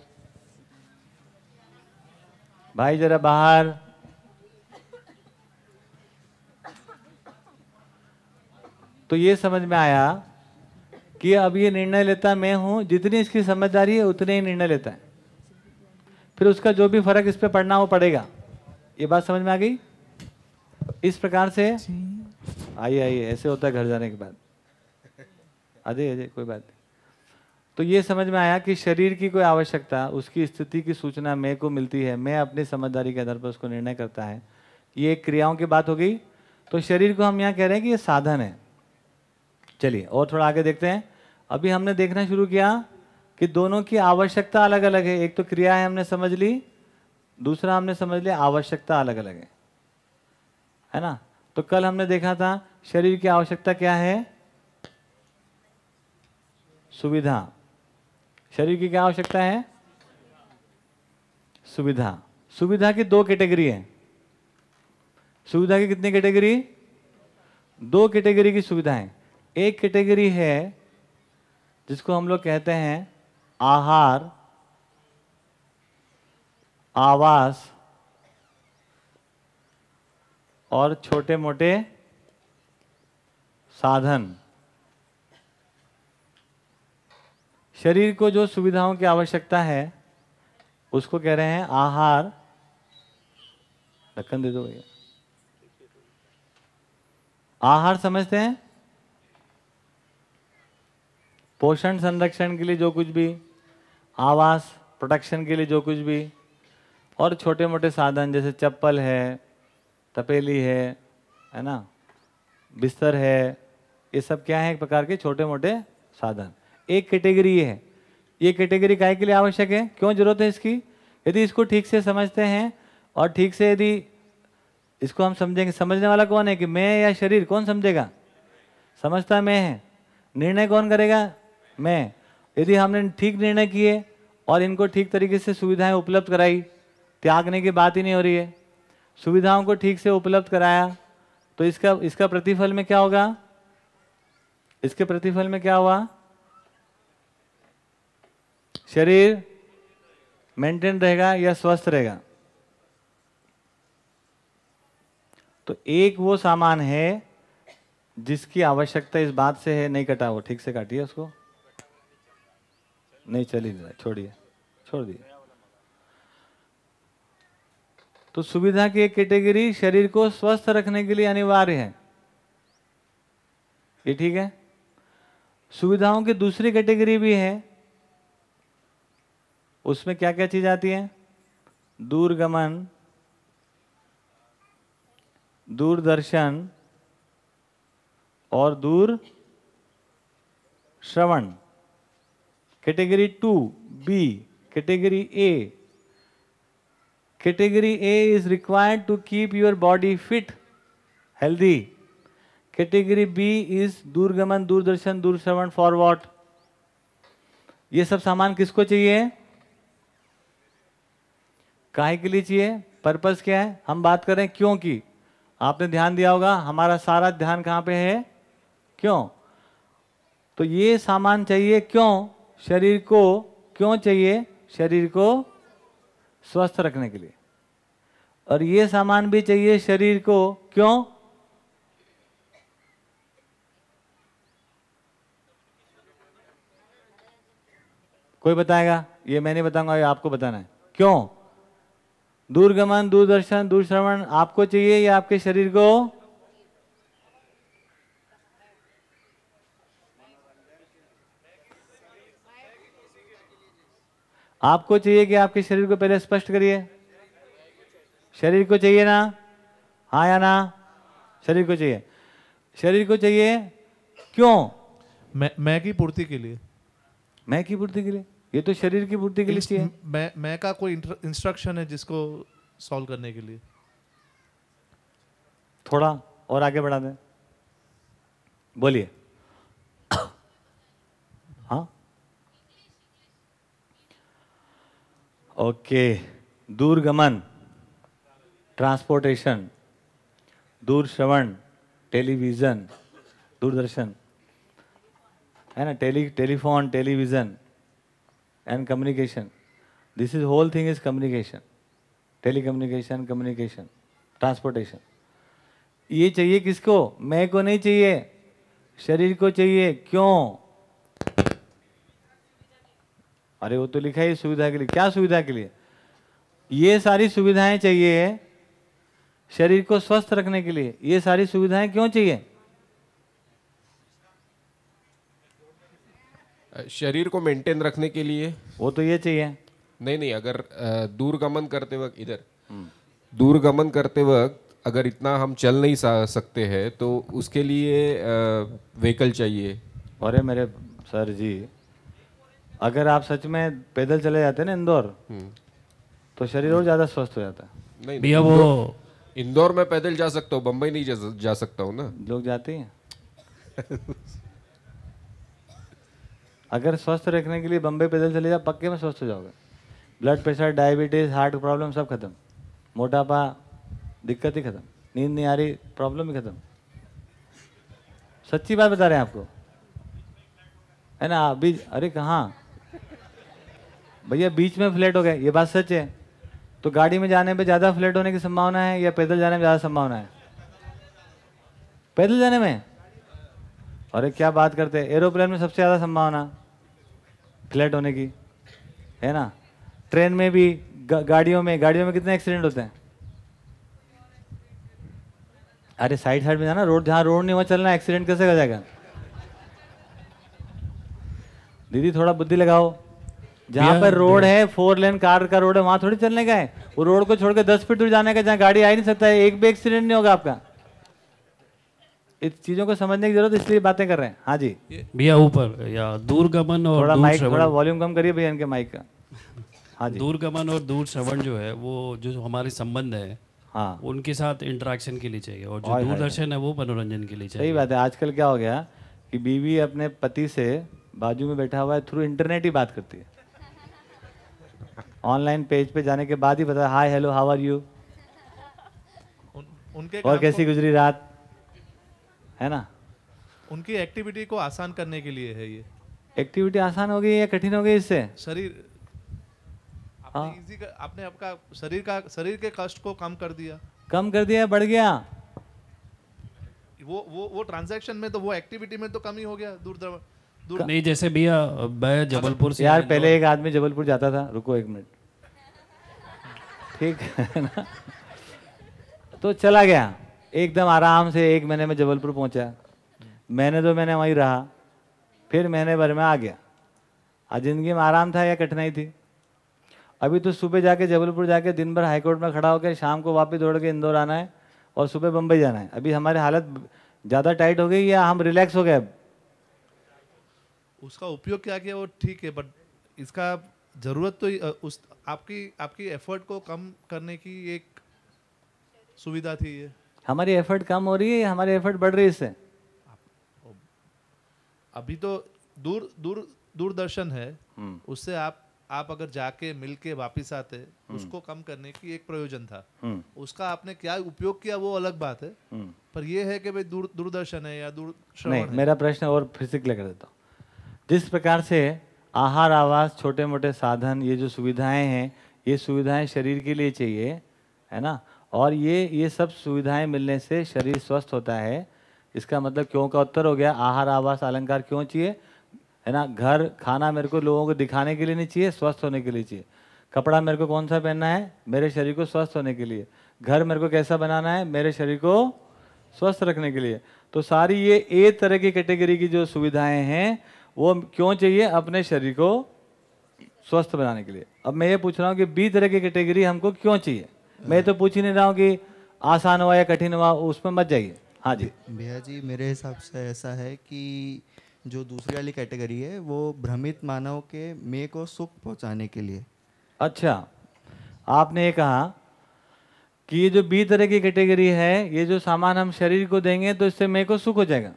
Speaker 1: भाई जरा बाहर। तो ये समझ में आया कि अब ये निर्णय लेता मैं हूँ जितनी इसकी समझदारी है उतने ही निर्णय लेता है। फिर उसका जो भी फ़र्क इस पे पड़ना वो पड़ेगा। ये बात समझ में आ गई? इस प्रकार से? आइए आइए ऐसे होता है घर जाने के बाद। अजय अजय कोई बात नहीं। तो ये समझ में आया कि शरीर की कोई आवश्यकता, उसकी स्थिति की सूचना मैं को मिलती है, मैं अपनी समझदारी के आधार पर उसको निर्णय करता है। ये क्रियाओं की बात हो गई। तो शरीर को हम यहाँ कह रहे हैं कि ये साधन है। चलिए, और थोड़ा आगे देखते हैं। अभी हमने देखना शुरू किया कि दोनों की आवश्यकता अलग अलग है। एक तो क्रिया है, हमने समझ ली। दूसरा हमने समझ लिया, आवश्यकता अलग अलग है। है ना? तो कल हमने देखा था, शरीर की आवश्यकता क्या है? सुविधा। शरीर की क्या आवश्यकता है? सुविधा। सुविधा की दो कैटेगरी है। सुविधा की कितनी कैटेगरी? दो कैटेगरी की सुविधाएँ। एक कैटेगरी है जिसको हम लोग कहते हैं आहार, आवास और छोटे मोटे साधन। शरीर को जो सुविधाओं की आवश्यकता है, उसको कह रहे हैं आहार। ढक्कन दे दो भैया। आहार समझते हैं? पोषण संरक्षण के लिए जो कुछ भी, आवास प्रोटेक्शन के लिए जो कुछ भी, और छोटे मोटे साधन जैसे चप्पल है, तपेली है है ना? बिस्तर है, ये सब क्या है एक प्रकार के छोटे मोटे साधन। एक कैटेगरी है। ये कैटेगरी काय के लिए आवश्यक है? क्यों ज़रूरत है इसकी? यदि इसको ठीक से समझते हैं और ठीक से यदि इसको हम समझेंगे, समझने वाला कौन है कि मैं या शरीर? कौन समझेगा? समझता मैं है। निर्णय कौन करेगा? मैं। यदि हमने ठीक निर्णय किए और इनको ठीक तरीके से सुविधाएँ उपलब्ध कराई, त्यागने की बात ही नहीं हो रही है। सुविधाओं को ठीक से उपलब्ध कराया तो इसका इसका प्रतिफल में क्या होगा? इसके प्रतिफल में क्या हुआ? शरीर मेंटेन रहेगा या स्वस्थ रहेगा? तो एक वो सामान है जिसकी आवश्यकता इस बात से है, नहीं कटा वो ठीक से काटिए उसको। नहीं चल ही रहा छोड़िए, छोड़ दिए। तो सुविधा की एक कैटेगरी शरीर को स्वस्थ रखने के लिए अनिवार्य है। ये ठीक है? सुविधाओं की दूसरी कैटेगरी भी है उसमें क्या क्या चीज़ आती है? दूरगमन, दूरदर्शन और दूर श्रवण। Category two, B, category A. Category A is required to keep your body fit, healthy. Category B is दूरगमन, दूरदर्शन, दूरश्रवण फॉर वॉट ये सब सामान किसको चाहिए? काहे के लिए चाहिए? पर्पस क्या है? हम बात करें क्यों की? आपने ध्यान दिया होगा, हमारा सारा ध्यान कहाँ पे है? क्यों? तो ये सामान चाहिए क्यों? शरीर को क्यों चाहिए? शरीर को स्वस्थ रखने के लिए। और ये सामान भी चाहिए शरीर को क्यों? कोई बताएगा? ये मैं नहीं बताऊँगा, ये आपको बताना है। क्यों? दूरगमन दूरदर्शन दूरश्रवण आपको चाहिए या आपके शरीर को? आपको चाहिए कि आपके शरीर को पहले स्पष्ट करिए। शरीर को चाहिए ना? हाँ या ना? शरीर को चाहिए। शरीर को चाहिए क्यों?
Speaker 13: मैं मैं की पूर्ति के लिए।
Speaker 1: मैं की पूर्ति के लिए? ये तो शरीर की पूर्ति के लिए चाहिए।
Speaker 13: मैं मैं का कोई इंस्ट्रक्शन है जिसको सॉल्व करने के लिए?
Speaker 1: थोड़ा और आगे बढ़ा दें। बोलिए। हाँ? ओके। दूरगमन। ट्रांसपोर्टेशन। दूर श्रवण टेलीविज़न। दूरदर्शन। है ना? Tele telephone television. Communication this is whole thing is communication tele communication communication transportation ये चाहिए किसको? मैं को नहीं चाहिए। शरीर को चाहिए। क्यों? अरे वो तो लिखा है सुविधा के लिए। क्या सुविधा के लिए? ये सारी सुविधाएँ चाहिए। शरीर को स्वस्थ रखने के लिए। ये सारी सुविधाएँ क्यों चाहिए?
Speaker 14: शरीर को मेंटेन रखने के लिए।
Speaker 1: वो तो ये चाहिए।
Speaker 14: नहीं नहीं अगर दूरगमन करते वक्त इधर। दूरगमन करते वक्त अगर इतना हम चल नहीं सकते हैं तो उसके लिए व्हीकल चाहिए।
Speaker 1: अरे मेरे सर जी अगर आप सच में पैदल चले जाते ना इंदौर तो शरीर और ज़्यादा स्वस्थ हो जाता
Speaker 14: नहीं
Speaker 15: भैया वो-
Speaker 14: इंदौर- इंदौर में पैदल जा सकता हूँ बम्बई नहीं जा, जा सकता हूँ ना।
Speaker 1: लोग जाते हैं। अगर स्वस्थ रखने के लिए बम्बई पैदल चले जाओ, पक्के में स्वस्थ हो जाओगे। Blood pressure diabetes heart problem सब खत्म। मोटापा, दिक्कत ही खत्म। नींद नहीं आ रही प्रॉब्लम ही खत्म। सच्ची बात बता रहे हैं आपको। है ना अभी अरे कहाँ? भैया, बीच में फ्लैट हो गए। ये बात सच है। तो गाड़ी में जाने पे ज़्यादा फ्लैट होने की संभावना है या पैदल जाने में ज़्यादा संभावना है? पैदल जाने में? अरे क्या बात करते हैं। एरोप्लेन में सबसे ज़्यादा संभावना। फ्लैट होने की है ना? ट्रेन में भी गा, गाड़ियों में गाड़ियों में कितने एक्सीडेंट होते हैं? अरे साइड साइड में जाना रोड जहाँ रोड नहीं वहाँ चलना एक्सीडेंट कैसे हो जाएगा? दीदी थोड़ा बुद्धि लगाओ। जहाँ पर रोड है फोर लेन कार का रोड है वहाँ थोड़ी चलने का है। वो रोड को छोड़ के दस फीट दूर जाने का जहाँ गाड़ी आ ही नहीं सकता है एक भी एक्सीडेंट नहीं होगा आपका। इस चीज़ों को समझने की ज़रूरत इसलिए बातें कर रहे हैं। हाँ जी।
Speaker 15: भैया ऊपर या दूरगमन और
Speaker 1: थोड़ा
Speaker 15: दूर
Speaker 1: माइक
Speaker 15: श्रवण।
Speaker 1: थोड़ा वॉल्यूम कम करिए भैया इनके माइक का। हाँ जी।
Speaker 15: दूरगमन और दूर श्रवण जो है वो जो हमारे संबंध है
Speaker 1: हाँ।
Speaker 15: उनके साथ इंटरेक्शन के लिए चाहिए और जो दूरदर्शन है वो मनोरंजन के लिए चाहिए।
Speaker 1: सही बात है। आजकल क्या हो गया कि बीवी अपने पति से बाजू में बैठा हुआ है थ्रू इंटरनेट ही बात करती है। ऑनलाइन पेज पे जाने के बाद ही पता hi hello how are you
Speaker 13: उनके
Speaker 1: और कैसी गुजरी रात? है ना?
Speaker 13: उनकी एक्टिविटी को आसान करने के लिए है ये।
Speaker 1: एक्टिविटी आसान हो गई या कठिन हो गई इससे?
Speaker 13: शरीर
Speaker 1: हाँ।
Speaker 13: आपने इजी का आपने आपका शरीर का शरीर के कष्ट को कम कर दिया।
Speaker 1: कम कर दिया बढ़ गया।
Speaker 13: वो वो वो ट्रांजैक्शन में तो वो एक्टिविटी में तो कम ही हो गया दूर दर- दूर
Speaker 15: नहीं जैसे भैया मैं जबलपुर से
Speaker 1: यार पहले एक आदमी जबलपुर जाता था। रुको एक मिनट। ठीक है ना? तो चला गया। एकदम आराम से एक महीने में जबलपुर पहुँचा। मैंने तो मैंने वहीं रहा। फिर महीने भर में आ गया। आज ज़िंदगी में आराम था या कठिनाई थी? अभी तो सुबह जाके जबलपुर जाके दिन भर हाईकोर्ट में खड़ा होकर शाम को वापस दौड़ के इंदौर आना है और सुबह बम्बई जाना है। अभी हमारी हालत ज़्यादा टाइट हो गई या हम रिलैक्स हो गए अब?
Speaker 13: उसका उपयोग क्या किया? वो ठीक है बट इसका ज़रूरत तो उस, आपकी आपकी एफर्ट को कम करने की एक सुविधा थी ये।
Speaker 1: हमारी एफर्ट कम हो रही है हमारी एफर्ट बढ़ रही है इससे?
Speaker 13: अभी तो दूर दूर दूरदर्शन है।
Speaker 1: हम्म।
Speaker 13: उससे आप आप अगर जाके मिल के वापिस आते उसको कम करने की एक प्रयोजन था।
Speaker 1: हम्म।
Speaker 13: उसका आपने क्या उपयोग किया वो अलग बात है।
Speaker 1: हम्म।
Speaker 13: पर ये है कि भाई दूर दूरदर्शन है या दूर
Speaker 1: नहीं
Speaker 13: है।
Speaker 1: मेरा प्रश्न और फिर से क्लियर कर देता हूँ। जिस प्रकार से आहार आवास छोटे मोटे साधन ये जो सुविधाएँ हैं ये सुविधाएँ शरीर के लिए चाहिए है ना? और ये ये सब सुविधाएँ मिलने से शरीर स्वस्थ होता है। इसका मतलब क्यों का उत्तर हो गया, आहार, आवास, अलंकार क्यों चाहिए? है ना, घर, खाना मेरे को लोगों को दिखाने के लिए नहीं चाहिए, स्वस्थ होने के लिए चाहिए। कपड़ा मेरे को कौन सा पहनना है? मेरे शरीर को स्वस्थ होने के लिए। घर मेरे को कैसा बनाना है? मेरे शरीर को स्वस्थ रखने के लिए। तो सारी ये, ए तरह की कैटेगरी की जो सुविधाएँ हैं, वो क्यों चाहिए? अपने शरीर को स्वस्थ बनाने के लिए। अब मैं ये पूछ रहा हूँ कि बी तरह की कैटेगरी हमको क्यों चाहिए? मैं तो पूछ ही नहीं रहा हूँ कि आसान हुआ या कठिन हुआ उसमें मत जाइए। हाँ जी।
Speaker 16: भैया जी मेरे हिसाब से ऐसा है कि जो दूसरी वाली कैटेगरी है वो भ्रमित मानव के मे को सुख पहुँचाने के लिए।
Speaker 1: अच्छा। आपने ये कहा कि ये जो बी तरह की कैटेगरी है ये जो सामान हम शरीर को देंगे तो इससे मे को सुख हो जाएगा।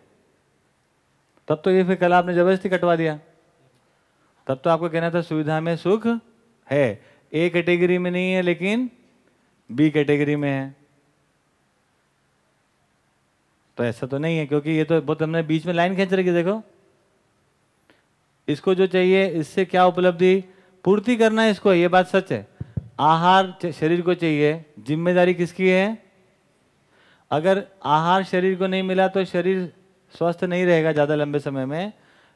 Speaker 1: तब तो ये फिर कल आपने ज़बरदस्ती कटवा दिया। तब तो आपको कहना था सुविधा में सुख है। ए कैटेगरी में नहीं है लेकिन बी कैटेगरी में है। तो ऐसा तो नहीं है, क्योंकि ये तो बहुत हमने बीच में लाइन खींच रखी देखो। इसको जो चाहिए, इससे क्या उपलब्धि? पूर्ति करना है इसको, ये बात सच है। आहार शरीर को चाहिए, ज़िम्मेदारी किसकी है? अगर आहार शरीर को नहीं मिला तो शरीर स्वस्थ नहीं रहेगा ज़्यादा लंबे समय में।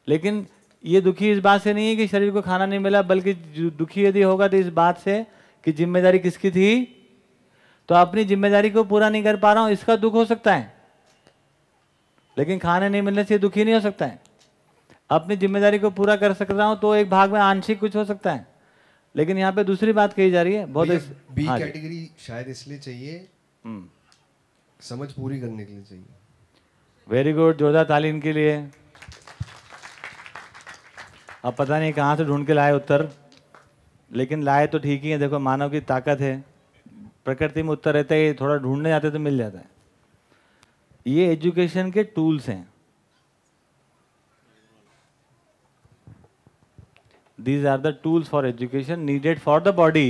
Speaker 1: लेकिन ये दुखी इस बात से नहीं है कि शरीर को खाना नहीं मिला, बल्कि दुखी यदि होगा तो इस बात से कि ज़िम्मेदारी किसकी थी? तो अपनी ज़िम्मेदारी को पूरा नहीं कर पा रहा हूँ इसका दुख हो सकता है। लेकिन खाने नहीं मिलने से दुखी नहीं हो सकता है। अपनी ज़िम्मेदारी को पूरा कर सक रहा हूँ तो एक भाग में आंशिक कुछ हो सकता है। लेकिन यहाँ पे दूसरी बात कही जा रही है बहुत इस-
Speaker 2: बी
Speaker 1: हाँ
Speaker 2: कैटेगरी शायद इसलिए चाहिए
Speaker 1: हम्म।
Speaker 2: समझ पूरी करने के लिए चाहिए।
Speaker 1: वेरी गुड जोरदार ताली इनके लिए। अब पता नहीं कहाँ से ढूंढ के लाए उत्तर लेकिन लाए तो ठीक ही है देखो मानव की ताकत है। प्रकृति में उत्तर रहता है थोड़ा ढूँढने जाते तो मिल जाता है। ये एजुकेशन के टूल्स हैं। These are the tools for education needed for the body,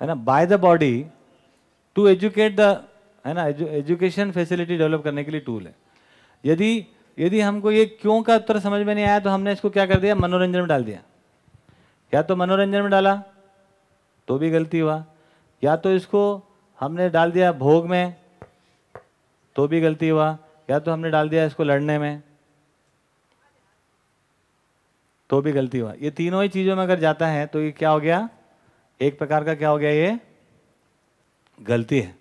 Speaker 1: है ना, by the body to educate the, है ना एजुकेशन फैसिलिटी डेवलप करने के लिए टूल है। यदि यदि हमको ये क्यों का उत्तर समझ में नहीं आया तो हमने इसको क्या कर दिया? मनोरंजन में डाल दिया। या तो मनोरंजन में डाला तो भी गलती हुआ। या तो इसको हमने डाल दिया भोग में तो भी गलती हुआ। या तो हमने डाल दिया इसको लड़ने में तो भी गलती हुआ। ये तीनों ही चीज़ों में अगर जाता है तो ये क्या हो गया? एक प्रकार का क्या हो गया ये? गलती है।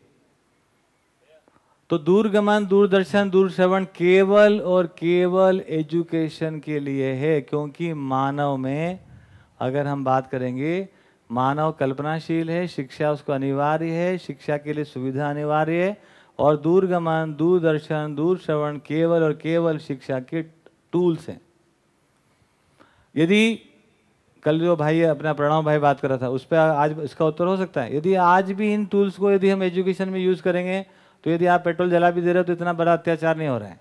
Speaker 1: तो दूरगमन, दूरदर्शन, दूरश्रवण केवल और केवल एजुकेशन के लिए है, क्योंकि मानव में अगर हम बात करेंगे मानव कल्पनाशील है, शिक्षा उसको अनिवार्य है, शिक्षा के लिए सुविधा अनिवार्य है और दूरगमन, दूरदर्शन, दूरश्रवण केवल और केवल शिक्षा के टूल्स हैं। यदि कल जो भाई अपना प्रणव भाई बात कर रहा था, उस पर आज इसका उत्तर हो सकता है। यदि आज भी इन टूल्स को यदि हम एजुकेशन में यूज़ करेंगे तो यदि आप पेट्रोल जला भी दे रहे हो तो इतना बड़ा अत्याचार नहीं हो रहा है।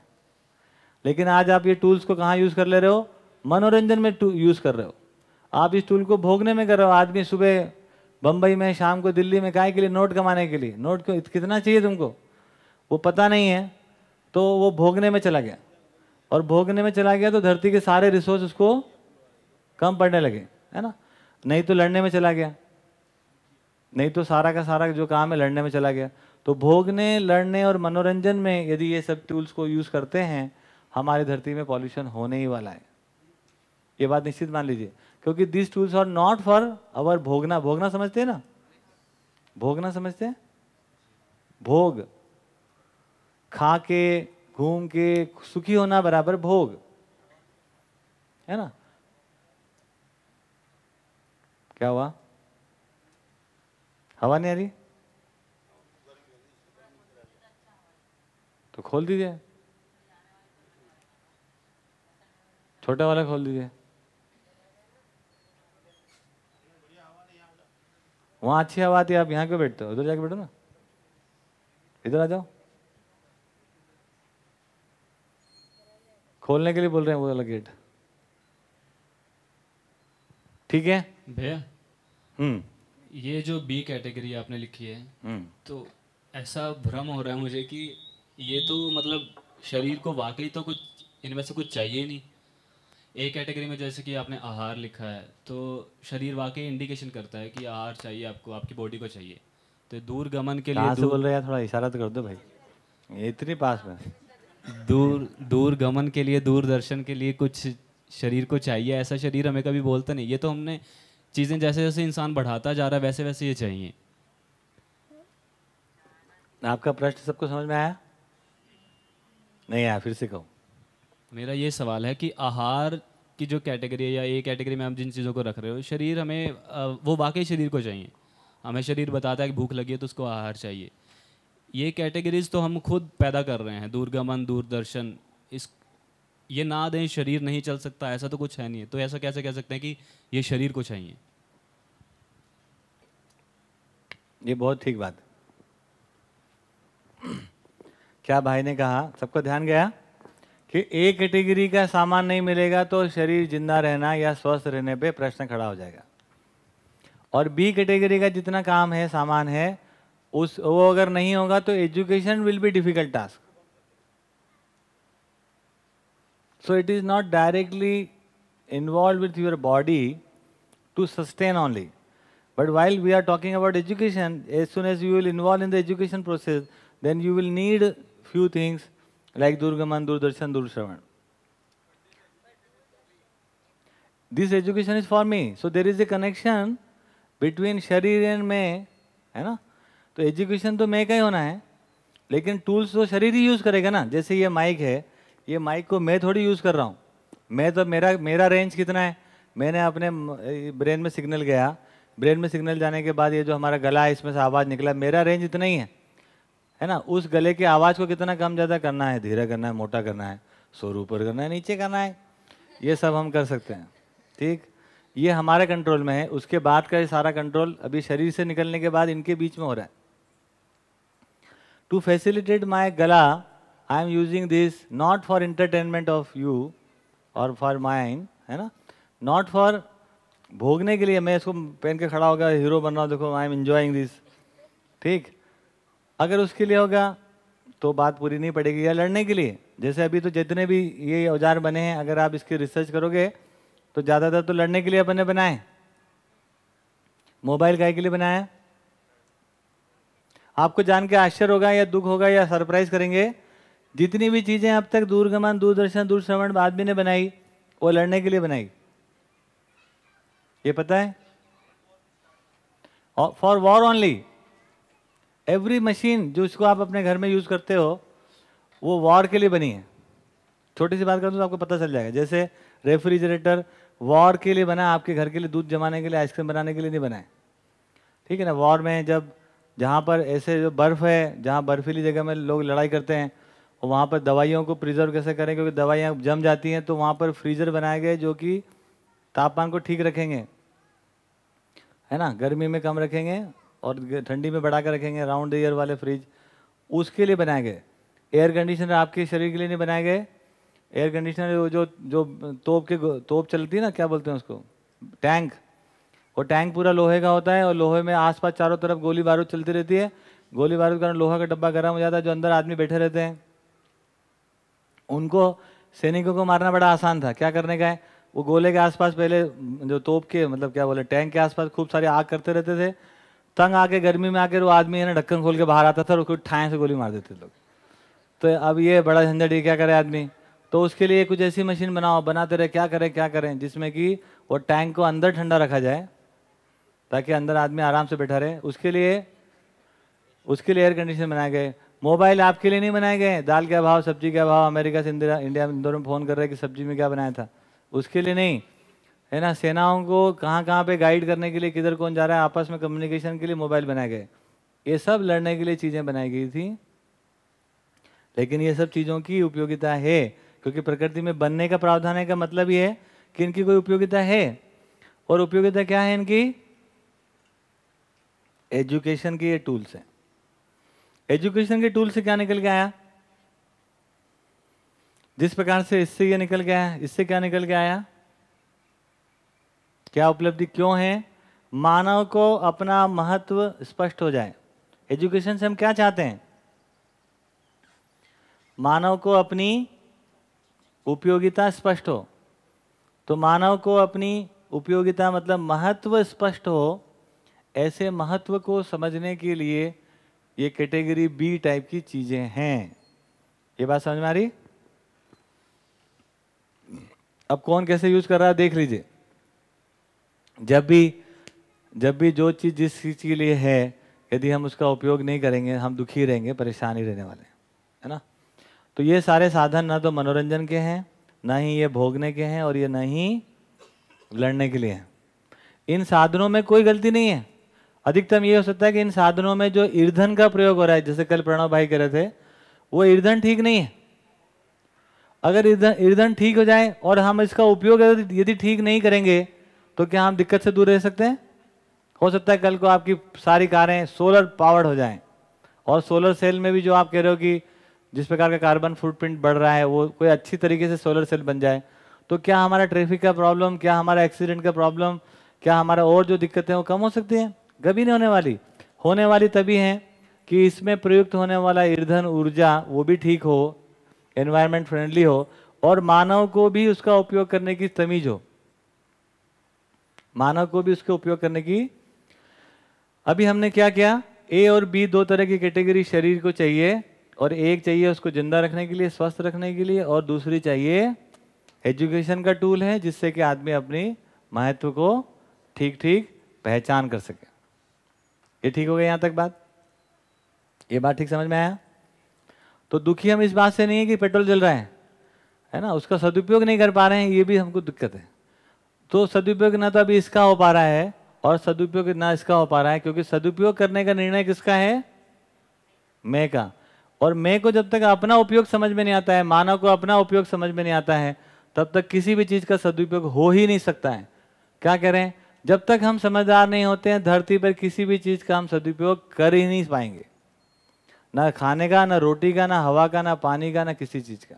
Speaker 1: लेकिन आज आप ये टूल्स को कहाँ यूज़ कर ले रहे हो? मनोरंजन में यूज़ कर रहे हो। आप इस टूल को भोगने में कर आदमी सुबह बम्बई में, शाम को दिल्ली में काय के लिए, नोट कमाने के लिए। नोट को कितना चाहिए तुमको? वो पता नहीं है तो वो भोगने में चला गया। और भोगने में चला गया तो धरती के सारे रिसोर्स उसको कम पड़ने लगे, है ना? नहीं तो लड़ने में चला गया। नहीं तो सारा का सारा जो काम है, लड़ने में चला गया। तो भोगने, लड़ने और मनोरंजन में यदि ये सब टूल्स को यूज़ करते हैं, हमारी धरती में पॉल्यूशन होने ही वाला है। ये बात निश्चित मान लीजिए। क्योंकि this tools are not for our भोगना भोगना समझते हैं ना? भोगना समझते हैं? भोग। खा के घूम के सुखी होना बराबर भोग। है ना? क्या हुआ? हवा नहीं आ रही? तो खोल दीजिए। छोटा वाला खोल दीजिए। वहाँ अच्छी हवा आती है आप यहाँ क्यों बैठते हो? उधर जाके बैठो ना। इधर आ जाओ। खोलने के लिए बोल रहे हैं वो वाला गेट। ठीक है?
Speaker 17: भैया।
Speaker 1: हम्म।
Speaker 17: ये जो बी कैटेगरी आपने लिखी है
Speaker 1: हम्म।
Speaker 17: तो ऐसा भ्रम हो रहा है मुझे कि ये तो मतलब शरीर को वाकई तो कुछ इनमें से कुछ चाहिए नहीं। ए कैटेगरी में जैसे कि आपने आहार लिखा है तो शरीर वाकई इंडिकेशन करता है कि आहार चाहिए आपको आपकी बॉडी को चाहिए। तो दूर गमन के लिए दूर-
Speaker 1: बोल रहे हैं? थोड़ा इशारा तो कर दो भाई। इतनी पास में।
Speaker 17: दूर दूर गमन के लिए दूरदर्शन के लिए कुछ शरीर को चाहिए। ऐसा शरीर हमें कभी बोलता नहीं। ये तो हमने चीज़ें जैसे जैसे इंसान बढ़ाता जा रहा है वैसे वैसे ये चाहिए।
Speaker 1: आपका प्रश्न सबको समझ में आया? नहीं आया फिर से कहो।
Speaker 17: मेरा ये सवाल है कि आहार की जो कैटेगरी है या ए कैटेगरी में आप जिन चीज़ों को रख रहे हो, शरीर हमें वो वाकई शरीर को चाहिए। हमें शरीर बताता है कि भूख लगी है तो उसको आहार चाहिए। ये कैटेगरीज तो हम खुद पैदा कर रहे हैं, दूरगमन, दूरदर्शन, इस, ये ना दें शरीर नहीं चल सकता, ऐसा तो कुछ है नहीं है। तो ऐसा कैसे कह सकते हैं कि ये शरीर को चाहिए?
Speaker 1: ये बहुत ठीक बात। क्या भाई ने कहा? सबको ध्यान गया? कि ए कैटेगरी का सामान नहीं मिलेगा तो शरीर ज़िंदा रहना या स्वस्थ रहने पे प्रश्न खड़ा हो जाएगा। और बी कैटेगरी का जितना काम है, सामान है, उस, वो अगर नहीं होगा तो education will be difficult task. So it is not directly involve with your body to sustain only but while we are talking about education as soon as you will involve in the education process then you will need few things like Durgaman, Durdarshan, Durshravan. This education is for me. So there is a connection between शरीर and मैं है ना? तो education तो मैं का ही होना है लेकिन टूल्स तो शरीर ही यूज़ करेगा ना? जैसे ये माइक है ये माइक को मैं थोड़ी यूज़ कर रहा हूँ। मैं तो मेरा मेरा रेंज कितना है? मैंने अपने ब्रेन में सिग्नल गया। ब्रेन में सिग्नल जाने के बाद ये जो हमारा गला है इसमें से आवाज़ निकला। मेरा रेंज इतना ही है। है ना, उस गले की आवाज़ को कितना कम ज़्यादा करना है, धीरे करना है, मोटा करना है शोर ऊपर करना है, नीचे करना है, ये सब हम कर सकते हैं, ठीक? ये हमारे कंट्रोल में है, उसके बाद का ये सारा कंट्रोल अभी शरीर से निकलने के बाद इनके बीच में हो रहा है। टू फैसिलिटेट माई गला I am using this not for entertainment of you और फॉर माइंड है ना? नॉट फॉर भोगने के लिए, मैं इसको पहन के खड़ा होगा हीरो बन रहा हूँ, देखो आई एम इंजॉइंग दिस ठीक? अगर उसके लिए होगा तो बात पूरी नहीं पड़ेगी। या लड़ने के लिए, जैसे अभी तो जितने भी ये औज़ार बने हैं, अगर आप इसकी रिसर्च करोगे तो ज़्यादातर तो लड़ने के लिए अपन बनाए। मोबाइल गाय के लिए बनाया। आपको जान के आश्चर्य होगा या दुख होगा या सरप्राइज़ करेंगे, जितनी भी चीज़ें अब तक दूरगमन, दूरदर्शन, दूरश्रवण आदमी ने बनाई, वो लड़ने के लिए बनाई। ये पता है? For war only every machine जो इसको आप अपने घर में यूज़ करते हो, वो वॉर के लिए बनी है। छोटी सी बात करूँ तो आपको पता चल जाएगा। जैसे रेफ्रिजरेटर वॉर के लिए बना, आपके घर के लिए दूध जमाने के लिए आइसक्रीम बनाने के लिए नहीं बना है। ठीक है ना? वॉर में जब, जहाँ पर ऐसे जो बर्फ़ है, जहाँ बर्फीली जगह में लोग लड़ाई करते हैं, और वहाँ पर दवाइयों को प्रिजर्व कैसे करें? क्योंकि दवाइयाँ जम जाती हैं तो वहाँ पर फ्रीज़र बनाए गए जो कि तापमान को ठीक रखेंगे। है ना? गर्मी में कम रखेंगे और ठंडी में बढ़ा कर रखेंगे राउंड ईयर वाले फ्रिज उसके लिए बनाए गए। एयर कंडीशनर आपके शरीर के लिए नहीं बनाए गए। एयर कंडीशनर जो जो तोप के तोप चलती है ना, क्या बोलते हैं उसको? टैंक वो टैंक पूरा लोहे का होता है और लोहे में आसपास चारों तरफ़ गोली बारूद चलती रहती है। गोली बारूद के कारण लोहा का डब्बा गर्म हो जाता है, जो अंदर आदमी बैठे रहते हैं। उनको, सैनिकों को मारना बड़ा आसान था। क्या करने का है? वो गोले के आसपास पहले, जो तोप के मतलब क्या बोले टैंक के आसपास खूब सारी आग करते रहते थे। तंग आके गर्मी में आके वो आदमी है ना, ढक्कन खोल के बाहर आता था और उसको ठाए से गोली मार देते लोग। तो अब ये बड़ा झंझट, ये क्या करे आदमी? तो उसके लिए कुछ ऐसी मशीन बनाओ, बनाते रहे, क्या करें क्या करें, जिसमें कि वो टैंक को अंदर ठंडा रखा जाए, ताकि अंदर आदमी आराम से बैठा रहे। उसके लिए उसके लिए एयर कंडीशन बनाए गए। मोबाइल आपके लिए नहीं बनाए गए। दाल क्या भाव सब्ज़ी क्या भाव अमेरिका से इंदिरा, इंडिया में इंदौर में फ़ोन कर रहे कि सब्ज़ी में क्या बनाया था। उसके लिए नहीं। है ना? सेनाओं को कहाँ कहाँ पे गाइड करने के लिए किधर कौन जा रहा है? आपस में कम्युनिकेशन के लिए मोबाइल बनाए गए। ये सब लड़ने के लिए चीज़ें बनाई गई थी। लेकिन ये सब चीज़ों की उपयोगिता है, क्योंकि प्रकृति में बनने का प्रावधान है का मतलब ये है कि इनकी कोई उपयोगिता है। और उपयोगिता क्या है इनकी? एजुकेशन की ये टूल्स हैं। एजुकेशन के टूल से क्या निकल के आया? जिस प्रकार से इससे ये निकल गया है इससे क्या निकल के आया? क्या उपलब्धि क्यों है? मानव को अपना महत्व स्पष्ट हो जाए। एजुकेशन से हम क्या चाहते हैं? मानव को अपनी उपयोगिता स्पष्ट हो। तो मानव को अपनी उपयोगिता मतलब महत्व स्पष्ट हो, ऐसे महत्व को समझने के लिए ये कैटेगरी बी टाइप की चीज़ें हैं। ये बात समझ में आ रही? अब कौन कैसे यूज़ कर रहा है, देख लीजिए। जब भी जब भी जो चीज़ जिस चीज़ के लिए है, यदि हम उसका उपयोग नहीं करेंगे, हम दुखी रहेंगे, परेशानी रहने वाले है ना? तो ये सारे साधन ना तो मनोरंजन के हैं, ना ही ये भोगने के हैं और ये ना ही लड़ने के लिए हैं। इन साधनों में कोई गलती नहीं है। अधिकतम ये हो सकता है कि इन साधनों में जो ईर्धन का प्रयोग हो रहा है, जैसे कल प्रणव भाई कह रहे थे, वो ईर्धन ठीक नहीं है। अगर ईंधन ईंधन ठीक हो जाए और हम इसका उपयोग यदि ठीक नहीं करेंगे तो क्या हम दिक्कत से दूर रह सकते हैं? हो सकता है कल को आपकी सारी कारें सोलर पावर्ड हो जाएँ। और सोलर सेल में भी जो आप कह रहे हो कि जिस प्रकार का कार्बन फुटप्रिंट बढ़ रहा है, वो कोई अच्छी तरीके से सोलर सेल बन जाए तो क्या हमारा ट्रैफ़िक का प्रॉब्लम क्या हमारा एक्सीडेंट का प्रॉब्लम क्या हमारा और जो दिक्कतें वो कम हो सकती हैं? कभी नहीं होने वाली। होने वाली तभी हैं कि इसमें प्रयुक्त होने वाला ईंधन, ऊर्जा, वो भी ठीक हो एनवायरनमेंट फ्रेंडली हो, और मानव को भी उसका उपयोग करने की तमीज हो। मानव को भी उसके उपयोग करने की। अभी हमने क्या किया? ए और बी दो तरह की कैटेगरी शरीर को चाहिए और एक चाहिए उसको ज़िंदा रखने के लिए, स्वस्थ रखने के लिए और दूसरी चाहिए एजुकेशन का टूल है जिससे कि आदमी अपनी महत्व को ठीक ठीक पहचान कर सके। ये ठीक हो गया यहाँ तक बात? ये बात ठीक समझ में आया? तो दुखी हम इस बात से नहीं है कि पेट्रोल जल रहा है है ना? उसका सदुपयोग नहीं कर पा रहे हैं, ये भी हमको दिक्कत है। तो सदुपयोग ना तो अभी इसका हो पा रहा है और सदुपयोग ना इसका हो पा रहा है, क्योंकि सदुपयोग करने का निर्णय किसका है? मैं का। और मैं को जब तक अपना उपयोग समझ में नहीं आता है, मानव को अपना उपयोग समझ में नहीं आता है, तब तक किसी भी चीज़ का सदुपयोग हो ही नहीं सकता है। क्या कह रहे हैं? जब तक हम समझदार नहीं होते हैं, धरती पर किसी भी चीज़ का हम सदुपयोग कर ही नहीं पाएँगे। ना खाने का, ना रोटी का, ना हवा का, ना पानी का, ना किसी चीज़ का।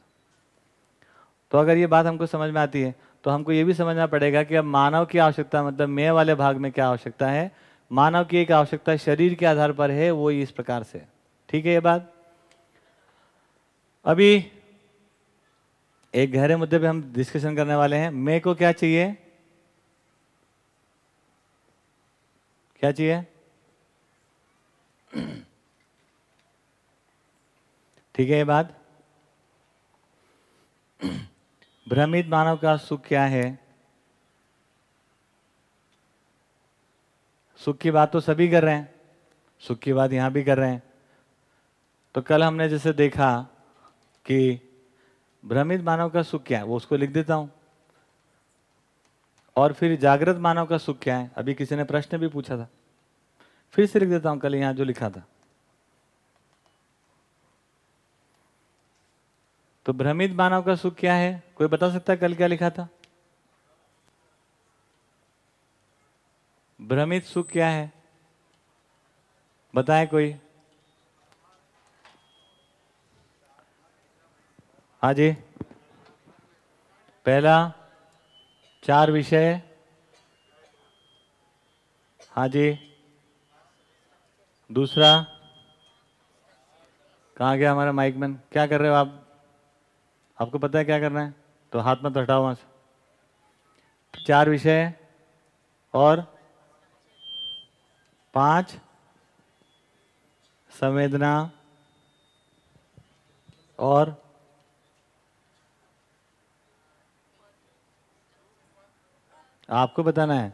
Speaker 1: तो अगर ये बात हमको समझ में आती है तो हमको ये भी समझना पड़ेगा कि अब मानव की आवश्यकता मतलब मैं वाले भाग में क्या आवश्यकता है? मानव की एक आवश्यकता शरीर के आधार पर है, वो इस प्रकार से। ठीक है ये बात? अभी एक गहरे मुद्दे पे हम डिस्कशन करने वाले हैं। मैं को क्या चाहिए? क्या चाहिए? ठीक है ये बात? भ्रमित मानव का सुख क्या है? सुख की बात तो सभी कर रहे हैं। सुख की बात यहाँ भी कर रहे हैं। तो कल हमने जैसे देखा कि भ्रमित मानव का सुख क्या है, वो उसको लिख देता हूँ। और फिर जागृत मानव का सुख क्या है, अभी किसी ने प्रश्न भी पूछा था। फिर से लिख देता हूँ, कल यहाँ जो लिखा था। तो भ्रमित मानव का सुख क्या है? कोई बता सकता है कल क्या लिखा था? भ्रमित सुख क्या है? बताए कोई। हाँ जी। पहला, चार विषय। हाँ जी। दूसरा, कहाँ गया हमारा माइक मैन क्या कर रहे हो आप? आपको पता है क्या करना है? तो हाथ मत हटाओ वहाँ से। चार विषय और पाँच संवेदना और आपको बताना है।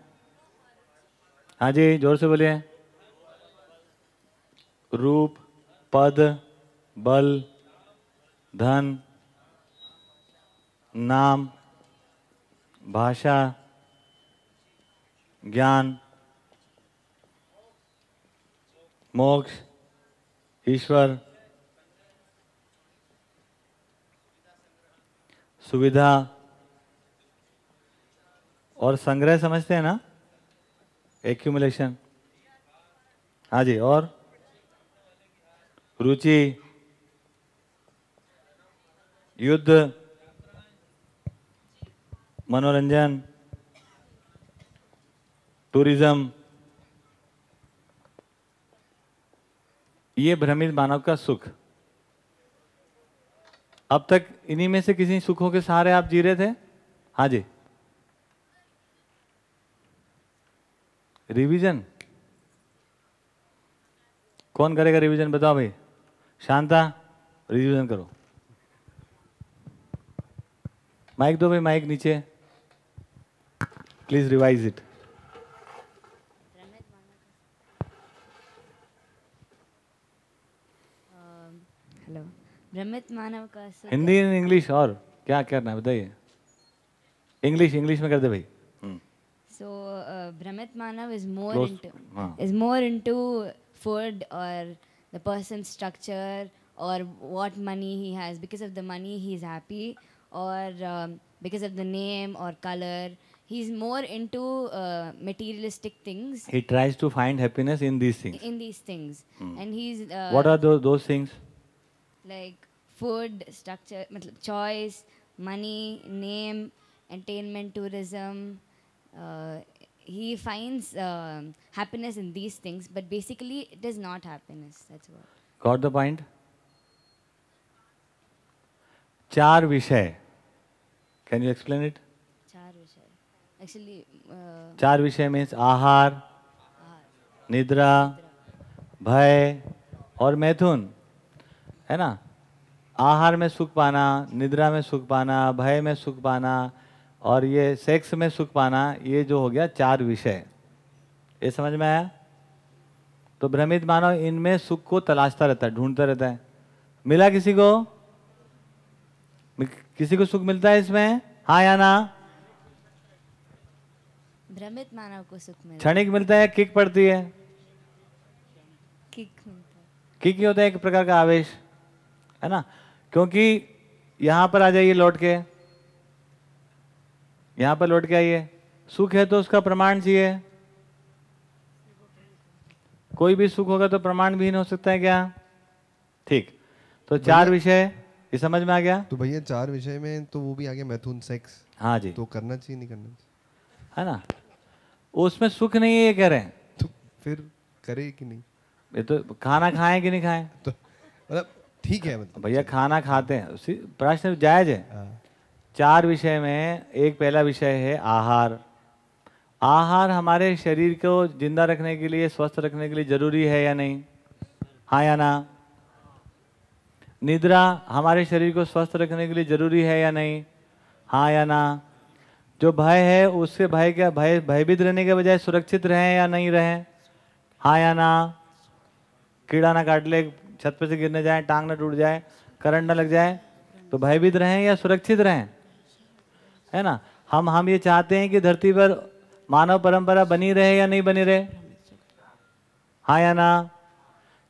Speaker 1: हाँ जी, ज़ोर से बोलिए। रूप, पद, बल, धन नाम, भाषा, ज्ञान, मोक्ष, ईश्वर, सुविधा और संग्रह समझते हैं ना? एक्यूमुलेशन हाँ जी, और? रुचि, युद्ध मनोरंजन टूरिज़्म ये भ्रमित मानव का सुख। अब तक इन्हीं में से किसी सुखों के सहारे आप जी रहे थे? हाँ जी। रिवीजन। कौन करेगा रिवीजन बताओ भाई? शांता, रिवीजन करो। माइक दो भाई, माइक नीचे। प्लीज़ रिवाइज इट
Speaker 8: हेलो भ्रमित मानव का
Speaker 1: हिंदी इंग्लिश और क्या करना है बताइए इंग्लिश इंग्लिश में कर दे भाई
Speaker 8: So uh, Brahmat Manav is more
Speaker 1: Close-
Speaker 8: into
Speaker 1: हाँ.
Speaker 8: is more into food or the person's structure or what money he has. Because of the money, he's happy, or um, because of the name or color, he's more into uh, materialistic things.
Speaker 1: He tries to find happiness in these things.
Speaker 8: In these things.
Speaker 1: Mm.
Speaker 8: and he's uh,
Speaker 1: what are those, those things?
Speaker 8: Like food structure choice money name entertainment tourism uh, he finds uh, happiness in these things but basically it is not happiness that's what.
Speaker 1: Got the point? Char vishay. Can you
Speaker 8: explain it? Actually
Speaker 1: चार विषय means आहार, निद्रा, भय और मैथुन, है ना? आहार में सुख पाना, निद्रा में सुख पाना, भय में सुख पाना और ये सेक्स में सुख पाना, ये जो हो गया चार विषय। ये समझ में आया? तो भ्रमित मानव इनमें सुख को तलाशता रहता है, ढूंढता रहता है। मिला किसी को? किसी को सुख मिलता है इसमें? हाँ या ना?
Speaker 8: भ्रमित मानव को सुख मिलता
Speaker 1: क्षणिक मिलता है किक पड़ती है?
Speaker 8: किक मिलता है।
Speaker 1: किक ही होता है एक प्रकार का आवेश है ना? क्योंकि यहाँ पर आ जाइए लौट के। यहाँ पर लौट के आइए। सुख है तो उसका प्रमाण चाहिए। कोई भी सुख होगा तो प्रमाण भी नहीं हो सकता है क्या? ठीक। तो चार विषय ये समझ में आ गया?
Speaker 2: तो भैया चार विषय में तो वो भी आ गया मैथुन सेक्स
Speaker 1: हाँ जी।
Speaker 2: तो करना चाहिए नहीं करना चाहिए?
Speaker 1: है ना? उसमें सुख नहीं है ये कह रहे हैं।
Speaker 2: तो फिर करे कि नहीं?
Speaker 1: ये तो खाना खाएँ कि नहीं खाएँ?
Speaker 2: तो मतलब ठीक है मतलब।
Speaker 1: भैया खाना खाते हैं। उसी प्रश्न जायज़ है। चार विषय में एक पहला विषय है आहार। आहार हमारे शरीर को ज़िंदा रखने के लिए स्वस्थ रखने के लिए ज़रूरी है या नहीं? हाँ या ना? निद्रा हमारे शरीर को स्वस्थ रखने के लिए ज़रूरी है या नहीं? हाँ या ना? जो भय है उससे भय क्या भय भयभीत रहने के बजाय सुरक्षित रहें या नहीं रहें? हाँ या ना? कीड़ा ना काट ले, छत पर से गिरने जाए, टांग ना टूट जाए, करंट ना लग जाए तो भयभीत रहें या सुरक्षित रहें? है ना? हम हम ये चाहते हैं कि धरती पर मानव परंपरा बनी रहे या नहीं बनी रहे? हाँ या ना?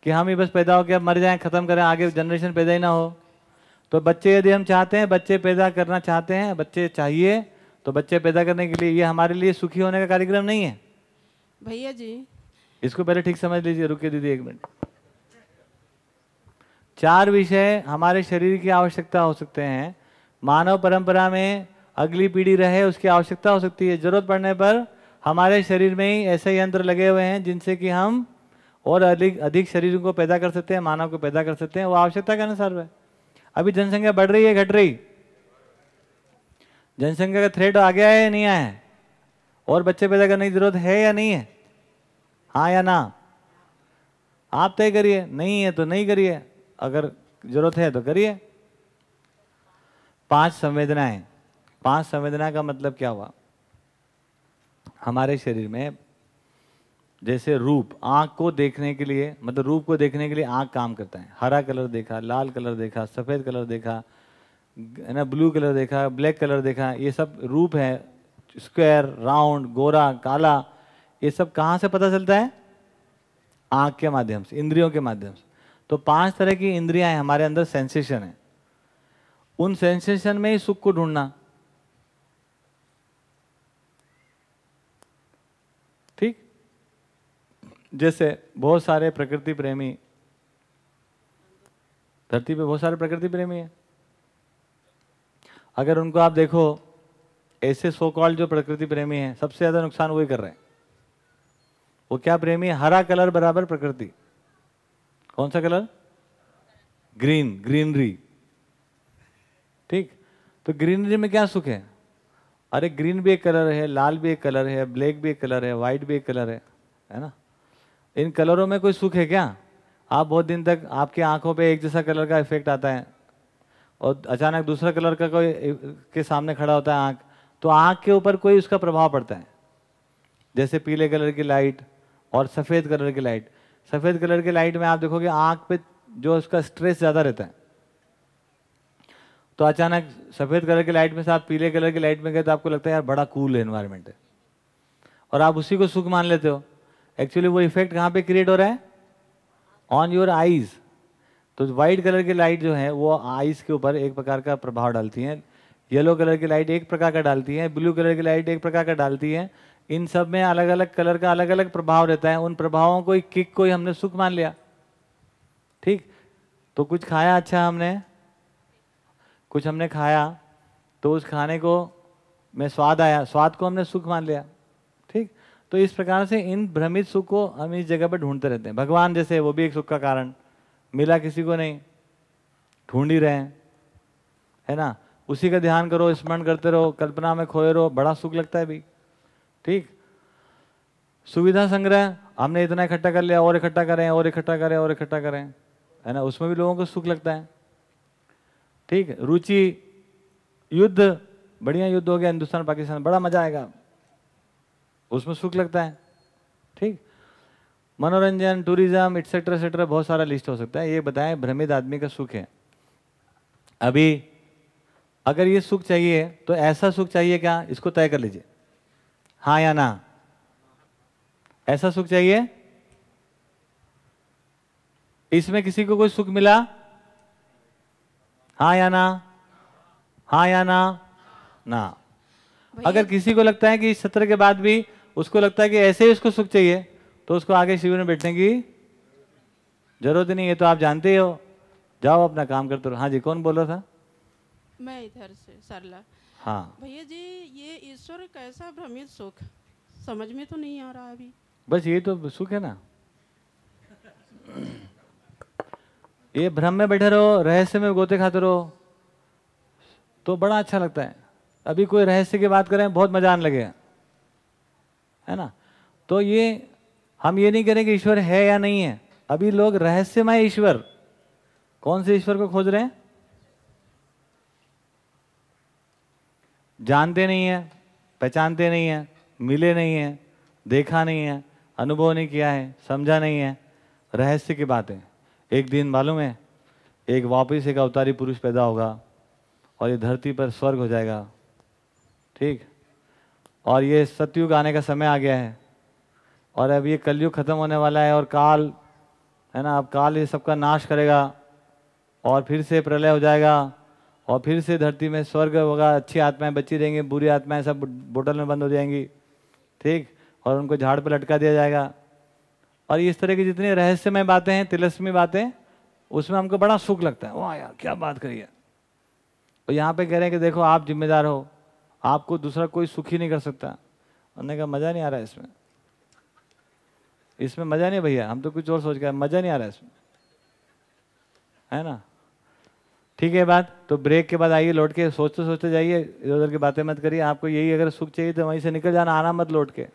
Speaker 1: कि हम ही बस पैदा होकर अब मर जाएँ, खत्म करें, आगे जनरेशन पैदा ही ना हो। तो बच्चे यदि हम चाहते हैं, बच्चे पैदा करना चाहते हैं, बच्चे चाहिए तो बच्चे पैदा करने के लिए ये हमारे लिए सुखी होने का कार्यक्रम नहीं है।
Speaker 7: भैया जी।
Speaker 1: इसको पहले ठीक समझ लीजिए रुकिए दीदी एक मिनट। चार विषय हमारे शरीर की आवश्यकता हो सकते हैं। मानव परंपरा में अगली पीढ़ी रहे उसकी आवश्यकता हो सकती है। ज़रूरत पड़ने पर हमारे शरीर में ही ऐसे यंत्र लगे हुए हैं जिनसे कि हम और अधिक अधिक शरीर को पैदा कर सकते हैं मानव को पैदा कर सकते हैं। वो आवश्यकता के अनुसार है। अभी जनसंख्या बढ़ रही है घट रही। जनसंख्या का थ्रेट आ गया है या नहीं आया है? और बच्चे पैदा करने की ज़रूरत है या नहीं है? हाँ या ना? आप तय करिए, नहीं है तो नहीं करिए। अगर ज़रूरत है तो करिए। पाँच संवेदनाएँ। पाँच संवेदना का मतलब क्या हुआ? हमारे शरीर में जैसे रूप, आँख को देखने के लिए मतलब रूप को देखने के लिए आँख काम करता है। हरा कलर देखा, लाल कलर देखा, सफ़ेद कलर देखा है ना ब्लू कलर देखा ब्लैक कलर देखा, ये सब रूप है स्क्वायर राउंड गोरा, काला, ये सब कहाँ से पता चलता है? आँख के माध्यम से, इंद्रियों के माध्यम से। तो पाँच तरह की इंद्रियाँ हैं, हमारे अंदर सेंसेशन है। उन सेंसेशन में ही सुख को ढूंढना। ठीक? जैसे बहुत सारे प्रकृति प्रेमी, धरती पे बहुत सारे प्रकृति प्रेमी हैं। अगर उनको आप देखो, ऐसे सो कॉल जो प्रकृति प्रेमी हैं, सबसे ज़्यादा नुकसान वही कर रहे हैं। वो क्या प्रेमी है? हरा कलर बराबर प्रकृति। कौन सा कलर? Green, greenery. ठीक? तो ग्रीनरी में क्या सुख है? अरे ग्रीन भी एक कलर है, लाल भी एक कलर है, ब्लैक भी एक कलर है वाइट भी एक कलर है है ना? इन कलरों में कोई सुख है क्या? आप बहुत दिन तक आपकी आँखों पे एक जैसा कलर का इफ़ेक्ट आता है। और अचानक दूसरा कलर का कोई के सामने खड़ा होता है आँख तो आँख के ऊपर कोई उसका प्रभाव पड़ता है। जैसे पीले कलर की लाइट और सफ़ेद कलर की लाइट। सफ़ेद कलर की लाइट में आप देखोगे आँख पे जो उसका स्ट्रेस ज़्यादा रहता है। तो अचानक सफ़ेद कलर की लाइट में से आप पीले कलर की लाइट में गए तो आपको लगता है यार बड़ा कूल एनवायरनमेंट है। और आप उसी को सुख मान लेते हो। एक्चुअली वो इफ़ेक्ट कहाँ पे क्रिएट हो रहा है? ऑन योर आईज तो वाइट कलर की लाइट जो है, वो आइस के ऊपर एक प्रकार का प्रभाव डालती है। येलो कलर की लाइट एक प्रकार का डालती है, ब्लू कलर की लाइट एक प्रकार का डालती है। इन सब में अलग अलग कलर का अलग अलग प्रभाव रहता है। उन प्रभावों को किक को ही हमने सुख मान लिया। ठीक? तो कुछ खाया अच्छा हमने? कुछ हमने खाया तो उस खाने को में स्वाद आया। स्वाद को हमने सुख मान लिया। ठीक? तो इस प्रकार से इन भ्रमित सुख को हम इस जगह पर ढूंढते रहते हैं। भगवान जैसे, वो भी एक सुख का कारण। मिला किसी को नहीं। ढूंढ ही रहे हैं। है ना? उसी का ध्यान करो, स्मरण करते रहो, कल्पना में खोए रहो, बड़ा सुख लगता है भी। ठीक? सुविधा संग्रह, हमने इतना इकट्ठा कर लिया, और इकट्ठा करें, और इकट्ठा करें, और इकट्ठा करें। है ना? उसमें भी लोगों को सुख लगता है। ठीक? रुचि, युद्ध, बढ़िया युद्ध हो गया, हिंदुस्तान, पाकिस्तान, बड़ा मज़ा आएगा। उसमें सुख लगता है। ठीक? मनोरंजन टूरिज़्म एक्सेट्रा एक्सेट्रा बहुत सारा लिस्ट हो सकता है। ये बताएँ भ्रमित आदमी का सुख है। अभी अगर ये सुख चाहिए तो ऐसा सुख चाहिए क्या? इसको तय कर लीजिए। हाँ या ना? ऐसा सुख चाहिए? इसमें किसी को कोई सुख मिला? हाँ या ना? हाँ या ना? ना। अगर किसी को लगता है कि इस सत्र के बाद भी उसको लगता है कि ऐसे ही उसको सुख चाहिए तो उसको आगे शिविर में बैठने की ज़रूरत नहीं है तो आप जानते ही हो। जाओ अपना काम करते रहो हाँ जी कौन बोल रहा था?
Speaker 7: मैं इधर से सरला।
Speaker 1: हाँ।
Speaker 7: भैया जी ये ईश्वर कैसा भ्रमित सुख? समझ में तो नहीं आ रहा अभी।
Speaker 1: बस ये तो सुख है ना। ये भ्रम में बैठे रहो रहस्य में गोते खाते रहो। तो बड़ा अच्छा लगता है। अभी कोई रहस्य की बात करें बहुत मज़ा आने लगे है ना? तो ये हम ये नहीं करें कि ईश्वर है या नहीं है। अभी लोग रहस्यमय ईश्वर। कौन से ईश्वर को खोज रहे हैं? जानते नहीं है, पहचानते नहीं है, मिले नहीं है, देखा नहीं है, अनुभव नहीं किया है, समझा नहीं है। रहस्य की बात। है एक दिन मालूम है, एक वापिस एक अवतारी पुरुष पैदा होगा और ये धरती पर स्वर्ग हो जाएगा। ठीक? और ये सतयुग आने का समय आ गया है। और अब ये कलयुग खत्म होने वाला है और काल, है ना, अब काल ये सबका नाश करेगा और फिर से प्रलय हो जाएगा और फिर से धरती में स्वर्ग होगा, अच्छी आत्माएँ बची रहेंगी, बुरी आत्माएँ सब बोतल में बंद हो जाएँगी, ठीक? और उनको झाड़ पर लटका दिया जाएगा। और इस तरह की जितनी रहस्यमय बातें हैं, तिलस्मी बातें, उसमें हमको बड़ा सुख लगता है। वाह यार, क्या बात करिए और यहाँ पे कह रहे हैं कि देखो, आप जिम्मेदार हो, आपको दूसरा कोई सुखी नहीं कर सकता। उन्होंने कहा, मज़ा नहीं आ रहा है इसमें। इसमें मज़ा नहीं भैया, हम तो कुछ और सोच के मज़ा नहीं आ रहा है इसमें। है ना? ठीक है बात तो ब्रेक के बाद आइए लौट के सोचते सोचते जाइए इधर उधर की बातें मत करिए, आपको यही अगर सुख चाहिए तो वहीं से निकल जाना आना मत लौट के।